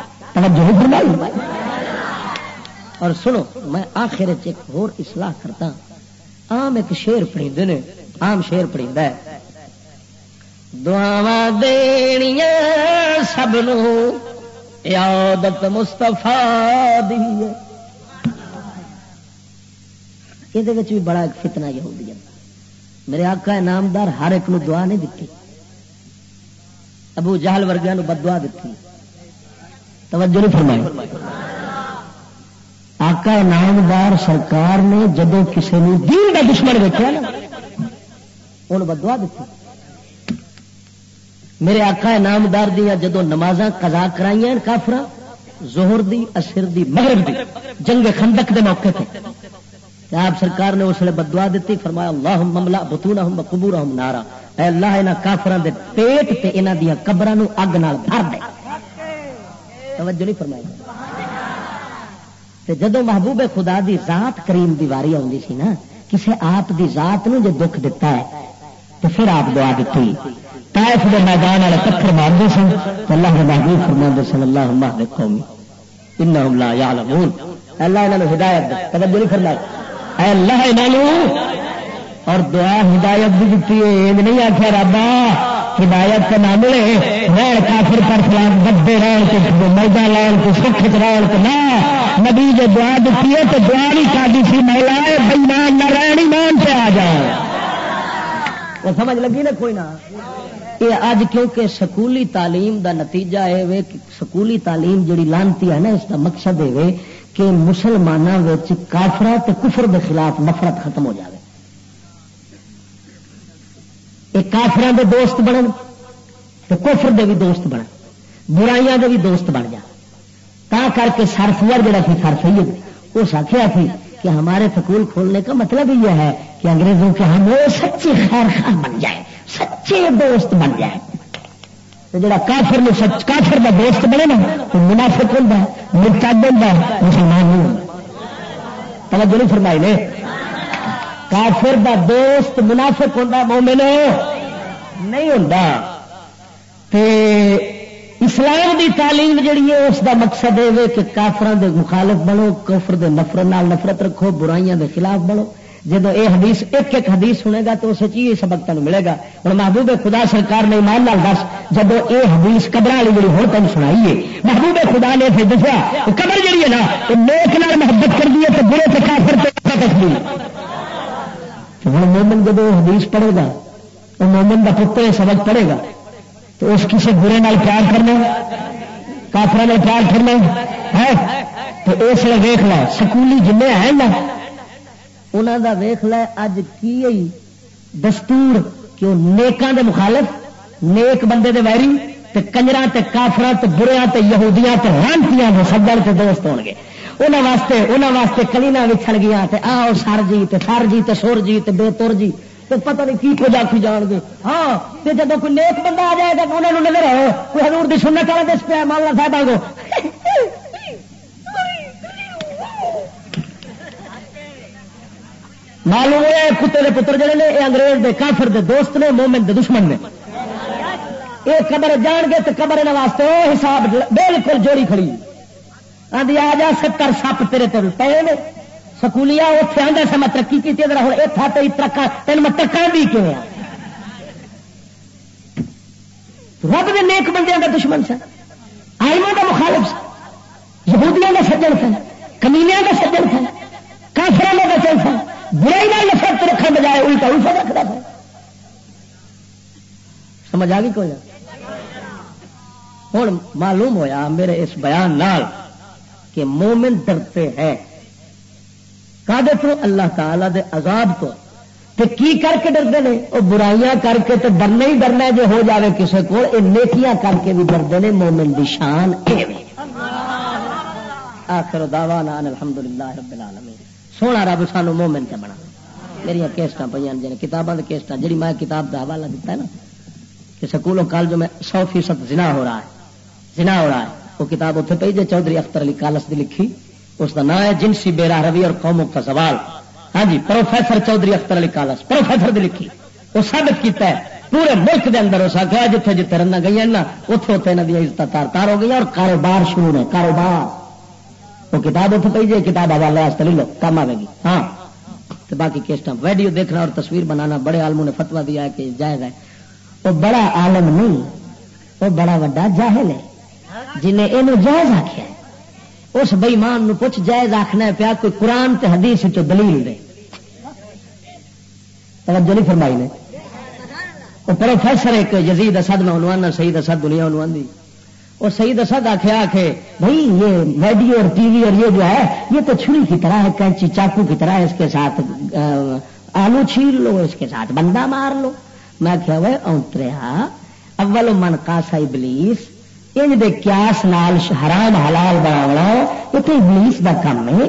اور سنو، میں آخر ایک اور اصلاح کرتا۔ آم ایک شیر پڑی نے آم شیر پڑی دعوا دنیا سب نو عادت مستفا دی یہ بھی بڑا ایک فتنا یہ ہو گیا میرے آقا نامدار، ہر ایک نو دعا نہیں دیتی ابو جہل ورگیا بدوا دیتی توجہ نہیں فرمائی۔ آقا نامدار سرکار نے جدو کسی نے دین کا دشمن دیکھا نا، ان بدوا دیتی میرے آقا نامدار دیا جدو نماز کزا کرائی کافر زہر دی اثر دی، مغرب دی، جنگ خندق دے موقع پہ آپ سرکار نے اس لیے بدوا دیتی فرمایا اللہ مملا بتونا ہوں قبور ہوں نارا۔ اے اللہ یہاں کافران دے پیٹ تے انہاں دیا قبران اگ نال بھر دے۔ توجہ نہیں فرمائی۔ جدو محبوب خدا دی ذات کریم دی واری آتی سی نا کسی آپ دی ذات نو جو دکھ دیتا ہے تو پھر آپ دعا دیتی تائف دے میدان والے پتھر مارتے سن اللہ کے محبوب فرما سن اللہ محد قومی انہم لا یعلمون۔ اللہ انہوں ہدایت توجہ نہیں فرمائی۔ اے اللہ انہوں اور دعا ہدایت بھی دیتی ہے نہیں آخیا رابا۔ ہدایت کا نام ملے رین کافر پر فلان گدے رہن کے میدا لین کے سکھ رہن کے نہ نبی جو دعا دیتی ہے تو دعا نہیں کھادی سی محلا بےمان نہ رہن، ایمان سے آ جائے وہ سمجھ لگی نا کوئی نہ یہ اج کیونکہ سکولی تعلیم دا نتیجہ ہے کہ سکولی تعلیم جڑی لانتی ہے نا، اس کا مقصد ہے کہ مسلمانوں کافرا کفر کے خلاف نفرت ختم ہو جائے کافران دے دوست بنن تو کفر دے بھی دوست بن برائیاں دے بھی دوست بن جا تا کر کے سرفور جڑا تھی سر سید اس آخیا تھی کہ ہمارے سکول کھولنے کا مطلب یہ ہے کہ انگریزوں کے ہم وہ سچے خیر خواہ بن جائے سچے دوست بن جائے تو جڑا کافر میں سچ، کافر کا دوست بنے نا تو منافق ہوتا ہے مرتاد ہوتا ہے، مسلمان نہیں توجہ نہیں فرمائی نے؟ کافر دا دوست منافق ہوتا مومن نہیں ہوتا اسلام دی تعلیم جڑی ہے، اس دا مقصد یہ کہ کافران دے مخالف بنو، کفر دے نفرت نال نفرت رکھو، برائیاں دے خلاف بنو۔ جب یہ حدیث، ایک ایک حدیث سنے گا تو اسے چیز سبق تمہیں ملے گا۔ اور محبوب خدا سرکار نے ایمان لال دس جب یہ حدیث قبر والی جی ہو تین سنائی ہے۔ محبوب خدا نے پھر دسیا، قبر جہی ہے نا وہ نیک نال محبت کر دی ہے تو برے تو کافر تو ہوں مومن جب حدیث پڑھے گا تو مومن کا پتر سبق پڑھے گا، تو اس کسی برے نال پیار کرنا کافر پیار کرنا ہے۔ تو اس لیے ویخ لا سکولی جن ہیں نا انہوں کا ویخ لا اج کی دستور کہ وہ نیکان دے مخالف، نیک بندے دے ویری، تے کنجرا تے کافرا تے بریا تے یہودیاں تے رانتیاں دے سجن تے دوست ہون گے انہوں واسطے انہوں واسطے کلینا وچھڑ گیا تے آؤ سر جی تے سر جی تے سور جی تے بے تور جی تے پتہ نہیں کی کچھ آخی جان گے۔ ہاں تے جب کوئی نیک بندہ آ جائے گا انہوں نے نظر آؤ کوئی حضور دی سنت والا دس پیا مالا صاحب آگو۔ معلوم ہوا کتے کے پتر جڑے نے یہ انگریز دے کافر دے دوست نے، مومن دے دشمن نے۔ یہ قبر جان گے تو قبر واسطے وہ حساب بالکل جوڑی کھڑی۔ آدھی آ جا، ستر سپ تیرے تیر پے نے۔ سکولی اتنے آدھا سا میں ترقی کی ہوں اتنا تیری ترقا تین میں ٹکا بھی کیوں آ رب کے نیک بندے کا دشمن سن آئموں کا مخالف سن، یہودیاں کا سجن سن کمینیا کا سجن سن کافر کا سجن سن، برائی نہ نفرت رکھنے بجائے الٹا الفا رکھتا تھا سمجھ آ گئی کوئی؟ ہوں، معلوم ہویا میرے اس بیان نال کہ مومن ڈرتے ہیں۔ کدے تو اللہ تعالی دے عذاب تو تے کی کر کے ڈرتے ہیں؟ وہ برائیاں کر کے تو ڈرنا ہی ڈرنا جو ہو جاوے کسی کو یہ نیکیاں کر کے بھی ڈرتے ہیں، مومن دی شان آخر دعوانا نان رب العالمین۔ سونا رب سانو مومن چ بنا۔ میری کیسٹ پہ جی کتابوں کی کیسٹ جی میں کتاب کا حوالہ دیتا ہے نا، کہ سکولوں کالجوں میں سو فیصد زنا ہو رہا ہے۔ زنا ہو رہا ہے۔ وہ کتاب اتنے پی جی چودھری اختر علی کالس کی لکھی۔ اس کا نام ہے جنسی بیرا روی اور قوموں کا سوال ہاں جی professor Chaudhry Akhtar Ali calls, professor کی لکھی۔ وہ ثابت کیتا ہے، پورے ملک کے اندر اس آخیا جتنے جتنے رنگ گئی نا اتنے اتنے یہاں کی عزت تار تار ہو گئی اور کاروبار شروع ہے کاروبار۔ وہ کتاب اتنے پی جی کتاب حوالے لے لو، کم آئے گی۔ ہاں۔ تو باقی کیسٹا ویڈیو دیکھنا اور تصویر بنانا، بڑے عالموں نے فتوا دیا ہے کہ جائز ہے۔ وہ بڑا عالم نہیں، وہ بڑا وا جاہل ہے۔ جنہیں یہ جائز آخیا اس بئیمان پوچھ جائز آخنا پیا، کوئی قرآن تے حدیث چ دلیل دے۔ توجہ نہیں فرمائی نے۔ وہ پروفیسر ایک یزید اسد میں عنوان صحیح اسد دنیا عنوان دی۔ اور سعید اسد آخیا کہ بھائی یہ ویڈیو اور ٹی وی اور یہ جو ہے، یہ تو چھری کی طرح ہے، کینچی چاقو کی طرح اس کے ساتھ آلو چھیل لو، اس کے ساتھ بندہ مار لو۔ میں کیا وہ اونتریا اول من کاسا ابلیس ان دے کیاس نال حرام حلال بنا یہ تو ابلیس دا کام ہے۔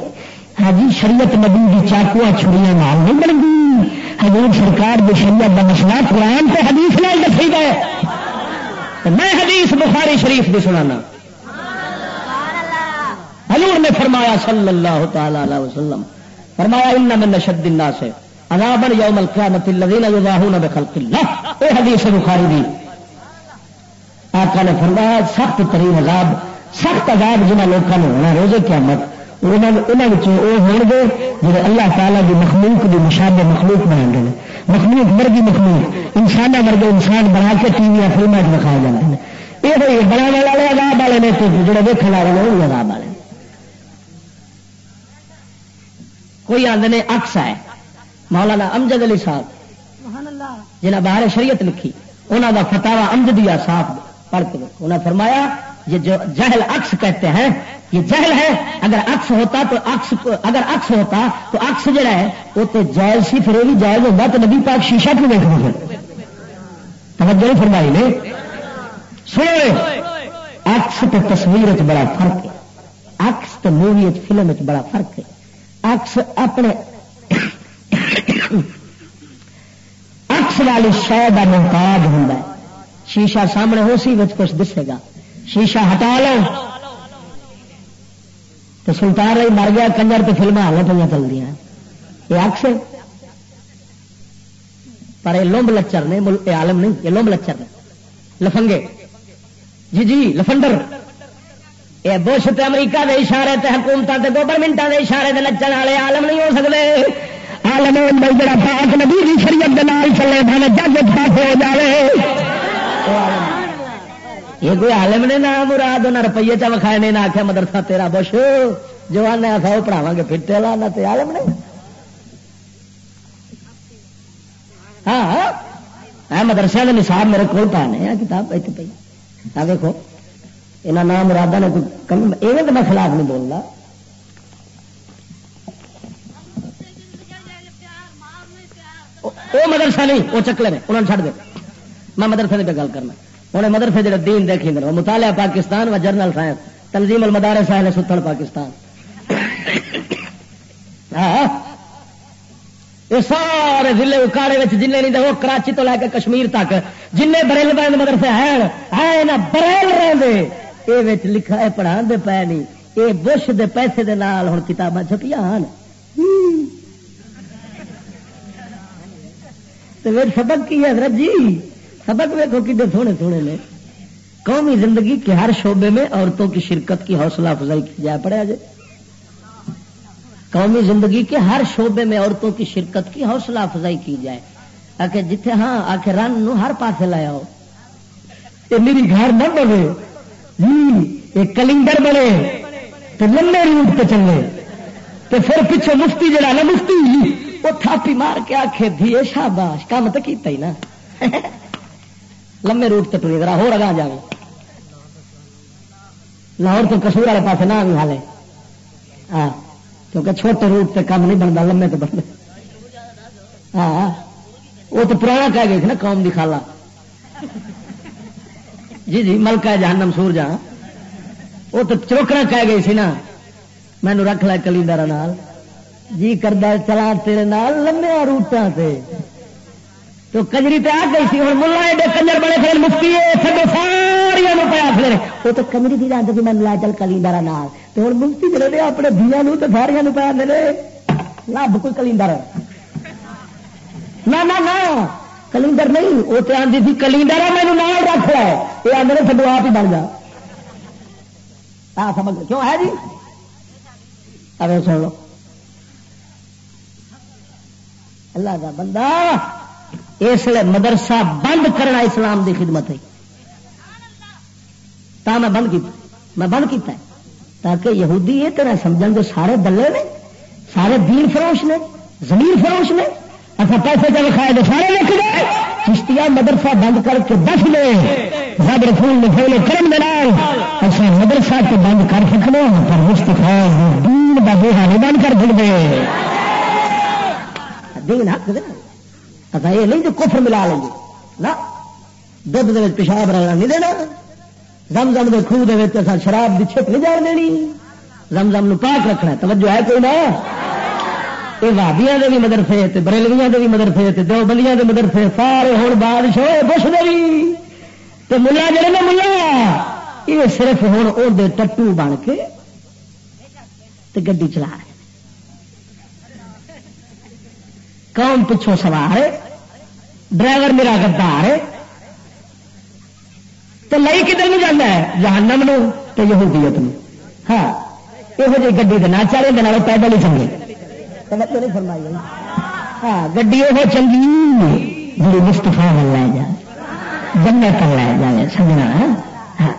ہاں جی شریعت نبی دی چاقو چھڑیاں نال نہیں بن گئی حضور ہاں جی، سرکار دی شریعت دا مسئلہ قرآن تے حدیث نال دسی گئے۔ میں حدیث بخاری شریف بھی سنانا۔ حضور نے فرمایا صلی اللہ تعالی علیہ وسلم، فرمایا ان من نشد الناس عذابا یوم القیامت الذين يضاهون بخلق الله اے حدیث بخاری دی۔ آقا نے فرمایا، سخت ترین عذاب، سخت عذاب جنہ لوگوں نے ہونا روز قیامت انہوں ہو گے جی اللہ تعالیٰ کی مخلوق کی مشابہ مخلوق بنا دیں مخلوق مرگی مخلوق انسان ورگے انسان بنا کے ٹی وی فلموں دکھائے جاتے ہیں۔ یہ بھائی بنا والے عذاب والے نے جڑے دیکھنے والے ہیں وہ عذاب والے کوئی آدھے نے اکس ہے مولانا امجد علی صاحب جنہیں باہر شریعت لکھی انہوں کا فتوا امجدیا صاحب پڑھ کے انہیں فرمایا، یہ جو جہل اکس کہتے ہیں، یہ جہل ہے۔ اگر اکس ہوتا تو اکس اگر اکس ہوتا تو اکس جڑا ہے، وہ تو جائز سی، پھر بھی جائز ہوتا تو نبی پاک شیشہ کیوں دیکھ پھر توجہ فرمائی نے؟ سنو اکس تو تصویر بڑا فرق ہے۔ اکس تو مووی فلم بڑا فرق ہے۔ اکس اپنے اکس والی شہ کا محتاج ہوں شیشہ سامنے ہو سی کچھ دسے گا۔ شیشہ ہٹا لو۔ تو سلطان رہی مر گیا، کنجر تو فلم ہال پہ چل دیا یہ اکس پر یہ لمب لچر نے یہ عالم نہیں، یہ لمب لچر نے۔ لفنگے۔ جی جی لفنڈر۔ یہ بش تے امریکہ دے اشارے تے حکومت کے گورنمنٹ کے اشارے دے نچن والے عالم نہیں ہو سکتے آلم جڑا پاک نبی شریعت دے نال چلے، بھاوے جج پاس ہو جائے یہ کوئی عالم نے نہ مراد انہیں روپیے چ وکھائے نے نہ آخیا مدرسہ تیرا بش جو آنے آخا وہ پڑھاوا گے پھر لا نہ عالم نے۔ ہاں ہاں۔ مدرسے کے نصاب میرے کو پانے کتاب اتنے پی دیکھو۔ یہاں نام مرادہ نے کوئی کم یہ تو میں خلاف نہیں بولنا۔ وہ مدرسہ نہیں، وہ چکلے نے انہوں نے چڑھ دے میں مدرسے کی گل کرنا۔ ہوں مدرسے جڑے دین دیکھی وہ مطالعہ پاکستان و جرنل سائنس تنظیم المدارے سائن ستھڑ پاکستان۔ ہاں؟ یہ سارے ضلع اکاڑے جن نہیں وہ کراچی تو لے کے کشمیر تک جن بریل بند مدرسے ہیں بریل رہے یہ لکھا ہے پڑھا دے پے نہیں یہ بش دے پیسے دے نال ہوں کتاباں چھپیا ہیں سبق کی ہے حضرت جی؟ سبق ویکو کتنے سونے سونے نے۔ قومی زندگی کے ہر شعبے میں عورتوں کی شرکت کی حوصلہ افزائی کی جائے پڑے آج قومی زندگی کے ہر شعبے میں عورتوں کی شرکت کی حوصلہ افزائی کی جائے۔ آ جتھے ہاں آ کے رن نو ہر پاسے لایا ہو۔ یہ میری گھر نہ بنے۔ یہ کلنڈر بنے۔ تو لمبے روٹ پہ چلے۔ تو پھر پیچھے مفتی جڑا نا مفتی وہ تھاپی مار کے آخے بھی شاباش کام تو کیتا ہی نا۔ لمبے روٹ سے ٹری ذرا ہو رگا جائے لاہور تو کسور والے پاس نہ بھی حالے۔ ہاں کیونکہ چھوٹے روٹ سے کام نہیں بنتا لمبے تو بنتے ہاں وہ تو پرانا کہہ گئے تھے نا، قوم دی خالہ۔ جی جی ملکہ جہنم سور جہاں وہ تو چروکنا کہہ گئی سی نا مینو رکھ لا کلیندر جی کردا چلا تیرے نال لمبے روٹاں تے۔ تو کجری پہ آ گئی سی، ہوں ملا ایڈے کنجر بڑے پھر مفتی سب ساریا پیا پھر وہ تو کمری کی جانتے کہ میں لا چل کلیندر نال۔ تو ہوں مفتی جڑے اپنے دیا تو ساریا پیا دے لب کوئی کلیندر نہ نہ کلیندر نہیں، وہ تو آدھی تھی کلیندر ہے مینو نال رکھ رہا ہے یہ آدھے سب آپ ہی بن جا۔ سمجھ کیوں ہے جی؟ اب سن لو اللہ کا بندہ اس لیے مدرسہ بند کرنا اسلام دی خدمت ہے۔ تا میں بند کیتا، میں بند کیتا ہے۔ تاکہ یہودی یہ طرح سمجھ جو سارے دلے نے، سارے دین فروش نے، زمین فروش نے اچھا پیسے جب کھائے تو سارے لکھ گئے چشتیا مدرسہ بند کر کے دس لے۔ رب رسول نے فیل کرم دے اچھا مدرسہ تو بند کر سکنے پر مستفا دین کا بوہا نہیں بند کر سکتے۔ دین حق دے اچھا یہ نہیں جو کفر ملا لیں گے۔ نہ دھد دے پیشاب رلنا نہیں دینا۔ زم زم کے خوہ دے شراب کی چھپ نہیں جان دینی۔ زم زم پاک رکھنا توجہ ہے کوئی نہ؟ یہ وادیاں دے بھی مدرسے بریلویاں دے بھی مدرسے دو بندیاں دے مدرسے سارے ہوں بادشاہ بش دے تو ملا جڑے نا ملا، یہ صرف ہوں وہ ٹٹو بن کے گڈی چلا رہے کون پچھوں سوار ہے؟ ڈرائیور میرا گدار ہے۔ تو لئی کدھر نہیں جانا ہے؟ جہنم نو تو یہودیت نو۔ ہاں یہ جی گڈی نہ چلے دن پیدل ہی چنگے۔ فرمائی ہاں گڈی وہ چنگی جی مستفا لے جا جنگے پر لے جائے، سمجھنا؟ ہاں۔, ہاں۔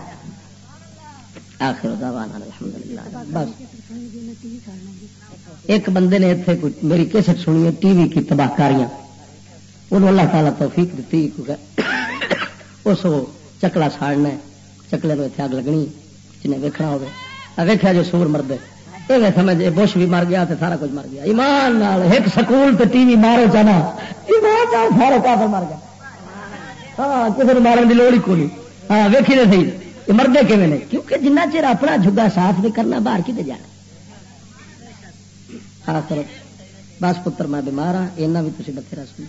آخر الحمدللہ۔ بس۔ ایک بندے نے اتنے میری کیسٹ سنی ہے، ٹی وی کی تباہ کاریاں۔ وہ اللہ تعالیٰ توفیق دیتی اس چکلا ساڑنا چکلے کو اتنے اگ لگنی جنہیں ویکنا ہوگا ویکیا جو سور مرد یہ سمجھ بش بھی مر گیا تو سارا کچھ مر گیا۔ ایمان نال ایک سکول ٹی وی مارو چاہنا ایمان نال سارا کافر مر گیا۔ ہاں کسی نے مارن کی لوڑ ہی کوئی۔ ہاں ویکھی نے صحیح مردے کیون کیونکہ جنہ چر اپنا جگا صاف نہیں کرنا، باہر کتنے جانا۔ آخر بس پتر میں بیمار ہاں اینا بھی تھی بتھیرا سمجھ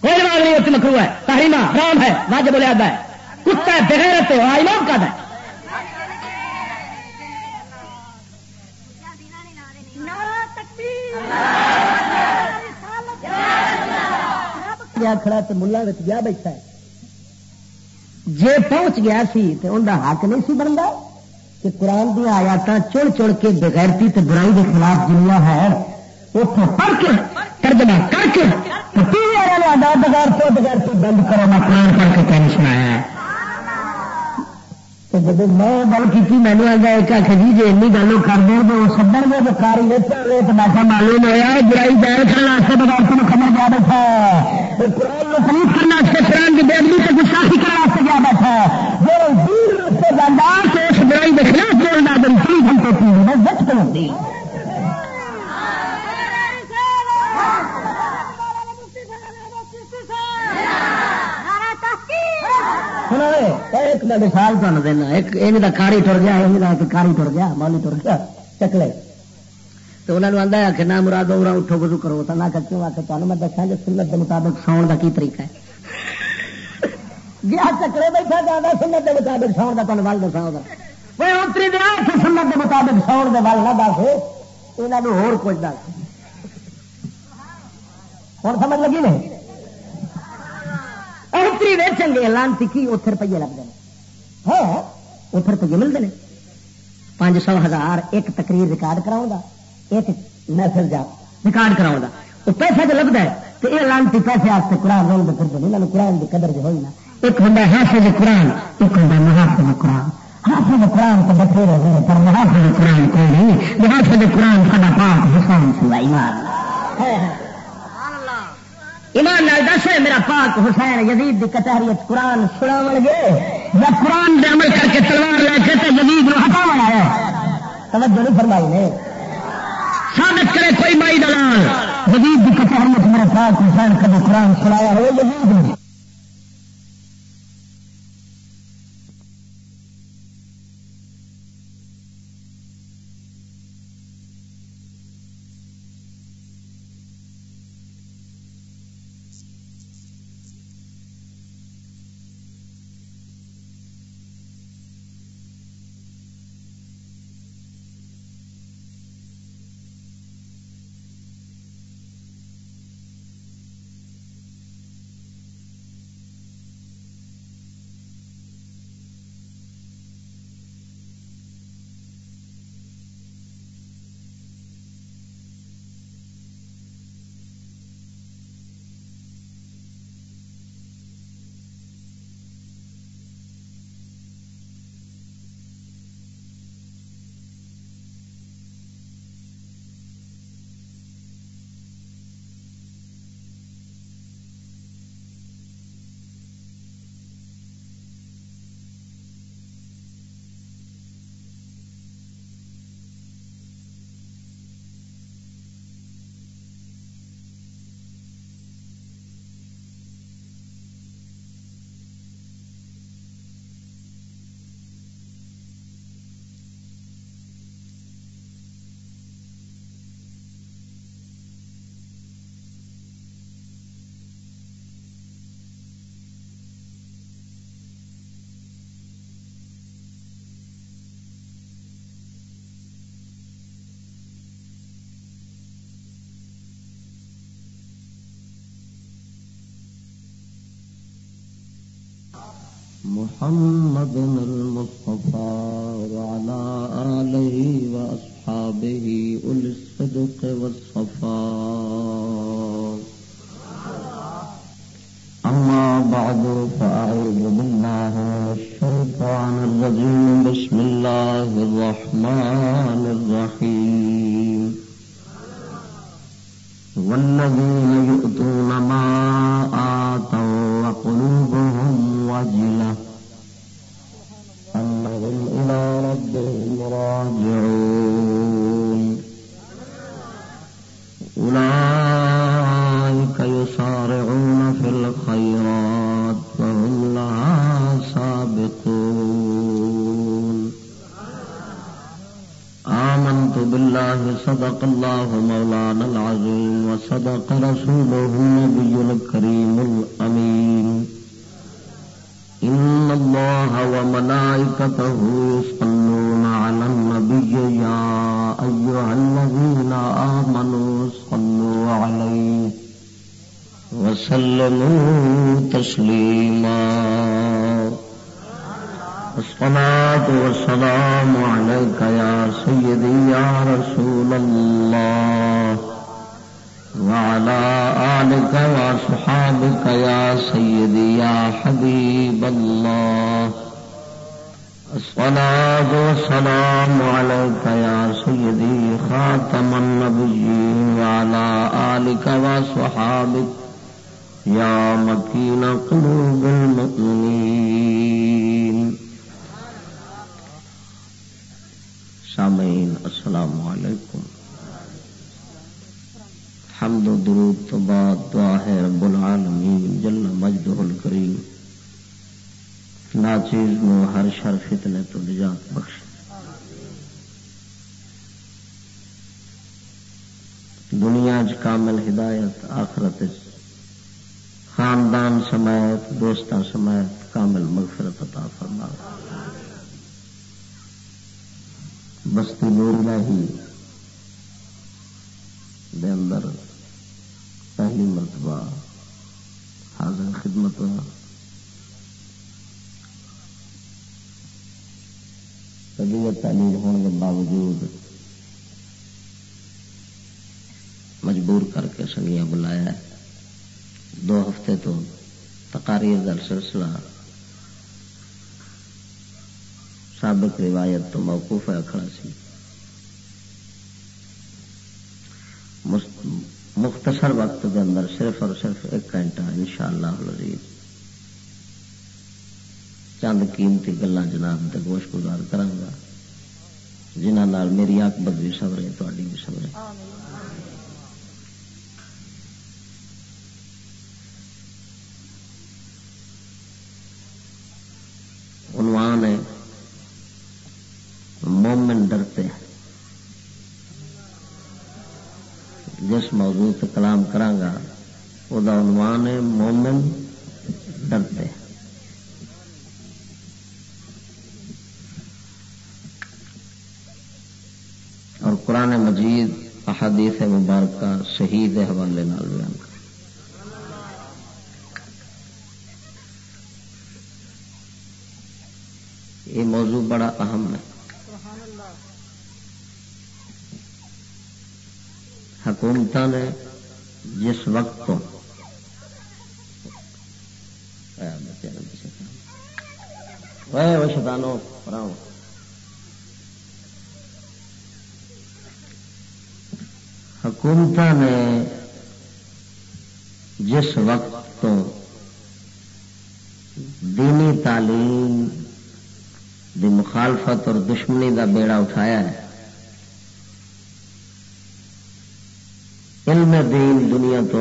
کوئی بات نہیں اتنے مکرو ہے تاریما رام ہے واجب آدھا ہے کتا ہے بغیر تو امام کا ہے کھڑا تو ملا گیا بیٹھا ہے جے پہنچ گیا سی تو ان کا حق نہیں سی بنتا کہ قرآن دیا آیات چڑ چڑ کے بغیرتی تے برائی کے خلاف جنیا ہے اتوں پڑھ کے، ترجمہ کر کے بغیر تو بغیر تو بند کرو، میں قرآن پڑھ کے کہیں سنایا ہے۔ تو جب میں گل کی میں نے آگے ایک آخ جی جی این گل کر دیں تو سدر میں تو کاری تو میں معلوم ہوا برائی جائے کھانے بغیر تم خبر جا بیٹھا قرآن میں تمیز کرنا قرآن کی بے ادبی سے گستاخی کرنے گیا بیٹھا جو ہو ایک میں مثال تمہیں دینا۔ ایک ان کاری تر گیا یہ کاری تر گیا مالی تر گیا، چکلے۔ تو انہوں نے آدھا کہ نہ مراد اٹھو گزو کرو۔ تو نہ کیوں؟ آ کے تمہیں میں دسا کہ مطلب سنت کے مطابق ساؤن کا کی طریقہ ہے؟ جی گیا چکرے بیٹھا جانا سنت کے مطابق ساؤن کا تمہیں ول دسا وہ اتری دیا سنت کے مطابق ساؤن کے ول نہ دس یہاں ہو کچھ دس۔ ہوں سمجھ لگی نہیں؟ اتری ویچن گے لانتی کی اتنے روپیے لگتے ہیں ہاں اتنے روپیے ملتے ہیں پانچ سو ہزار ایک تقریر ریکارڈ کراؤں گا، ایک محفل جا ریکارڈ کراؤں گا۔ وہ پیسہ جو لگتا ہے تو یہ لانتی پیسے آپ قرآن رول پھر قرآن کی قدر جو ہوئی نا ایک ہوں حافظ قرآن ایک ہوں محافظ قرآن۔ حافظ قرآن تو بتھیرے ہوئے پر محافظ قرآن کوئی نہیں۔ محافظ قرآن سا پاک حسین سوا ایمان۔ ایمان نال دس میرا پاک حسین یزید کی کچہری قرآن سنا گے یا قرآن دے عمل کر کے تلوار لے کے یزید ہٹاو آیا۔ توجہ نہیں فرمائی نے۔ ثابت کرے کوئی مائی دلال۔ جدید کی کچہری میرے پاک حسین کبھی قرآن سنایا ہو جدید محمد المصطفى وعلى آله وأصحابه أولي الصدق والصفاء. أما بعد، فأعوذ بالله من الشيطان الرجيم. بسم الله الرحمن کلام کرانگا۔ وہ عنوان ہے، مومن ڈرتے۔ اور قرآن مجید، احادیث مبارکہ، شہید حوالے نال بیان کر یہ موضوع بڑا اہم ہے۔ حکومت نے جس وقت تو شتانو پراؤ حکومت نے جس وقت تو دینی تعلیم دی مخالفت اور دشمنی دا بیڑا اٹھایا ہے علم دین دنیا تو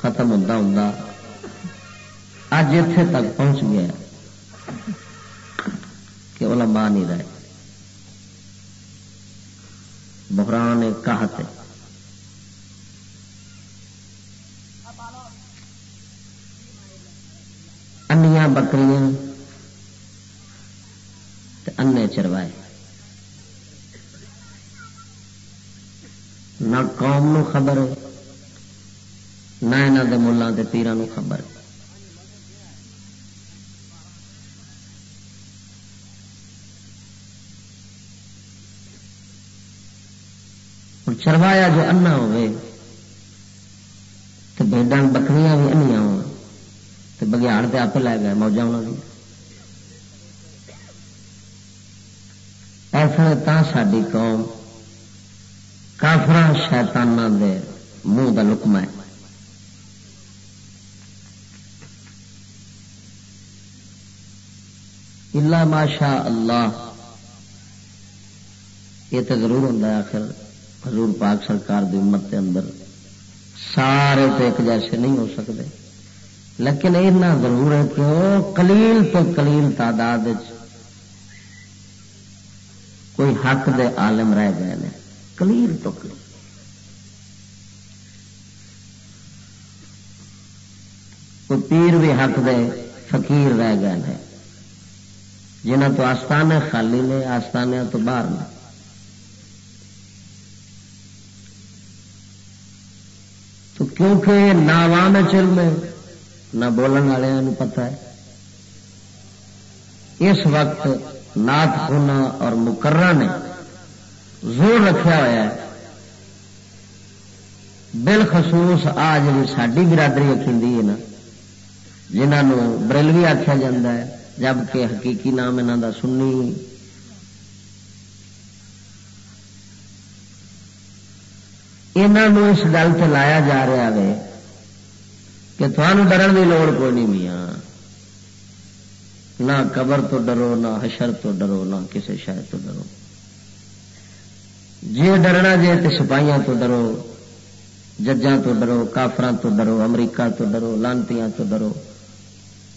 ختم ہوتا ہوں اج اتے تک پہنچ گیا کہ علماء نہیں رہے۔ بحران کہتے انیاں بکریاں انے چروائے نہ قوم نو خبر نہ یہاں کے ملوں کے پیران خبر۔ چروایا جو انا ہوے تو بکریاں بھی انیاں ہو بگیاڑ تو آپ لے گئے موجہ انہوں نے ایسا تا ساری قوم کافر شیتان دے منہ کا لکما ہے اللہ ماشا اللہ یہ تو ضرور ہوں آخر۔ حضور پاک سرکار دی امت کے اندر سارے تو ایک جیسے نہیں ہو سکتے۔ لیکن اتنا ضرور ہے کہ وہ کلیل تو کلیل تعداد کوئی حق دے عالم رہ گئے ہیں کلیل تو کلیل کوئی پیر بھی حق دے، فقیر رہ گئے ہیں جنہ تو آستانے خالی نے آستانے تو باہر نے۔ تو کیونکہ نہ عوام چل میں نہ بولن والوں پتا ہے۔ اس وقت نات خونا اور مقررہ نے زور رکھا ہوا ہے۔ بالخصوص آ جی ساری برادری اکیلی ہے نا جنہوں برلوی آخیا جا ہے۔ جبکہ حقیقی نام یہاں کا سنی۔ اس گل سے لایا جا رہا ہے کہ تمہوں ڈرن کی لوڑ کوئی نہیں میاں۔ نہ قبر تو ڈرو، نہ حشر تو ڈرو، نہ کسی شہر تو ڈرو۔ جی ڈرنا جی تو سپاہیاں تو ڈرو، ججاں تو ڈرو کافران تو ڈرو، امریکہ تو ڈرو، لانتیاں تو ڈرو۔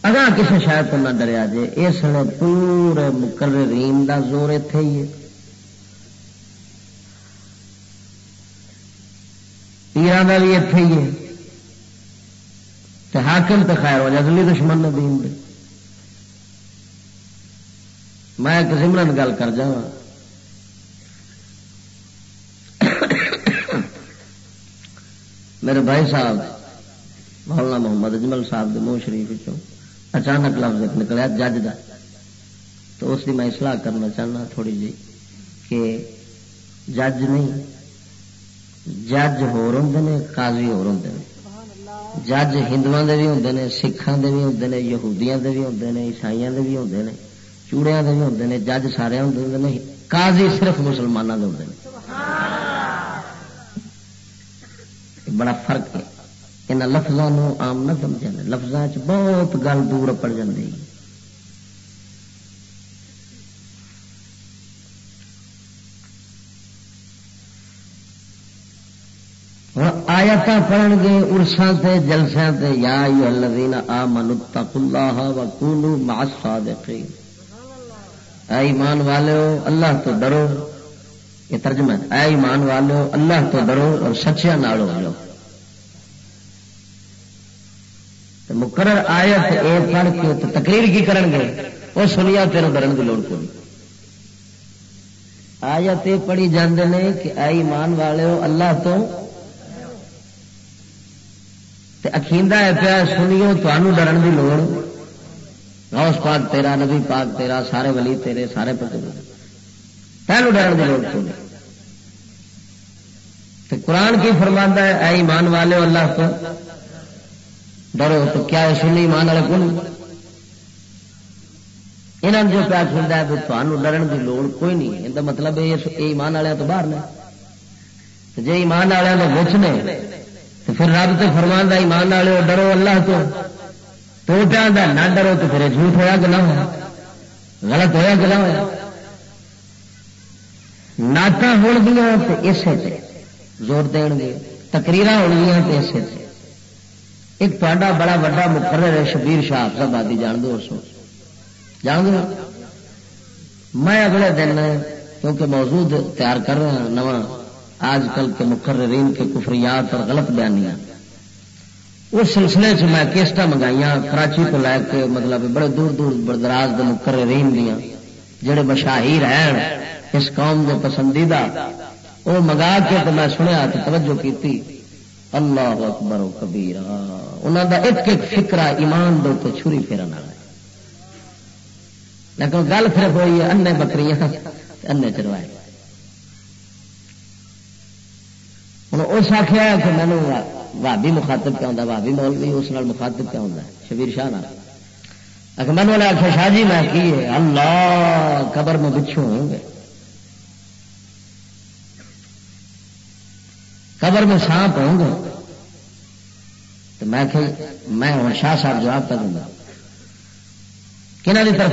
اگا کسی شاید تو نہ ڈریا جے اس نے پورے مقررین دا زور اتے ہی ہے۔ پیران کا بھی اتے ہی ہے۔ حاکم تو خیر ہو جائے دشمن نے دین دے۔ میں ایک سمرن گل کر جا میرے بھائی صاحب، مولانا محمد اجمل صاحب کے منہ شریف اچانک لفظ نکلیا جج کا تو اس کی میں اصلاح کرنا چاہنا تھوڑی جی کہ جج نہیں جج ہوں قاضی ہوں جج ہندو کے بھی ہوں سکھان کے بھی ہوں یہودیاں کے بھی ہوں عیسائی کے بھی ہوں چوڑیا کے بھی ہوں جج سارے ہوں قاضی صرف مسلمانوں کے ہوں بڑا فرق ہے۔ یہاں لفظوں آم نہ سمجھا لفظوں چ بہت گل دور پڑ جاتی آیات پڑھ گے ارساں تے جلساں تے یا ایو الذین آمنوا اتقوا اللہ وکونوا مع الصادقین اے ایمان والو اللہ تو ڈرو یہ ترجمہ ہے اے ایمان والو اللہ تو ڈرو اور سچیاں نال ہو جاؤ مقرر آیت اے پڑھ کے تقریر کی کرن گے؟ وہ سنیا تیرے ڈرن کی لوڑ کوئی۔ آیت یہ پڑھی جاندے نے کہ اے ایمان والو، اللہ تو اخیندہ ہے پیا، سنیو تمہوں ڈرن کی لوڑ۔ غوث پاک تیرا، نبی پاک تیرا، سارے ولی تیرے، سارے پہلو ڈرن کی لوڑ سنی قرآن کی فرماندہ ہے، اے ایمان والے اللہ تو ڈرو تو کیا ہے سنی ایمان والے کون یہاں جو پیا سنتا ہے تمہوں ڈرن کی لوڑ کوئی نہیں مطلب یہ مطلب یہ ایمان والے تو باہر نے۔ جی ایمان والے تو نے، تو پھر رب تو فرمان ایمان والے ڈرو اللہ تو۔ تو پیا نہ ڈرو تو پھر جھوٹ ہوا کہ نہ ہوا غلط ہوا کہ نہ ہوا نعت ہو گیا تو اسے زور دین گے تقریر ہو گیا تو اسے ایک تا بڑا وا مقرر ہے، شبیر شاہ افسر آبادی، جان دو سو جان دو۔ میں اگلے دن کیونکہ موجود تیار کر رہا ہوں، نواں آج کل کے مقررین کے کفریات اور غلط بیانیاں۔ اس سلسلے سے میں کیسٹا منگائی کراچی کو لے کے مطلب بڑے دور دور بردراز کے مقررین دیا جڑے مشاہیر ہیں، اس قوم کے پسندیدہ وہ منگا کے تو میں سنیا تو توجہ کی اللہ اکبر و کبیر انہوں کا ایک ایک فکرا ایمان دو تو چھری پھیرن والا لیکن گل پھر ہوئی ہے انے بکریاں انے چروائے ہوں اس آخیا کہ مینو بھابی مخاطب کیا ہوتا بھابی مولوی اس نال مخاطب کیا ہوتا شبیر شاہ اگر مینو نے آخیا شاہ جی میں کی ہے؟ اللہ قبر میں بچھو ہوں گے۔ قبر میں سانپ ہوں گے۔ تو میں کہ میں ہوں شاہ صاحب جواب کر دوں گا۔ کنہ کی طرف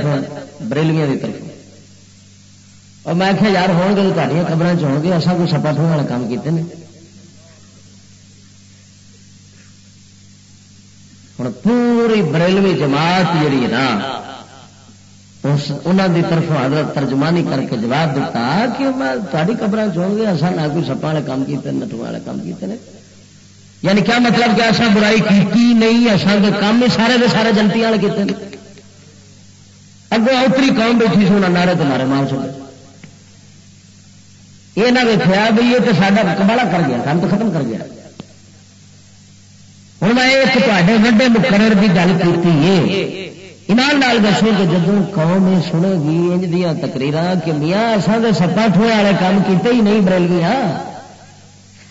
بریلیاں کی طرف اور میں کہ یار ہو گے تو تاریاں قبر چ گے اصل کوئی سپا تھوڑا کام کیتے ہیں ہوں پوری بریلوی جماعت جیڑی ہے نا انہوں کی طرف حضرت ترجمانی کر کے جواب دیتا کہ میں تاری قبر چون گے اصل نہ کوئی سپا والے کام کیتے نٹو والے کام کیتے ہیں یعنی کیا مطلب کہ ایسا برائی کی نہیں اصل کے کام ہی سارے دے سارے جنتی والے کیتے ہیں اگو اتری قوم بیٹھی سونا نعرے تمہارے مار چکے یہ نہ ویکیا بھائی یہ تو سارا کبالا کر گیا کام تو ختم کر گیا۔ ہوں میں ایک تے وڈے مقرر کی گل کی ایمان نال دسو کہ جب قوم سنے گی، انج دیا تقریر کہ میاں اصل تو سپا ٹھوئے والے کام کیتے ہی نہیں برل گیا ہاں؟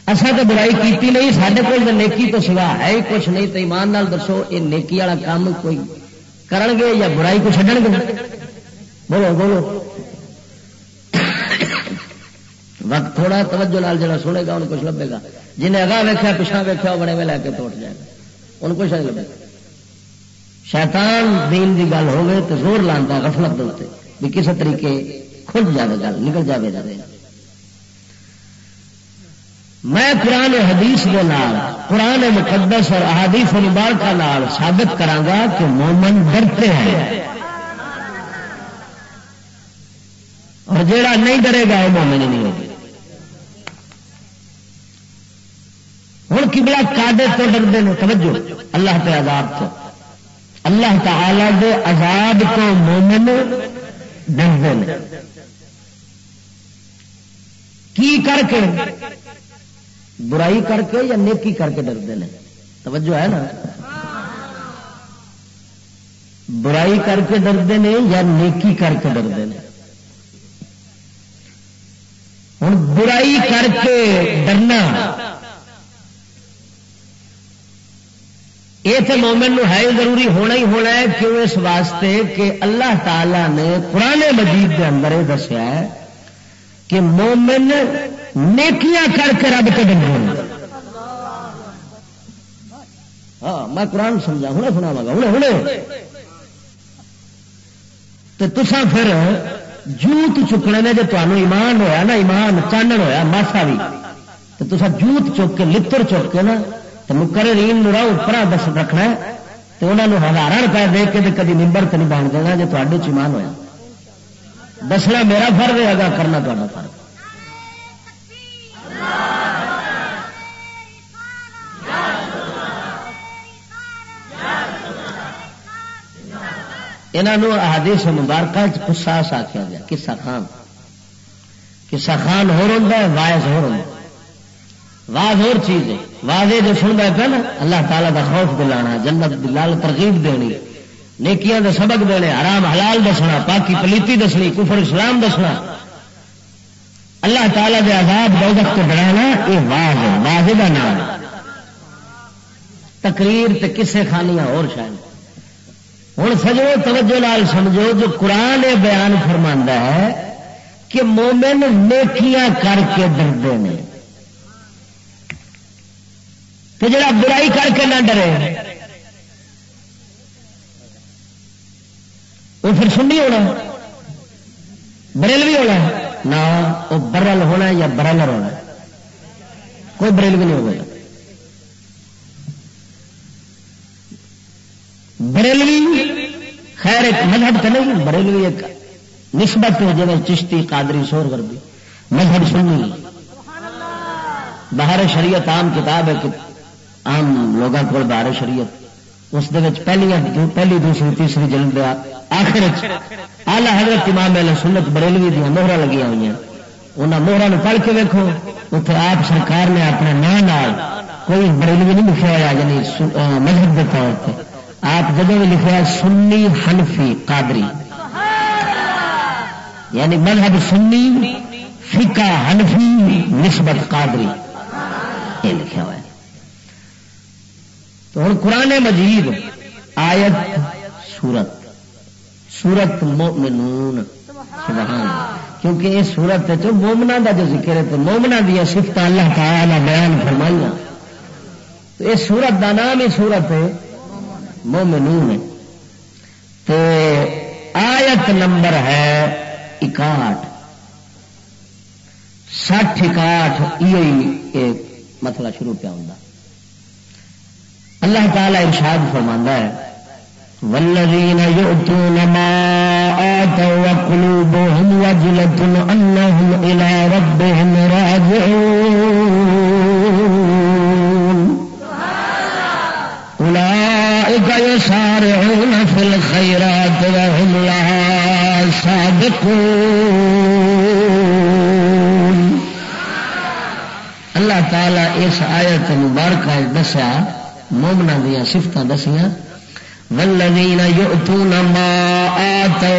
اصل تو برائی کیتی نہیں سارے کو نیکی تو سوا ہے ہی کچھ نہیں تو ایمان نال دسو، یہ نیکی والا کام کوئی کرن گے یا برائی کو چڈن گے؟ بولو بولو۔ وقت تھوڑا توجہ لال جڑا سنے گا انہیں کچھ لبے گا۔ جنہیں اگاہ ویکیا پچھا ویکیا وہ بڑے میں لے کے توٹ جائے گا ان کچھ نہیں لبے۔ گا شیطان دین کی گل ہوگی تو زور لانا غفلت دے بھی کسی طریقے کھل جائے گل، نکل جائے جائے میں قرآن حدیث کے نال، قرآن مقدس اور احادیث مبارکہ نال ثابت کرانگا کہ مومن ڈرتے ہیں۔ اور جیڑا نہیں ڈرے گا، وہ مومن نہیں ہوگی ہوں کبلا کاڈے تو ڈرتے ہیں، توجہ، اللہ کے عذاب تو۔ اللہ تعالی دے عذاب تو مومن ڈرتے ہیں کی کر کے؟ برائی کر کے یا نیکی کر کے ڈرتے ہیں؟ توجہ ہے نا؟ برائی کر کے ڈرتے ہیں یا نیکی کر کے ڈرتے ہیں؟ ہوں برائی کر کے ڈرنا یہ تو مومن ہے ضروری، ہونا ہی ہونا ہے، کیوں اس واسطے کہ اللہ تعالی نے پرانے مجید کے اندر یہ دسیا ہے کہ مومن نیکیاں کر کے رب کے ڈنگ ہاں میں قرآن سمجھا ہوں سنا گا ہوں ہوں تو تسا پھر جوت چکنے نے جی تمہیں ایمان ہویا نا، ایمان چانن ہویا، ماسا بھی تو تصا جوت چک کے لڑ چک کے نا تو مکر ریم نورا اوپر دس رکھنا ہے تو انہوں نے ہزار روپئے دے کے کدی نمبر تو نہیں بن دینا جی تے چمان ہوا دسنا میرا فرض ہے ادا کرنا تا فرض۔ انہوں آدیش مبارکہ کساس آخیا گیا کسا خان۔ کسا خان ہو رہا ہے وائز ہو رہا واز اور چیز ہے۔ واضح جو سنتا پہ نا، اللہ تعالیٰ کا خوف دلانا جنت دلال ترغیب دینی۔ نیکیاں دے سبق دینے، حرام حلال دسنا، پاکی پلیتی دسنی، کفر اسلام دسنا۔ اللہ تعالیٰ دے عذاب دوزخ کو ڈرانا یہ واض ہے، واضح کا نام تقریر تے کسے خانیاں اور شاید ہوں سجو، توجہ لال سمجھو، جو قرآن بیان فرما ہے کہ مومن نیکیاں کر کے ڈرتے ہیں۔ تو جڑا برائی کر کے نہ ڈرے۔ وہ پھر سننی ہونا بریل بھی ہونا نہ، وہ برل ہونا یا برلر ہونا کوئی بریل بھی نہیں ہوگا۔ بریلوی خیر ایک مذہب تو نہیں، بریلوی ایک نسبت ہو جائے چشتی قادری سور وردی مذہب سننی باہر شریعت عام کتاب ہے عام لوگوں کو باہر شریعت۔ اس پہلی پہلی، دوسری، تیسری جلد آخر آلہ حضرت امام علیہ سنت بریلوی دیا موہرا لگی ہوئی انہیں موہرا پڑھ کے ویکو اتنے آپ سرکار نے اپنے نام کوئی بریلوی نہیں لکھا ہوا یعنی مذہب کے طور پہ آپ جب بھی لکھا سنی حنفی قادری۔ یعنی مذہب سنی فکا حنفی نسبت قادری۔ یہ لکھا ہوا تو ہوں قرآن مجید، آیت، سورت۔ سورت مومنون، سبحان کیونکہ یہ سورت مومنا کا جو ذکر ہے تو مومنا دیا سفت اللہ تعالی بیان فرمائیاں۔ تو یہ سورت کا نام ہی سورت ہے مومنون۔ تو آیت نمبر ہے اکاٹھ۔ سٹھ اکاٹھ یہ مسئلہ شروع پہ ہوں اللہ تعالی ارشاد فرماندہ ہے والذین یؤتون ما آتوا وقلوبهم وجلة أنهم إلى ربهم راجعون۔ يسارعون في الخيرات وهم لها صادقون اللہ تعالی اس آیت مبارکہ دسیا مومنا دیا سفت دسیا ولوین یؤتون ما آتو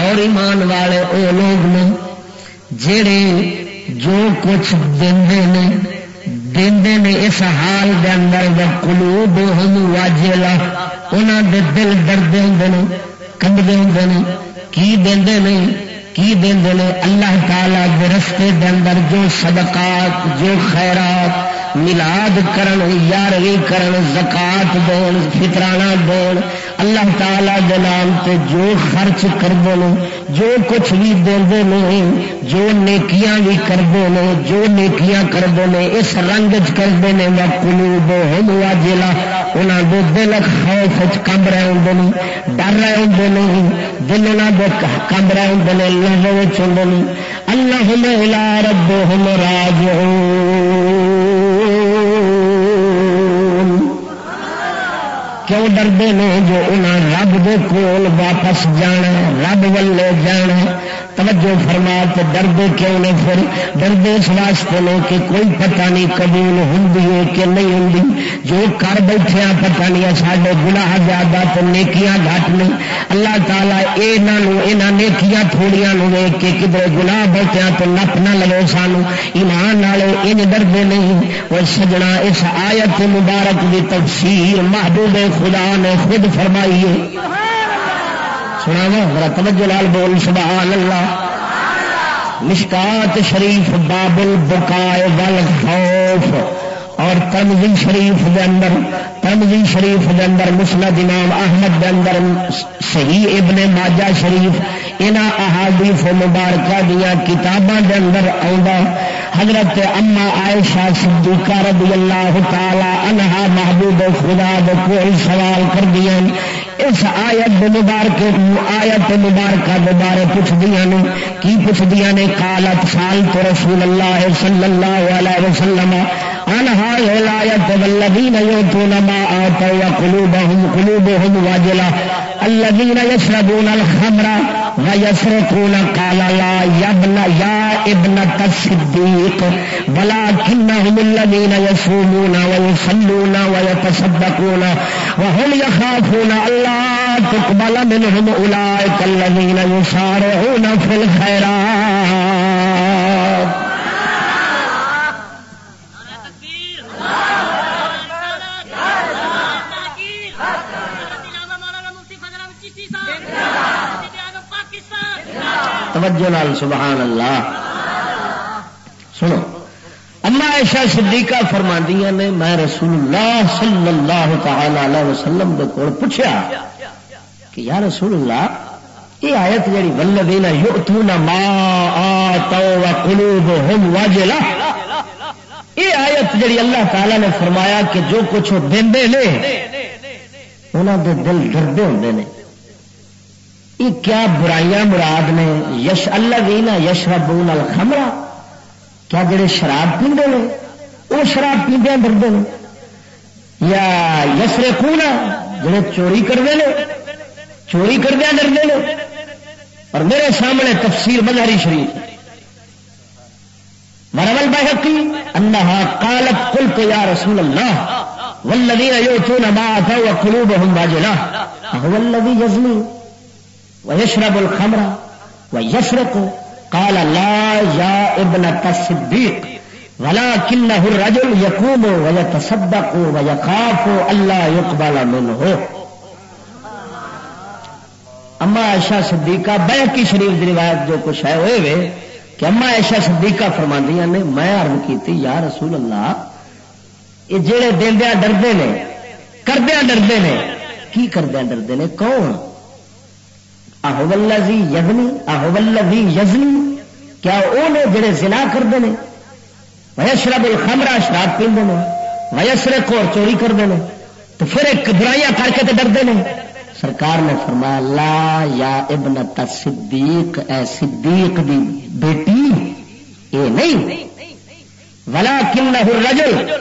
اور ایمان والے او لوگ نے جڑے جو کچھ دیں دے نے اس حال دے اندر کلوب ہم واجلا انہوں دے دل ڈردے ہوں کمبے ہوں کی دے نہیں کی دے اللہ تعالی دے رستے دے اندر جو صدقات، جو خیرات ملاد کرن، یاروی کرن، زکات دین فطرانہ دین اللہ تعالی دے نام تے جو خرچ کرتے ہیں جو کچھ بھی دے جو نیکیاں بھی کرتے ہیں جو نیکیاں کرتے ہیں اس رنگ کرتے ہیں وہ کلو بہت واجلا انہوں دے دل خوف کمب رہے ہوں ڈر رہے ہوں دل انہوں دے کمب رہے ہوں لہو ہوں اللہ رب ہم راج کیوں ڈردے نے جو انہیں رب دے کول واپس جانا رب ولے جانا توجہ فرما تو ڈردے کیوں نے پھر؟ ڈردے اس واسطے نے کہ کوئی پتہ نہیں قبول ہوں کہ نہیں ہوں جو کر بیٹھے پتہ نہیں سارے گناہ زیادہ تو نیکیاں گھٹ نہیں اللہ تعالیٰ یہاں نیکیاں تھوڑیاں ویک کے کدھر گناہ بیٹھے تو نپ نہ لو سانو ایمان والے ان ڈردے نہیں۔ وہ سجنا اس آیت مبارک کی تفسیر محبوب خدا نے خود فرمائی ہے۔ سنا میرا توجہ لال بول سبحان اللہ مشکات شریف بابل بکائے والخوف خوف۔ اور تنظیم شریف دے اندر تنظیم شریف دے اندر مسند امام احمد دے اندر صحیح ابن ماجہ شریف، انہاں احادیث مبارکہ دیا کتاباں دے اندر آؤں حضرت اما عائشہ صدیقہ رضی اللہ تعالی عنہا محبوب خدا دے کوئی سوال کر دیا اس آیت مبارک آیت مبارکہ دوبارے پوچھ دیا نے کی پوچھ دیا نے؟ کالت سال تو رسول اللہ صلی اللہ علیہ وسلم انہا الایت والذین یوتون ما آتوا وقلوبهم قلوبهم واجلہ، الذین یشربون الخمر یسر کولا کالا لا يا ابن يا ابن الصديق ولكنهم الذين يصومون ويصلون ويتصدقون وهم يخافون الله تقبل منهم اولئك الذين يسارعون فی الخیرات توجہ نال، سبحان اللہ۔ سنو اما ایشا صدیقہ فرماندیاں نے میں رسول اللہ صلی اللہ تعالی علیہ وسلم دے کول پوچھا کہ یا رسول اللہ یہ آیت جڑی ولدین یؤتون ما آتوا وقلوبهم واجلہ یہ آیت جڑی اللہ تعالی نے فرمایا کہ جو کچھ دیندے نے، انہاں دے دل ڈردے ہوندے نے۔ یہ کیا برائیاں مراد نے؟ یش اللہ بھی نا یش ربون الخمرا کیا جڑے شراب پیندے نے؟ وہ شراب پیندے ڈرتے ہیں یا یسرے کونا جڑے چوری کرتے ہیں چوری کردیا ڈرتے ہیں اور میرے سامنے تفسیر مظہری شریف. مرمل بحقی انہا قالت قلت یا رسول اللہ، والذین یوتون ما آتوا وقلوبهم واجلہ. هو الذي يزني ويشرب الخمر ويسرق قال لا يا ابن الصديق ولكنه الرجل يقوم ويتصدق ويخاف الا يقبل منه اما ایشا صدیقہ بہ کی شریف دی روایت جو کچھ ہے ہوئے وے کہ اما ایشا صدیقہ فرماندیاں نے، میں عرض کیتی، یا رسول اللہ، یہ جڑے دیندیا ڈردے نے کردیا ڈردے نے، کی کردیا ڈردے نے؟ کون؟ اہولی یزنی اہولی یزنی، کیا وہ نے جڑے زنا کرتے ہیں ویشرب الخمرا شراب پیندے ہیں ویسرے کو چوری کرتے ہیں تو پھر ایک برائیاں کر کے تو ڈرتے ہیں سرکار نے فرمایا، لا یا ابن صدیق، اے صدیق دی بیٹی، اے نہیں۔ ولا کن رجل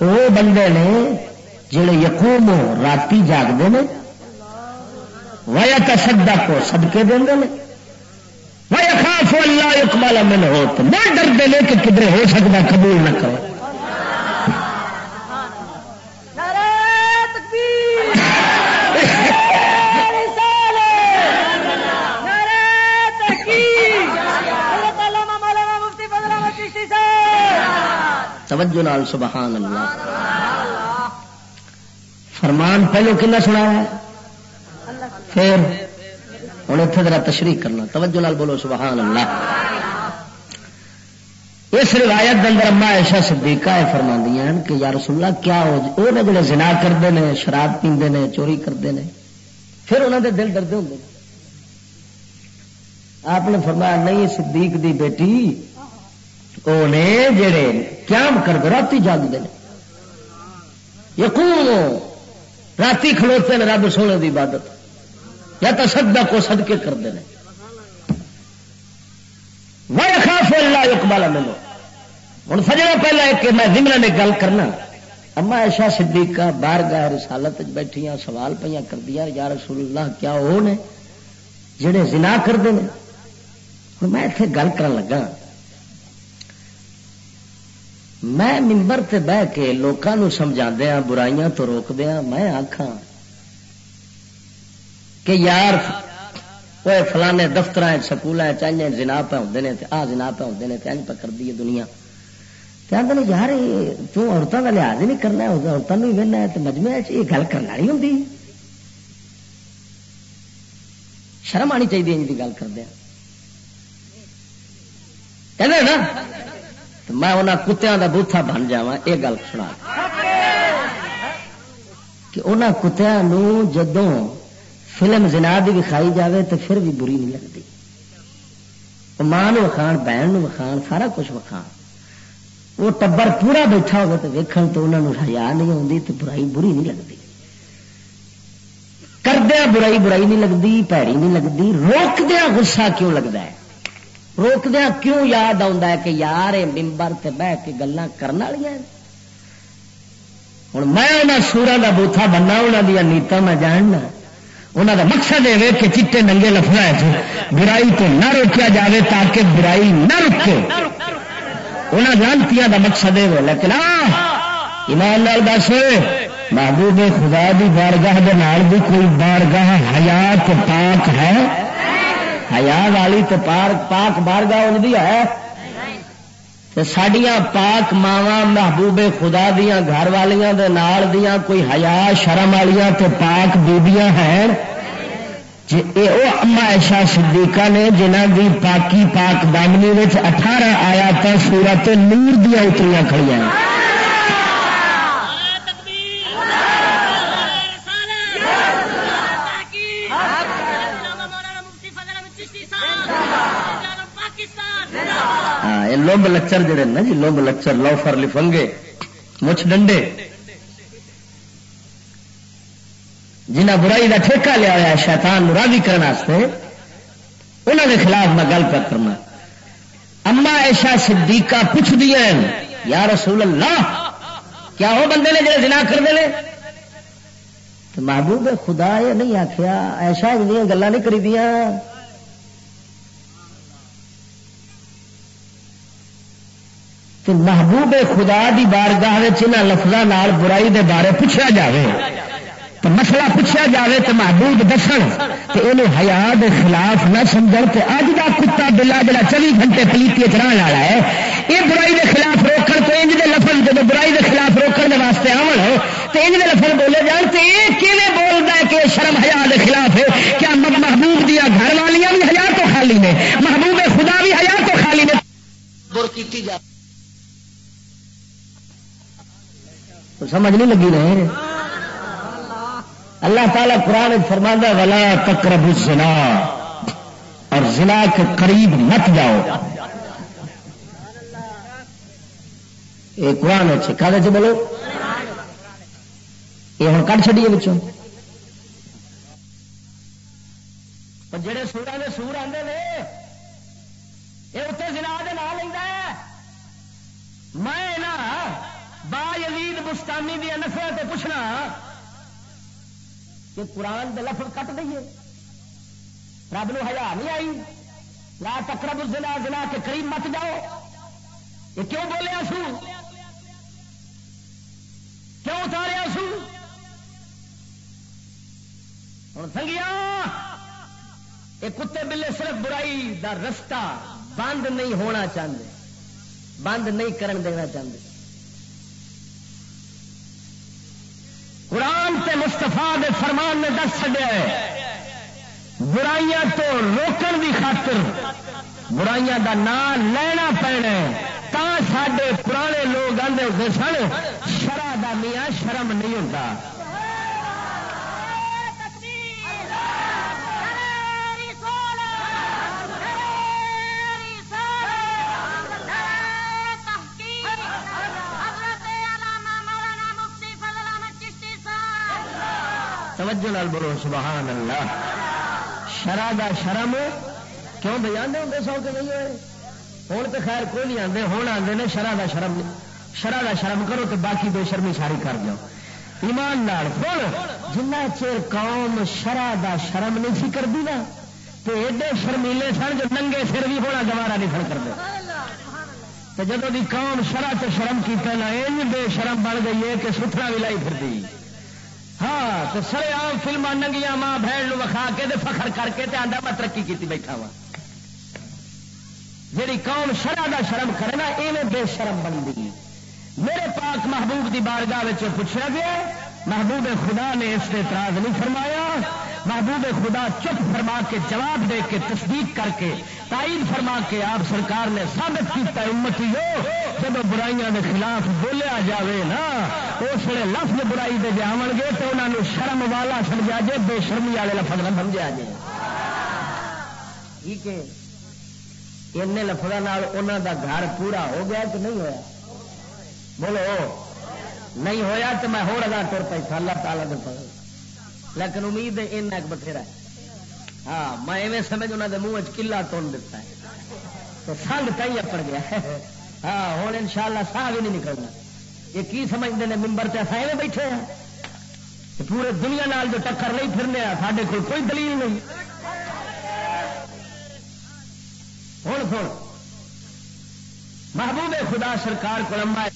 وہ بندے نے جڑے یقوم راتی جاگتے ہیں ویا تصدا کو سدکے دیں ویا خاف اللہ اکمال من ہو تو نہ ڈرتے لے کہ کدھر ہو سکتا قبول نہ کرو۔ توجہ نال سبحان اللہ۔ فرمان پہلو کنا سنا ہے؟ پھر ہوں اتنے ذرا تشریح کرنا۔ توجہ نال بولو سبحان اللہ اس روایت اندر اما ایشا صدیقہ ہے فرما ہیں کہ یا رسول اللہ، کیا ہو وہ جڑے زنا کرتے ہیں شراب پیندے نے، چوری کرتے ہیں پھر انہوں دے دل ڈردے ہوں آپ نے فرمایا، نہیں صدیق دی بیٹی، وہ نے جڑے قیام کرتے رات جاگتے ہیں یقون رات کھلوتے ہیں رب سونے کی عبادت۔ یا تو سدا کو سدکے کرتے ہیں۔ خاف اللہ اقبال ملو ہوں سجنا پہلا ایک میں زمرا نے گل کرنا۔ اما ایشا صدیقہ باہر گاہ رسالت بیٹھیا سوال پہ کر دیا یا رسول اللہ کیا وہ نے جڑے زنا کرتے ہیں ہوں میں اتنے گل کر لگا میں ممبر تے بہ کے لوگوں سمجھا دیا برائیاں تو روک دیا میں آخا کہ یار وہ فلانے دفتر سکول چاہیے جنا پہ ہوتے ہیں آ جنا پہ ہوتے ہیں اج پکڑ دی دنیا۔ آدھے یار تورتوں کا لحاظ ہی نہیں کرنا عورتوں ہی وہنا ہے تو مجمے یہ گل کرنا نہیں ہوں شرم آنی چاہیے ان کی گل کردیا نا میں انہوں کتوں کا بوتھا بن جا یہ گل سنا۔ کہ انہوں کتوں جدوں فلم زنا بھی وکھائی جاوے تو پھر بھی بری نہیں لگتی۔ ماں وکھان، بہن وکھان، سارا کچھ وکھان۔ وہ ٹبر پورا بیٹھا ہوگا تو ویکن تو انہوں نے ہیا نہیں آتی تو برائی بری نہیں لگتی۔ کردیا برائی برائی نہیں لگتی، پیڑی نہیں لگتی۔ روکدیا گسا کیوں لگتا ہے؟ روکدیا کیوں یاد آتا ہے کہ یار ممبر سے بہ کے گلا کرنے والی ہوں میں انہوں سورا کا بوتھا بننا انہوں دیا نیتا میں جاننا۔ انہوں کا مقصد یہ کہ چیٹے ننگے لفظ برائی تو نہ روکیا جاوے تاکہ برائی نہ رکے۔ انہوں جانتی کا مقصد ہے لیکن ایمان لال دس محبوب خدا دی بارگاہ دے نال بھی کوئی بارگاہ حیات پاک ہے؟ حیا والی تو پاک بارگاہ ان ہے۔ سڈیا پاک ماوا محبوب خدا دیا گھر والیاں دے نال دیا کوئی حیا شرم والیاں پاک بیبیاں ہیں۔ جی اما ایشا صدیقہ نے جنہ دی پاکی پاک دامنی اٹھارہ آیا تو سورت نور دیا اتریاں کھڑی ہیں لمب لچر جڑے نا جی لمب لچر لوفر لفنگے مچھ ڈنڈے۔ جنہ برائی کا ٹھیکہ لیا ہوا شیطان راضی کرنے انہوں کے خلاف میں گل کر کرنا۔ اما ایشا صدیقہ پوچھ دیا یا رسول اللہ، کیا وہ بندے نے جڑے جنا کرتے ہیں محبوب خدا یہ نہیں آخیا ایشا گلا نہیں کری دیا۔ تو محبوب خدا دی بارگاہ لفظوں برائی دے بارے پوچھا جاوے۔ تو مسئلہ پوچھا جاوے تو محبوب دسن کہ یہ ہیا کے خلاف نہ سمجھ تو اج کا کتا بلا جا چوبی گھنٹے پلیتی چڑھا والا ہے یہ برائی کے خلاف روکن تو انج دے لفظ جب برائی کے خلاف روکنے کے واسطے آن تو انج دے لفظ بولے جان تو یہ کیون بولتا ہے کہ شرم ہیا کے خلاف ہے؟ کیا محبوب دیا گھر والیاں بھی ہزار تو خالی نے؟ محبوب خدا بھی ہزار تو خالی نے؟ تو سمجھ نہیں لگی رہے۔ اللہ تعالیٰ قرآن فرما والا تقرب الزنا اور زنا کے قریب مت جاؤ۔ یہ قرآن اچھے کا بولو یہ ہوں کٹ چڑیے بچوں۔ جڑے سورا کے سور آتے ہیں یہ اتنے زنا کے نام لینا ہے۔ میں با یزید بستانی دیا نسل سے پوچھنا کہ قرآن دے لفظ کٹ دئیے۔ رب نو ہزار نہیں آئی۔ لا تقرب الزنا، زنا کے قریب مت جاؤ۔ یہ کیوں بولیا سو کیوں اتاریا سو ہوں سنگیا یہ کتے بلے صرف برائی دا رستہ بند نہیں ہونا چاہتے بند نہیں کرن دینا چاہتے قرآن تے مستفا دے فرمان نے دس چڈیا برائیاں تو روکن کی خاطر برائیاں دا نام لینا پینا تا سڈے پرانے لوگ آتے ہوتے سن شرح دا میاں شرم نہیں ہوتا توجہ نال بولو سبحان اللہ شرح دا شرم کیوں بھائی آدھے ہوں سو کے نہیں ہوئے؟ ہوں تو خیر کوئی نہیں آتے ہوں آتے نے شرح دا شرم شرح دا شرم کرو تو باقی بے شرمی ساری کر جاؤ ایمان نال سن جنہ چیر قوم شرح دا شرم نہیں سی کرتی نا تو ایڈے شرمیلے سن جو ننگے سر بھی ہونا گوارا نہیں سن کرتے جب بھی قوم شرح سے شرم کیتا نا بے شرم بن گئی ہے کہ ستھرا بھی لائی پھرتی ہاں تو سر آم فلما ننگیا ماں بہن وکھا کے دے فخر کر کے آدھا میں ترقی کی بیٹھا وا جی قوم شرح دا شرم کرے نا، ایویں بے شرم بن گئی۔ میرے پاک محبوب دی بارگاہ پوچھا گیا، محبوب خدا نے اس نے اعتراض نہیں فرمایا۔ محبوب خدا چپ فرما کے جواب دے کے تصدیق کر کے تائید فرما کے آپ سرکار نے ثابت کیا امتی ہو جب برائیاں دے خلاف بولیا جاوے نا، اس لیے لفظ برائی دے جا گے تو انہوں نے شرم والا سمجھا جائے بے شرمی والے لفظ نہ سمجھا جائے ٹھیک ہے۔ ان لفظوں انہوں دا گھر پورا ہو گیا کہ نہیں ہویا؟ بولو، نہیں ہویا تو میں ہو رہا تر پیسہ اللہ تعالیٰ دے پڑھ لیکن امید ہے ان ایک بتھیرا ہاں میں ایویں سمجھ انہوں نے منہ چلا تون دتا ہے۔ تو سنگ کئی اپڑ گیا۔ ہاں ہوں ان شاء اللہ سا بھی نہیں نکلنا۔ یہ کی سمجھتے ہیں ممبر سے اصا ایویں بیٹھے ہیں؟ پورے دنیا نال جو ٹکر نہیں پھرنے سارے کو کوئی دلیل نہیں۔ ہوں سن، محبوب خدا سرکار کو لمبا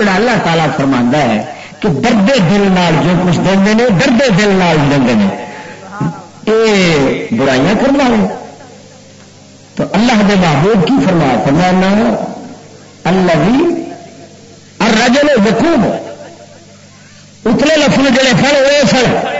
اللہ تعالیٰ فرما ہے کہ دردے دل نال جو کچھ دیں دردے دل نال دیں یہ برائیاں کرنا ہے تو اللہ دے محبوب کی فرما فرمانا اللہ بھی اور رجل وقوب اتنے لفظ جڑے سن وہ سن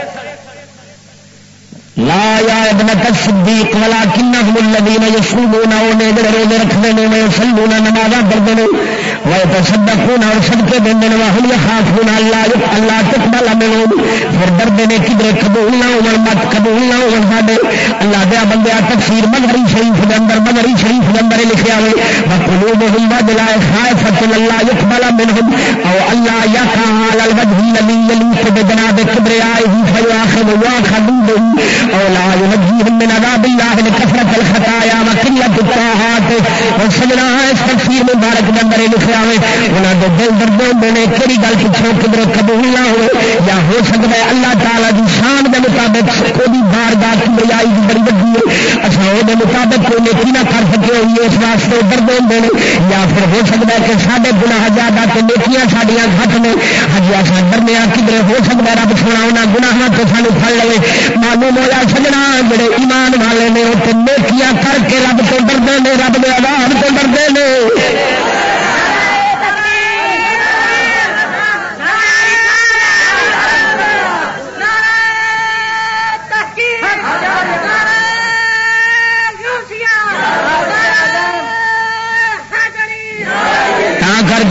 لا یا ابن تصدیق ولا کنہم الذین یصومون او نے جڑے روزے رکھدے نے وہ نمازاں پڑھدے نے۔ و يتصدقون اور صدقے دیندے نے وہ يخافون اللہ اللہ تقبل منهم پھر ڈردے نے کدھر قبول نہ ہون مت قبول نہ ہون ساڈے اللہ دے بندے تفسیر مدری شریف دے اندر مدری شریف دے اندر لکھیا ہوئے۔ وقلوبهم بدلا خائفۃ اللہ يقبل منهم۔ او اللہ يقع على الوجه الذي يليق بجناب كبريائه فيؤاخذ واخذ به اولا ينجيهم من عذاب الله لكثرة الخطايا وقلة الطاعات۔ وسجنا اس تفسیر مبارک کے اندر لکھا ہوئے انہاں دے دل درد ہوندے نے کیڑی گل پچھوں کدھر قبول نہ ہوئے یا ہو سکتا ہے اللہ تعالی دی شان دے مطابق کوئی بارگاہ کبریائی دی بڑی وڈی ہے اساں او دے مطابق کوئی نیکی نہ کر سکے ہوئی اس واسطے درد ہوندے نے یا پھر ہو سکتا ہے کہ ساڈے گناہ زیادہ تے نیکیاں ساڈیاں گھٹ نے ہجی اساں ڈرنے کدھر ہو سکتا ہے رب سونا انہاں گناہاں تو سانو پھڑ لے معلوم ہوا سجنا جڑے ایمان والے نے وہ نیکیاں کر کے رب تو ڈردے نے رب کے آدھار تو ڈردے نے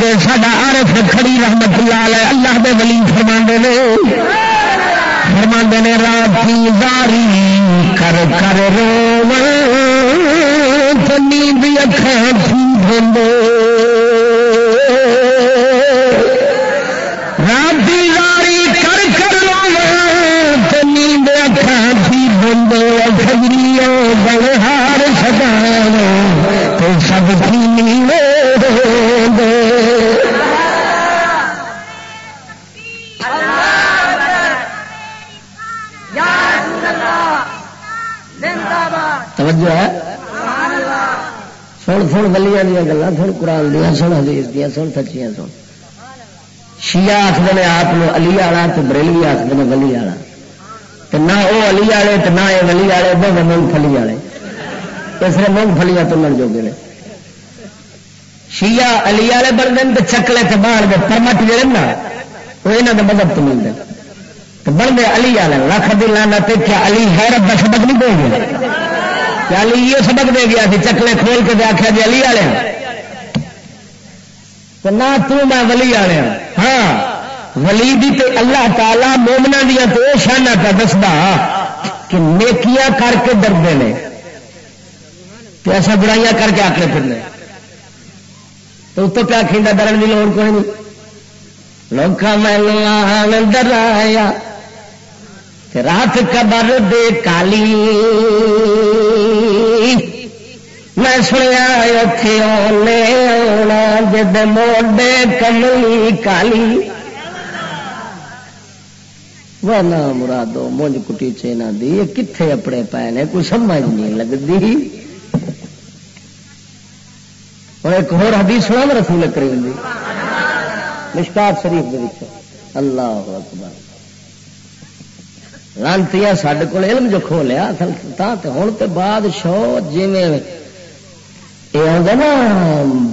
کے ساڈا عارف کھڑی رحمت اللہ علیہ اللہ دے ولی فرما نے۔ فرما نے راتی زاری کر کر رو نیند اکھان تھی دے راتی زاری کر کر رو نیند اکھان تھی بندے سجری بڑے ہار سدا تو سب تھی نیند توجہ ہے؟ سن سن گلیاں دیا گلا سن، قرآن دیا، سن، حدیث دیا، سن، سچیاں سن۔ شیعہ آخر نے آپ علی والا تو بریلی آخر نے گلی والا تو نہ وہ علی والے تو نہ یہ گلی والے دونوں مونگ پلی والے اس لیے مونگ فلیاں تلن جوگے نے۔ شیعہ علی والے بنتے تو چکلے تو باہر دے پرمٹ جڑے نا، وہ یہاں کے مدد تو ملتے بڑے علی والے لکھ دلانا کیا علی ہے رب سبق نہیں دے گیا علی یہ سبق دے گیا سی، چکلے کھول کے آخیا جی علی والے نہ میں ولی والے ہاں۔, ہاں۔ ولی دی تے اللہ تعالی مومنا دیا تو یہ شانہ کا دستا کہ نیکیاں کر کے ڈرتے ہیں تو ایسا برائیاں کر کے آکڑے پھرنے۔ تو اتو پیا کھینڈا ڈرن کی لوڑ کوئی نہیں۔ لوگ میں لوگ ڈرایا رات قبر دے کالی۔ میں سنیا اتے آنا جد موڈے کملی کالی۔ وہ نہ مرادو، مونج کٹی چینا دی کتنے اپنے پے نے کوئی سمجھ نہیں لگتی اور ایک اور حدیث سنا رسول کریم دی۔ مشکات شریف دے اللہ اکبر۔ لانتی سڈے کو علم جو کھو لیا ہوں تو بعد شو جی نا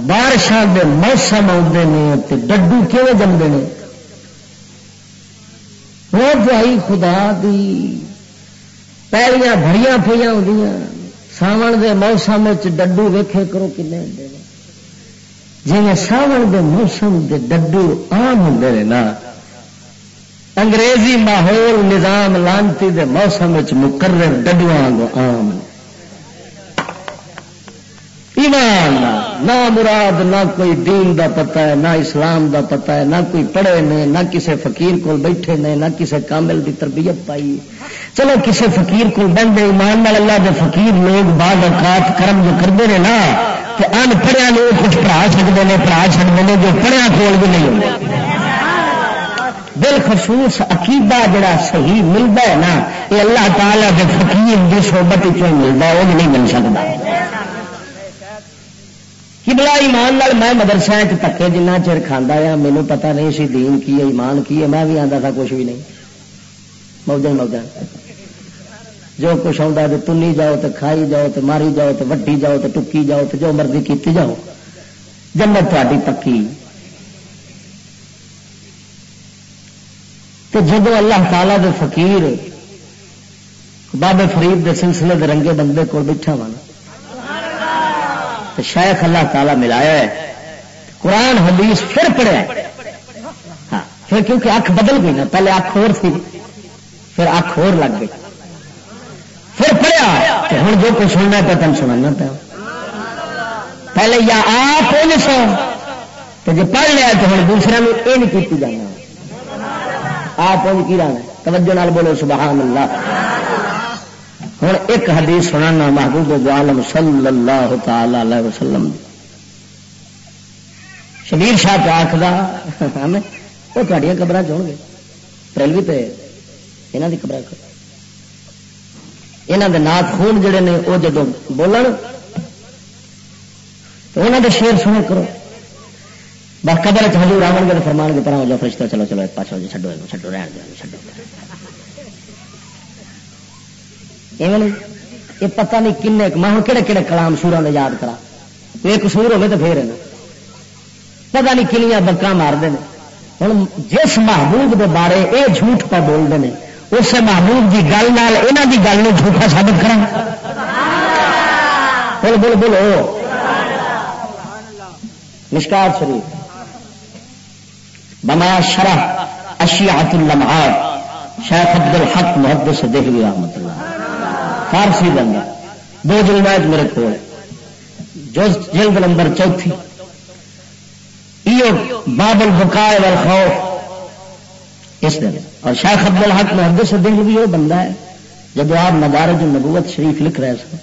بارشاں کے موسم آتے ہیں ڈڈو کیون جمتے ہیں وہ دہائی خدا دی پیلیاں بڑیاں پہ ہو ساون کے موسم ڈڈو ویکھے کرو کن جی ساون کے موسم کے ڈڈو آم ہوں نا انگریزی ماحول نظام لانتی دے موسم مقرر ڈڈواں آم ایمان، نہ مراد نہ کوئی دین دا پتہ ہے، نہ اسلام دا پتہ ہے، نہ کوئی پڑھے نے، نہ کسے فقیر کو بیٹھے نے، نہ کسے کامل دی تربیت پائی۔ چلو کسے فقیر کو بندے ایمان نال اللہ دے فقیر لوگ بعض اوقات کرم جو کرتے ہیں نا، کہ ان پڑھیا لوگ کچھ پڑھا سکتے ہیں پڑھا سکتے ہیں جو پڑھیا کول بھی نہیں ہوتے بالخصوص عقیدہ جڑا صحیح ملتا ہے نا، یہ اللہ تعالیٰ کے فقیر کی صحبت چ ملتا ہے؟ وہ نہیں مل سکتا۔ کبلا ایمان نال میں مدرسہ تکے جنہ چر کھانا آ مینو پتا نہیں سی دین کی ہے، ایمان کی ہے، میں بھی آتا تھا، کچھ بھی نہیں۔ موجہ موجہ جو کچھ آتا تو تنی جاؤ تو کھائی جاؤ تو ماری جاؤ تو وٹی جاؤ تو ٹکی جاؤ تو جو مرضی کیتی جاؤ۔ جنت تاری پکی۔ تو جب اللہ تعالی دے فقیر بابے فرید دے سلسلے دے رنگے بندے کو بیٹھا وا تو شیخ اللہ تعالی ملایا ہے، قرآن، حدیث پھر پڑھیا ہاں پھر کیونکہ اکھ بدل گئی نا، پہلے اکھ اور تھی، پھر اکھ اور لگ گئی۔ پھر پڑھیا تو ہوں جو کچھ سننا پہ تم سننا پہ۔ پہلے یا آپ سو تو جی پڑھ لیا تو ہوں دوسرے یہ نہیں کی جانا۔ آپ کی رانا توجہ نال بولو سبحان اللہ ہوں، ایک حدیث سنانا محبوب عالم صلی اللہ تعالی علیہ وسلم شبیر شاہ پہ آخر وہ تھوڑی قبر چون گے۔ پہلوی پہ یہاں کی قبر یہاں کے نات خون جڑے نے، وہ جدو بولن، تو انہوں نے شیر سن کرو۔ بس قبر حضور آن گے فرمان کے طرح جو فرشتہ چلو چلو ایک پاس جی چڈو چڈو رہن دو چڈو یہ پتہ نہیں کن میں ہوں کہڑے کہڑے کلام سورا نے یاد کرا ایک سور ہوگی تو پھر پتہ نہیں کنیا بکا مارتے ہیں۔ ہوں جس محبوب کے بارے یہ جھوٹ پہ بولتے ہیں اس محبوب کی گل یہاں کی گل جھوٹا ثابت کرا بول بول بولو۔ مشکار شریف۔ بما شرح اشیات اللمعات شیخ عبد الحق محدث دہلی رحمت اللہ فارسی بندہ، دو جلد میرے کو جلد نمبر چوتھی۔ باب البقاء والخوف۔ اس دن۔ اور شیخ عبد الحق محدث دہلی وہ بندہ ہے، جب آپ مدارج النبوت شریف لکھ رہے سن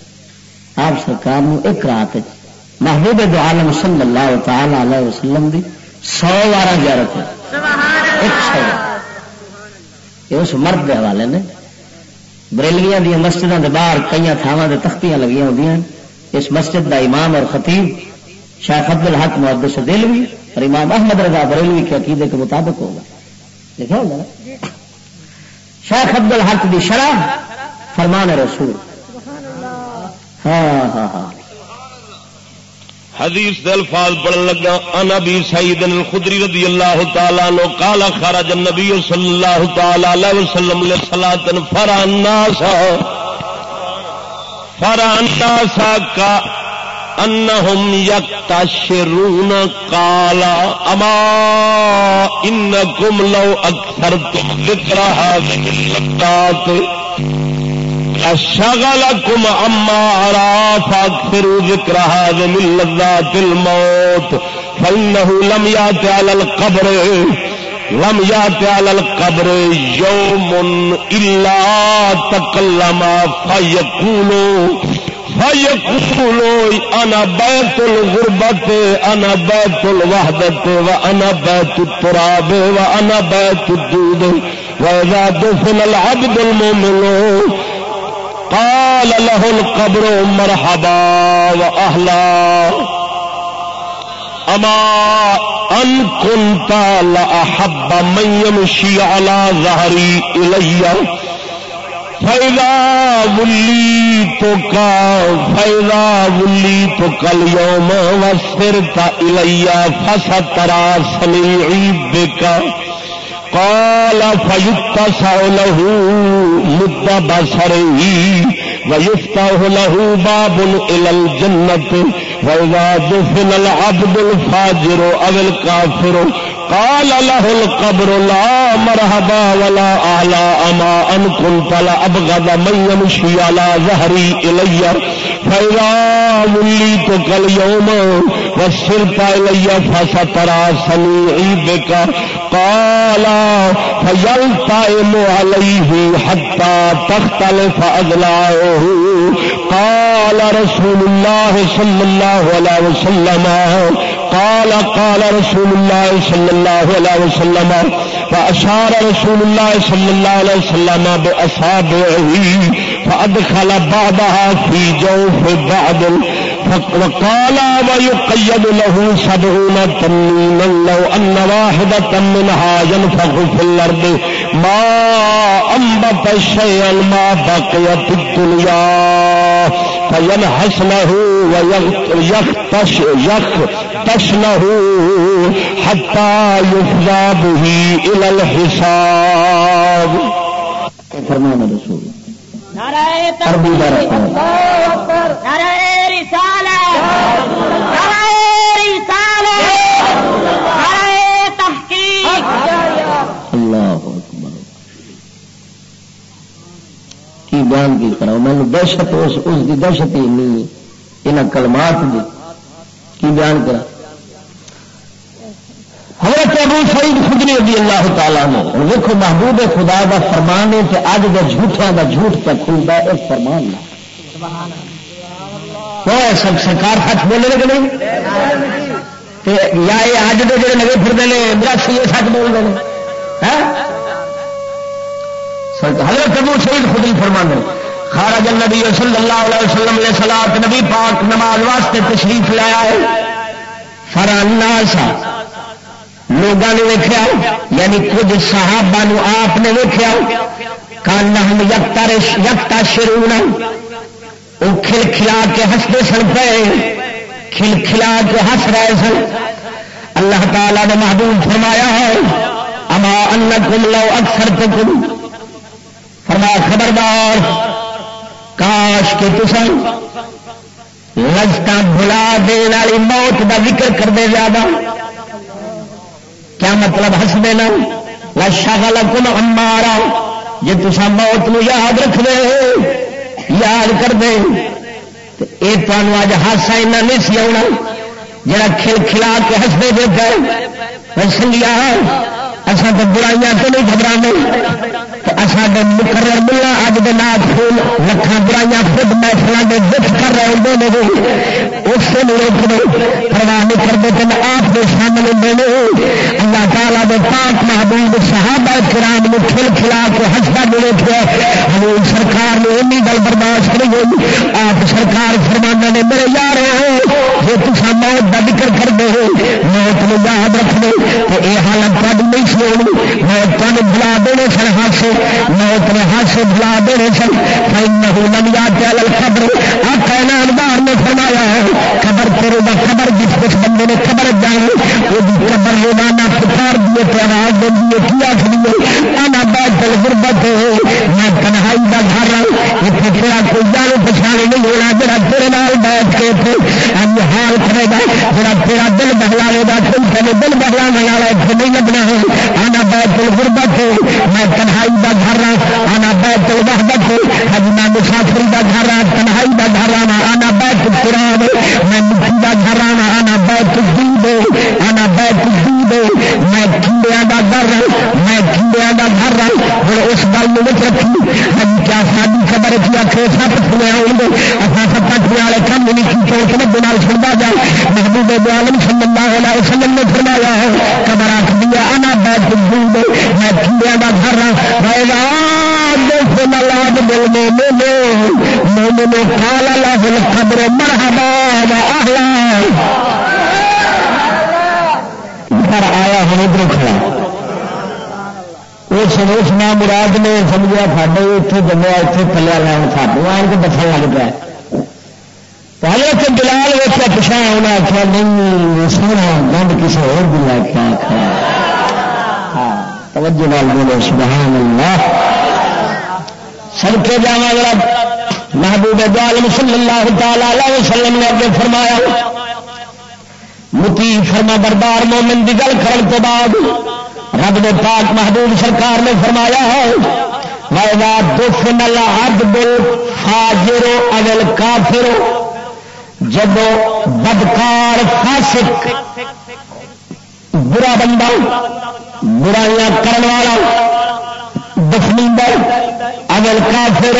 آپ سرکار ایک رات محبوب دو عالم صلی اللہ تعالی علیہ وسلم دی۔ سو بارہ زیارت ایک سو یہ اس مرد کے حوالے نے۔ بریلیاں دیا مسجدوں کے باہر کئی تھاواں تختیاں لگی ہوئی اس مسجد دا امام اور خطیب شیخ عبد الحق محدث دلوی اور امام احمد رضا بریلوی کے عقیدے کے مطابق ہوگا۔ لکھا ہوگا نا؟ شیخ عبد الحق دی شرح فرمان رسول۔ ہاں ہاں ہاں۔ حدیث دے الفاظ پڑھن لگا انا بی سعید الخدری رضی اللہ تعالی عنہ قال، خرج النبی صلی اللہ تعالی علیہ وسلم لصلاۃ فرع الناس. فرع الناس کا انہم یکتشرون قال، اما انکم لو اکثرتم ذکر هذه اللقات شغلكم عما أرى فاكثروا ذكر هذا من لذات الموت فإنه لم يأت على القبر، لم يأت على القبر يوم إلا تكلم فيقول فيقول أنا بيت الغربة، أنا بيت الوحدة، وأنا بيت التراب، وأنا بيت الدود، وإذا دفن العبد المؤمن قال له القبر مرحبا واهلا اما ان كنت لاحب من يمشي على ظهري الي فإذا وليتك فإذا وليتك اليوم وسرت إلي، فسترى سميعي بك. قال فيتسع له مد بصره ويفتح له باب إلى الجنة وإذا دفن العبد الفاجر أو الكافر قال له القبر لا مرحبا ولا أعلى أما أن كنت لأبغض من يمشي على ظهري إلي فإذا وليتك اليوم وسرت إلي فسترى سميعي بك. قال فيلتئم عليه حتى تختلف أضلاعه قال رسول الله صلى الله عليه وسلم، قال قال رسول الله صلى الله عليه وسلم، فأشار رسول الله صلى الله عليه وسلم بأصابعه، فأدخل بعضها في جوف بعض وقال ويقيد له سبعون تنينا لو أن واحدة منها ينفخ في الأرض. ما أنبت شيئا ما بقيت الدنيا. فينحس له ويختش يختش له حتى يفضى به إلى الحساب. فرمان رسول نعرہ تکبیر نعرہ رسالہ نعرہ رسالہ نعرہ تحقیق اللہ اکبر کی بیان کی کرا میں نے دہشت اس اس کی دہشت ہی نہیں. یہاں کلمات دی کی بیان کرا حضرت ابو سعید خدری رضی اللہ تعالیٰ نے دیکھو محبوب خدا دا فرمان ہے کہ اج دے جھوٹوں دا جھوٹ پہ کھلتا ہے، اس فرمان نہ سب سرکار سچ بولے کہ نہیں؟ یا یہ اج دے جڑے لگے پھرتے ہیں براسی یہ سچ بول رہے ہیں حضرت ابو سعید خدری فرمان خارج النبی صلی اللہ علیہ وسلم نے سلاد نبی پاک نماز واسطے تشریف لایا ہے فرانا سا لوگوں نے ویکیا یعنی کچھ صحابہ نو آپ نے ویکیا کان ہم یکتا شروع وہ کھل کھلا کے ہستے سن پے کھل کھلا کے ہس رہے سن۔ اللہ تعالی نے محبوب فرمایا ہے، اما ان کم لو اکثر تو فرمایا خبردار، کاش کے تسن لذتا بلا دن والی موت کا ذکر کر دے زیادہ۔ کیا مطلب ہس دینا لشا گلا کم امارا جی تسا موت نو یاد رکھ دے یاد کر دے یہ تمہوں اج ہاسا ایسا نہیں سی آنا جڑا کھل کھلا کے ہستے دیکھا سنگیا اصا تو برائیاں تو نہیں گھبرانے۔ اچھا اصا مقرر ملا، اج دن پھول لکھان برائیاں، خود محفلوں کے دکھ کر رہے ہوں نے۔ اس سے روک دے پرواہ نہیں کرتے تین آپ کے سامنے میرے اللہ تعالیٰ کے پاک محبوب صحابہ کرام نے کھل کھلا کے ہستا ملے تھے۔ ہم سرکار نے این گل برداشت نہیں ہوئی آپ سرکار فرمانا نے، میرے یار ہو جی تصا موت کا ذکر کر دے موت میں یاد رکھ دے تو یہ حالت تاری نہیں سی ہونی موت تمہیں بلا دینے سر ہاتھ موت نے ہاتھ بلا دینے سن، فإنه لم يأتي خبر القبر نامدار نے فرمایا ہے قبر وہ قبر جس کچھ بندے نے خبر جائی وہ قبر روزانہ پکار دیے تو آواز دے دیے کیا کھڑیے انا بیت الغربت میں تنہائی دا گھر ہاں، اتنے تیرا کوئی جانو پچھانے نہیں ہونا، جڑا تیرے نال بیٹھ کے اتنے حال کرے گا، جڑا تیرا دل بہلانے گا کوئی تیرے دل بہلانے والا اتنے نہیں لگنا ہے۔ انا بیت الغربت میں تنہائی کا گھر آنا بیٹھ وحدت ہج میں مسافری کا گھر آ تنہائی کا گھر آنا آنا بیٹھ قرآن میں مٹھی کا گھر آنا آنا بیٹھ دودھ آنا بیٹھ دودھ میں کیڑیا کا گھر میں کیڑیا کا گھر ہوں اس گل میں رکھی ہم کیا ساری خبر کی آخر سپ تھوڑے آؤ گے اصل سپا تھوڑے والے کم نہیں کی چوڑ کے بنا سنتا جائے محبوب عالم صلی اللہ علیہ وسلم نے فرمایا ہے خبر آخ دیا آنا بیٹھ دودھ میں کیڑیا کا گھر لاد دل میں کالا لاہل خبر مرحبا گھر آیا ہوں ادھر کھڑا۔ اس اس نام مراد نے سمجھا ساڈے اتنے جمع اتنے پلیا لائن ساتھ آن کے دسن لگ پیا پہلے تو بلال ویسا پچھا انہیں آخیا، نہیں، سونا گنڈ کسی اور بھی لے کے آخر توجہ لال بولو سبحان اللہ سڑکے جا محبوب عالم صلی اللہ تعالی علیہ وسلم نے اگے فرمایا، متی فرما بردار مومن کی گل کرنے کے بعد رب نے پاک محبوب سرکار نے فرمایا ہے دف نل حد بل فاجرو اگل کافرو جب بدکار فاسق، برا بندہ برائیاں کرنے والا دفنی اگل کافر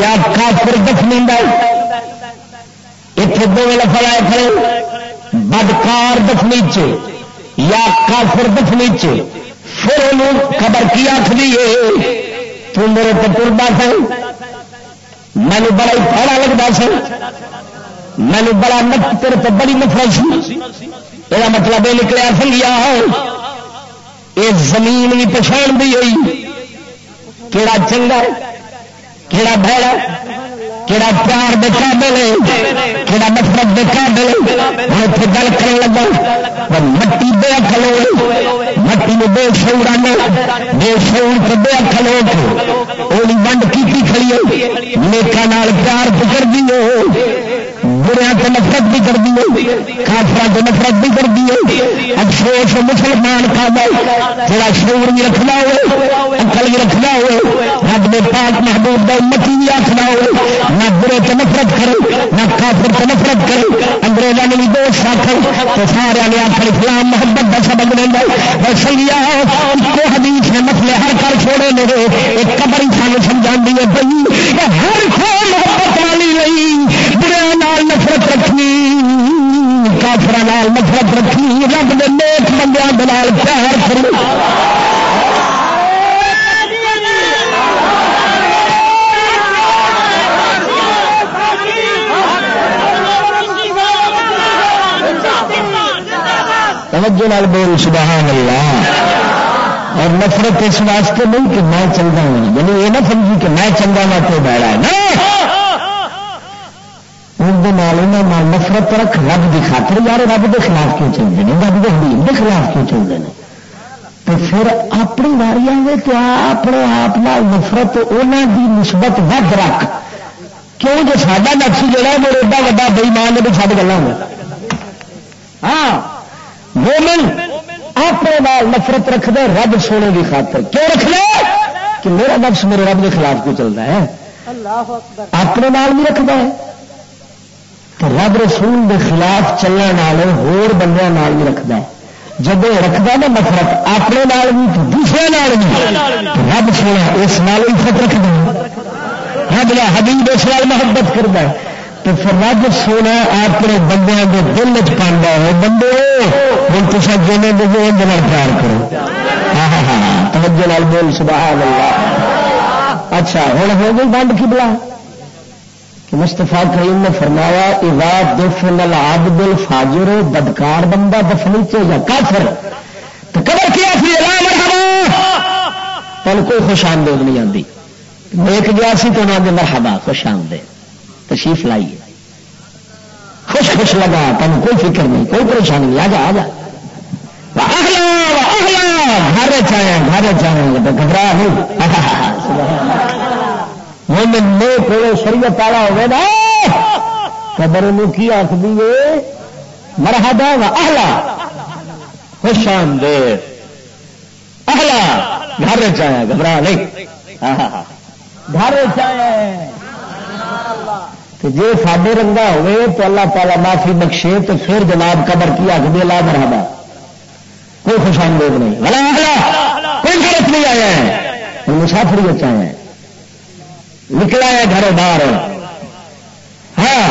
یا کافر دفنی اتنے دو لفظ آئے کھڑے، بدکار دفنی چ یا کافر دفنی چ پھر انہوں خبر کی آخری ہے تو میرے تو ٹرتا سا مینو بڑا ہی پھیڑا لگتا سا مینو بڑا تیرے تو بڑی نفرت سی۔ یہ مطلب یہ نکلیا، سنگیا یہ زمین بھی پچھاڑ دی ہوئی. کہڑا چنگا کہڑا بہڑا کہڑا پیار دے قابل ہے؟ کہڑا نفرت دے قابل ہے؟ ہوں اتنے گل کر لگا مٹی بے اکل مٹی میں بے شعور آنے بے شعور تو بے اکل ہو کے وہ ونڈ کی کھڑی ہے نیکا پیار پکڑ دی بریا تو نفرت بھی کر دی کافر تو نفرت بھی کر دی افسوس مسلمان کا تھوڑا شعور بھی رکھنا ہوئے اکل بھی رکھنا ہوئے، رب نے پاک محبوب کا متی بھی آخنا ہوئے، نہ برے تو نفرت کرے، نہ کافر تو نفرت کرے۔ انگریزوں نے بھی دوست آخر تو سارے نے آخر اسلام محبت کا سبق لینا سنگیا کو حدیث نے مسئلے ہر کر چھوڑے میرے ایک قبر ہی سانو سمجھا دی ہے، بھائی ہر کھو محبت والی نہیں۔ برے نفرت رکھنی کافر نفرت رکھنی، رب نے نیک بندیاں دلال پیار کرو توجہ بول سبحان اللہ۔ اور نفرت اس واسطے نہیں کہ میں چنگا ہوں یعنی یہ نہ سمجھی کہ میں چنگا نہ کوئی بہڑا ہے۔ نا اندر نفرت رکھ رب کی خاطر یار رب کے خلاف کیوں چلتے ہیں؟ رب کے حبیب کے خلاف کیوں چلتے ہیں؟ تو پھر اپنی واری آئے تو اپنے آپ نفرت انہوں کی نسبت ود رکھ۔ کیوں جو ساڈا نقص جڑا ہے میرے ایڈا وا بئیمان نے بھی سب گلا ہاں مومن اپنے نال نفرت رکھ دے رب سونے کی خاطر۔ کیوں رکھ لے کہ میرا نفس میرے رب کے خلاف کیوں چلتا ہے؟ اپنے نال بھی رکھتا ہے۔ رب رسول کے خلاف چلنے والے ہور بندے بھی رکھتا ہے۔ جب رکھتا نا نفرت، اپنے نال بھی دوسرے نال بھی۔ رب سونا اس نال عزت رکھتا رب کا حبیب اس نال محبت کرتا ہے۔ تو پھر رب سونا اپنے بندے کے دل چ پانا ہے، بندے ہوں تو سب جنے بجے پیار کرو۔ ہاں ہاں ہاں توجہ بول، سبحان اللہ۔ اچھا ہوں ہو گئی بند کی بلا کہ مستفا کریم نے فرمایا اوا دفن العبد الفاجر، بدکار بندہ دفنی یا کافر؟ تو قبر کیا سی تین کوئی خوش آمدید نہیں آتی ایک گیا سی تو انہوں نے مرحبا، خوش آمدید، تشریف لائیے۔ خوش خوش لگا تین کوئی فکر نہیں، کوئی پریشانی نہیں آ جا آ جا گھر چاہے گھر چاہے تو گھبرا نہیں۔ مومن نے کوئی شریعت والا ہوگا نا، قبر کی آخ دیے مرحبا و اہلا، خوش آمدید۔ اہلا، گھر چاہے گھبرا نہیں۔ ہاں، ہاں، ہاں۔ گھر چاہے جی ساڈے رنگا ہوئے، تو اللہ تعالیٰ معافی بخشے، تو پھر جناب قبر کی آخ دے لا مرحبا۔ کوئی خوش آمدید نہیں۔ بلا اہلا، کوئی غلط نہیں آیا ہے۔ مسافری اچھا ہے۔ نکلا ہے گھروں باہر۔ ہاں۔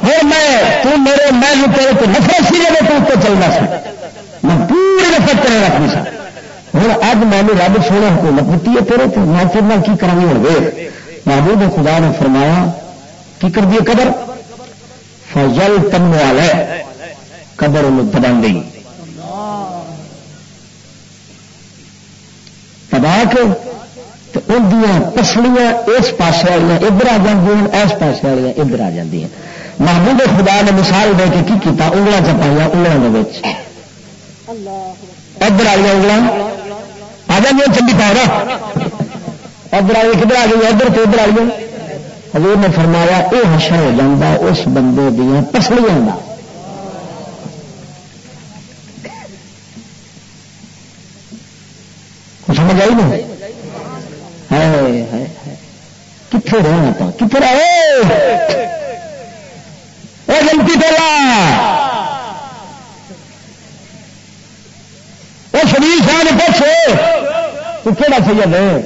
پھر میں، تو میرے میں تیرے تو نفرت سی جب تو اتنے چلنا سا میں پوری نفرت کرے رکھنی سا ہوں اج میں نے رب سونے حکومت دیتی ہے، تیرے تو میں تیرے کی کرانی ہو گئے محبوب خدا نے فرمایا، کی کر دیے قبر فضل تم والے قبر ان دبا گئی تباہ کے اندیاں پسلیاں اس پاسے والی ادھر آ جاتی اس پاسے والی ادھر آ جاتی محبوب خدا نے مثال دے کے کی کیتا؟ انگلوں چپائی انگلوں کے ادھر آئی انگلوں آ جائیں چنڈی پا ادھر آئی کدھر آ گئی ادھر تو ادھر آئی حضور نے فرمایا یہ حشر ہو جاتا اس بندے دیا پسلیاں کا سمجھ آئی نہیں؟ کتنے رہنا پا کتنے رہے جنتی پہلا وہ شریف صاحب پوچھے تو کہڑا سید ہے؟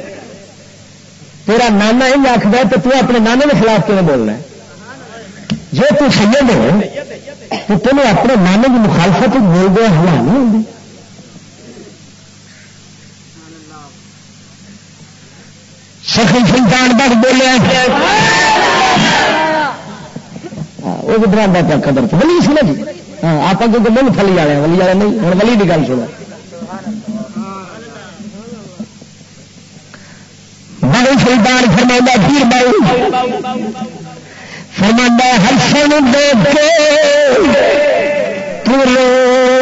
تیرا نانا ہی آخر تو تو اپنے نانے کے خلاف کیوں بولنا جی تو سید ہو تو تمہیں اپنے نانے کی مخالفت بول دیا ہلا نہیں ہوگی سخی سلطان بخ بولے وہ کدھر آتا پیا قدر ولی سنا ہاں، جی آپ کیونکہ نہیں فلی والے ولی والے نہیں، ہوں ولی کی گل سنا بڑے سلطان فرما پیر بائی فرما ہر سن دیکھ کے شیر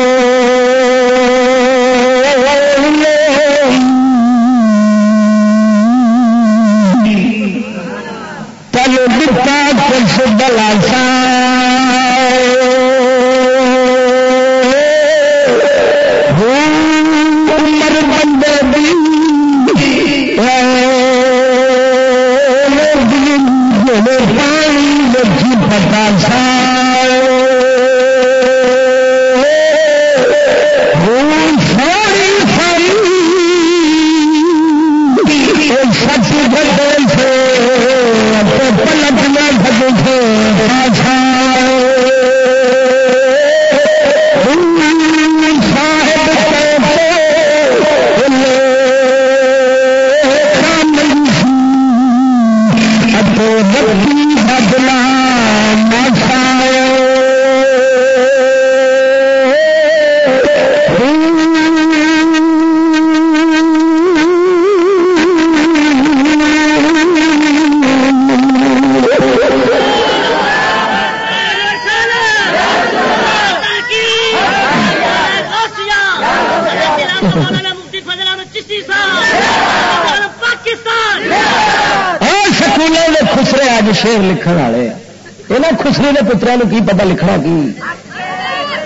پترا کی پتا لکھنا کی؟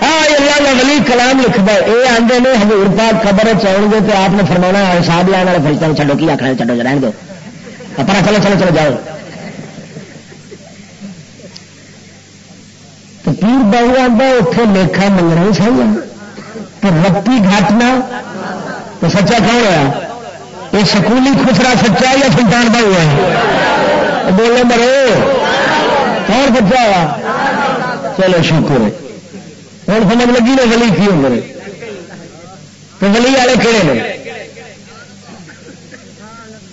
ہاں ولی کلام لکھتا ہے۔ یہ آتے ہیں ہزور پاک خبر چاہو گے تو آپ نے فرما حساب لانے والے فرشتہ کو چڈو کی آخر چڈو جی، رہن دو۔ اپنا چلو چلو چلو، جاؤ۔ تو پیر بہو آتا اتنے لیکھا منگنا ہی چاہیے تو رتی گھٹنا تو سچا کون ہوا یہ سکولی خسرا سچا یا سلطان بہو ہے؟ بولے مرو کون بچا ہوا چلو شکر ہوں سمجھ لگی نا ولی کی ہوں تو ولی والے کہڑے نے؟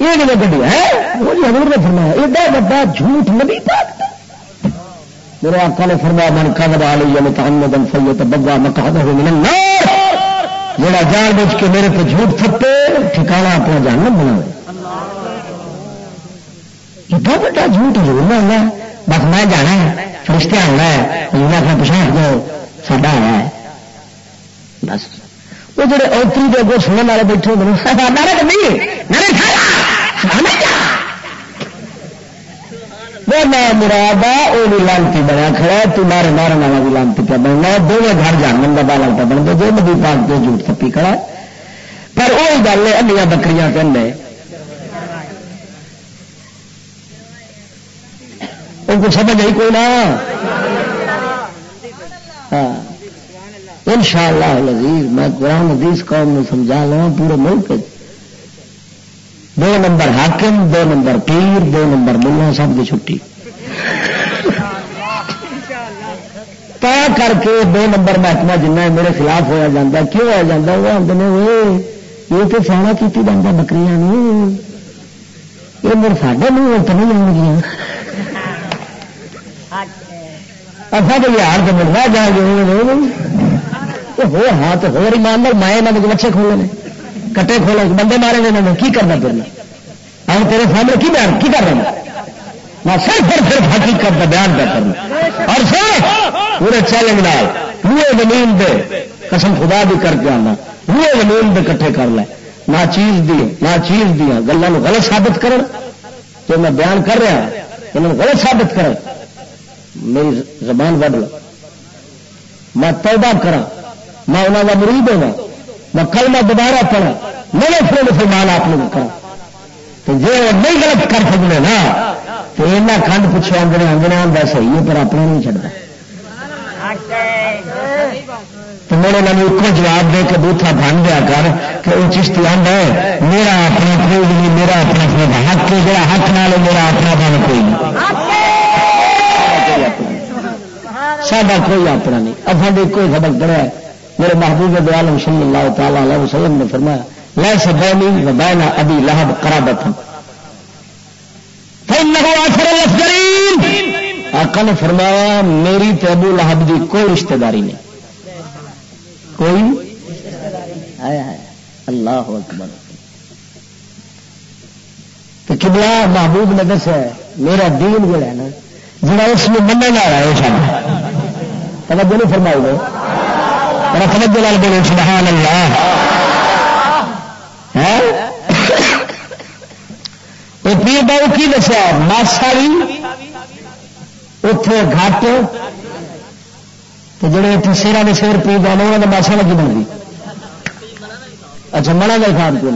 یہ نہیں گڈی ہے حضور نے فرمایا، ایڈا بڑا جھوٹ نہیں پاک میرے آقا نے فرمایا، من کا بدا لی متحمد سید بگا مقعدہ من النار. جڑا جان بچ کے میرے پہ جھوٹ تھپے ٹھکانا اپنا جہنم بنا بہت بڑا جھوٹ ضرور ہونا بس میں جانا ہے فرشتے آنا ہے اپنا پچھاڑ دو ساڈا آیا ہے، بس۔ وہ جڑے اوتری کے اگوں سننے والے بیٹھے میں مراد وہ بھی لانتی بنیا کھڑا تو مارے مارن والا بھی لانتی پہ بننا دونوں گھر جان کا بالا پہ بن گیا جو نبی پاک کے جھوٹ تپی کھڑا پر وہی گل ہے انڈیا بکریاں کہنے ان کو سمجھ آئی کوئی نہ؟ ہاں۔ ان شاء اللہ لذیذ میں قرآن حدیث قوم میں سمجھا لوں، پورے ملک دو نمبر حاکم، دو نمبر پیر، دو نمبر ملا سب کی چھٹی۔ تا کر کے دو نمبر محکمہ جنہ میرے خلاف ہوا جا کیوں ہوا جا وہ آدھے یہ تو سونا کی بنتا بکریاں نہیں۔ یہ میرے ساڈے منہ تو نہیں آن گیا اصل تو یار تو ملنا جا گے ہو ہاں تو ہو ایمان میں یہاں کے بچے کھولے نے کٹے کھولے بندے مارے نے انہوں کی کرنا پھر ہم تیرے سامنے کی بیان کی کر رہا میں صرف اور صرف حقیقت کا بیان کر کرنا اور سر پورے چیلنج نال روئے زمین دے قسم خدا بھی کر کے آنا روئے زمین دے کٹھے کر لے نہ چیز دی نہ چیز دیا گلوں غلط ثابت کر جو میں بیان کر رہا انہوں غلط ثابت کر میری زبان وڈ لو میں توبہ کرا میں انہوں کا مرید ہوا میں کل میں دوبارہ پڑھا میرے پھر مسلمان آپ لوگ کرا تو جی نہیں غلط کر سکتے نا، تو ایسا کھنڈ پوچھے آدھے آدھے آدھا صحیح ہے، پر اپنا نہیں چڑھتا تو میرے نے ایک جواب دے کے بوتھا بن دیا کر کہ وہ چشتی آدھا ہے میرا اپنا کوئی نہیں، میرا اپنا کوئی حق جا حق نہ میرا اپنا بن کوئی نہیں۔ ساڈا کوئی اپنا نہیں۔ اب ابھی کوئی سبق پڑھا ہے۔ میرے محبوب دعالم صلی اللہ تعالی علیہ وسلم نے فرمایا لے سبینی و بینا ابھی لہب قرابت آقا نے فرمایا، میری تو ابو لہب کی کوئی رشتہ داری نہیں۔ کوئی؟ اللہ اکبر۔ تو کبلا محبوب نے دسا میرا دین جو ہے نا، جڑا اس میں منع نہ رہا ہے توجہ نہیں فرمائی گئے توجہ لال بولو سبحان اللہ ہاں؟ پیر بہو کی دسیا؟ ماسا بھی اتے گھٹ تو جڑے اتنے سیرا کے سیر پی جانے انہوں نے ماسا لگی بن گئی اچھا منا گئے کھان کو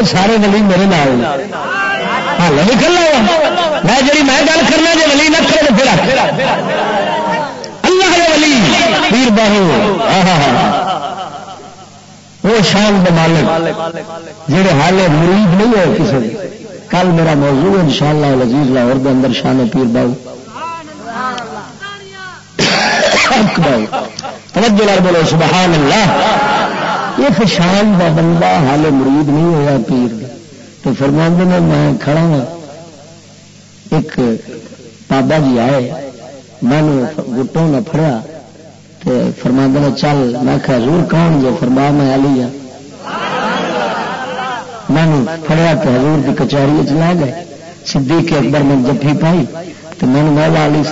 کہ اتری دیر سارے ولی میرے نال ہال بھی کلا میں جی میں گل کرنا جی ولی نہ کرے تو پھر اللہ ولی پیر باہو وہ شان دے مالک جہے حال مرید نہیں ہوئے کسی کل میرا موضوع ان شاء اللہ لذیذ لاہور کے اندر شان پیر باؤ توجہ بولو سبحان اللہ یہ شان کا بندہ حال مرید نہیں ہوا پیر تو فرماند میں میں کھڑا ہوں ایک بابا جی آئے، میں گٹوں نہ پڑیا فرماند نے، چل۔ میں حضور کون جو فرما، میں علی ہوں میں پڑیا تو حضور کی کچہری چلا گئے۔ صدیق اکبر میں جفی پائی۔ تو میں نے مولا علی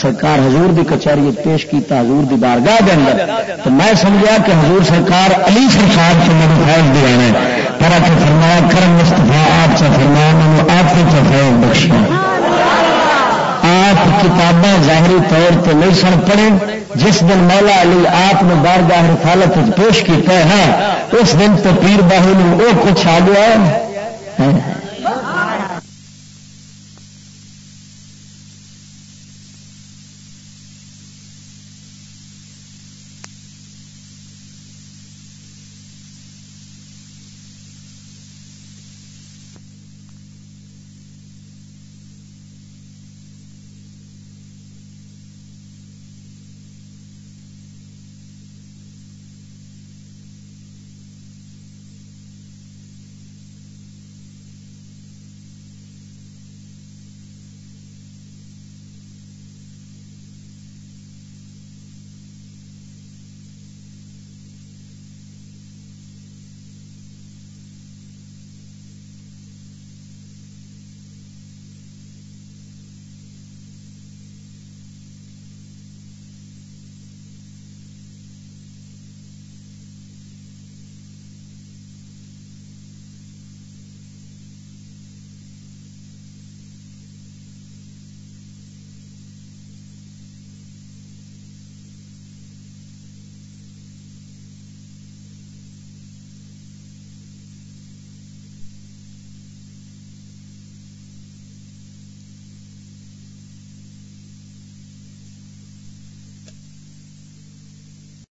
سرکار حضور دی کچہری پیش کیتا حضور دی بارگاہ دے اندر۔ تو میں سمجھا کہ حضور سرکار علی سرکار سے میرے فیض دیا ہے۔ پر آپ فرمایا، کرم مستفا آپ سے فرمایا، میں نے آپ سے فیض بخشیا آپ کتابیں ظاہری طور پہ نہیں سن پڑے جس دن مولا علی آپ نے بارگاہ رفالت پیش کیتا ہے ہاں، اس دن تو پیر باہو نے وہ کچھ آ گیا ہے۔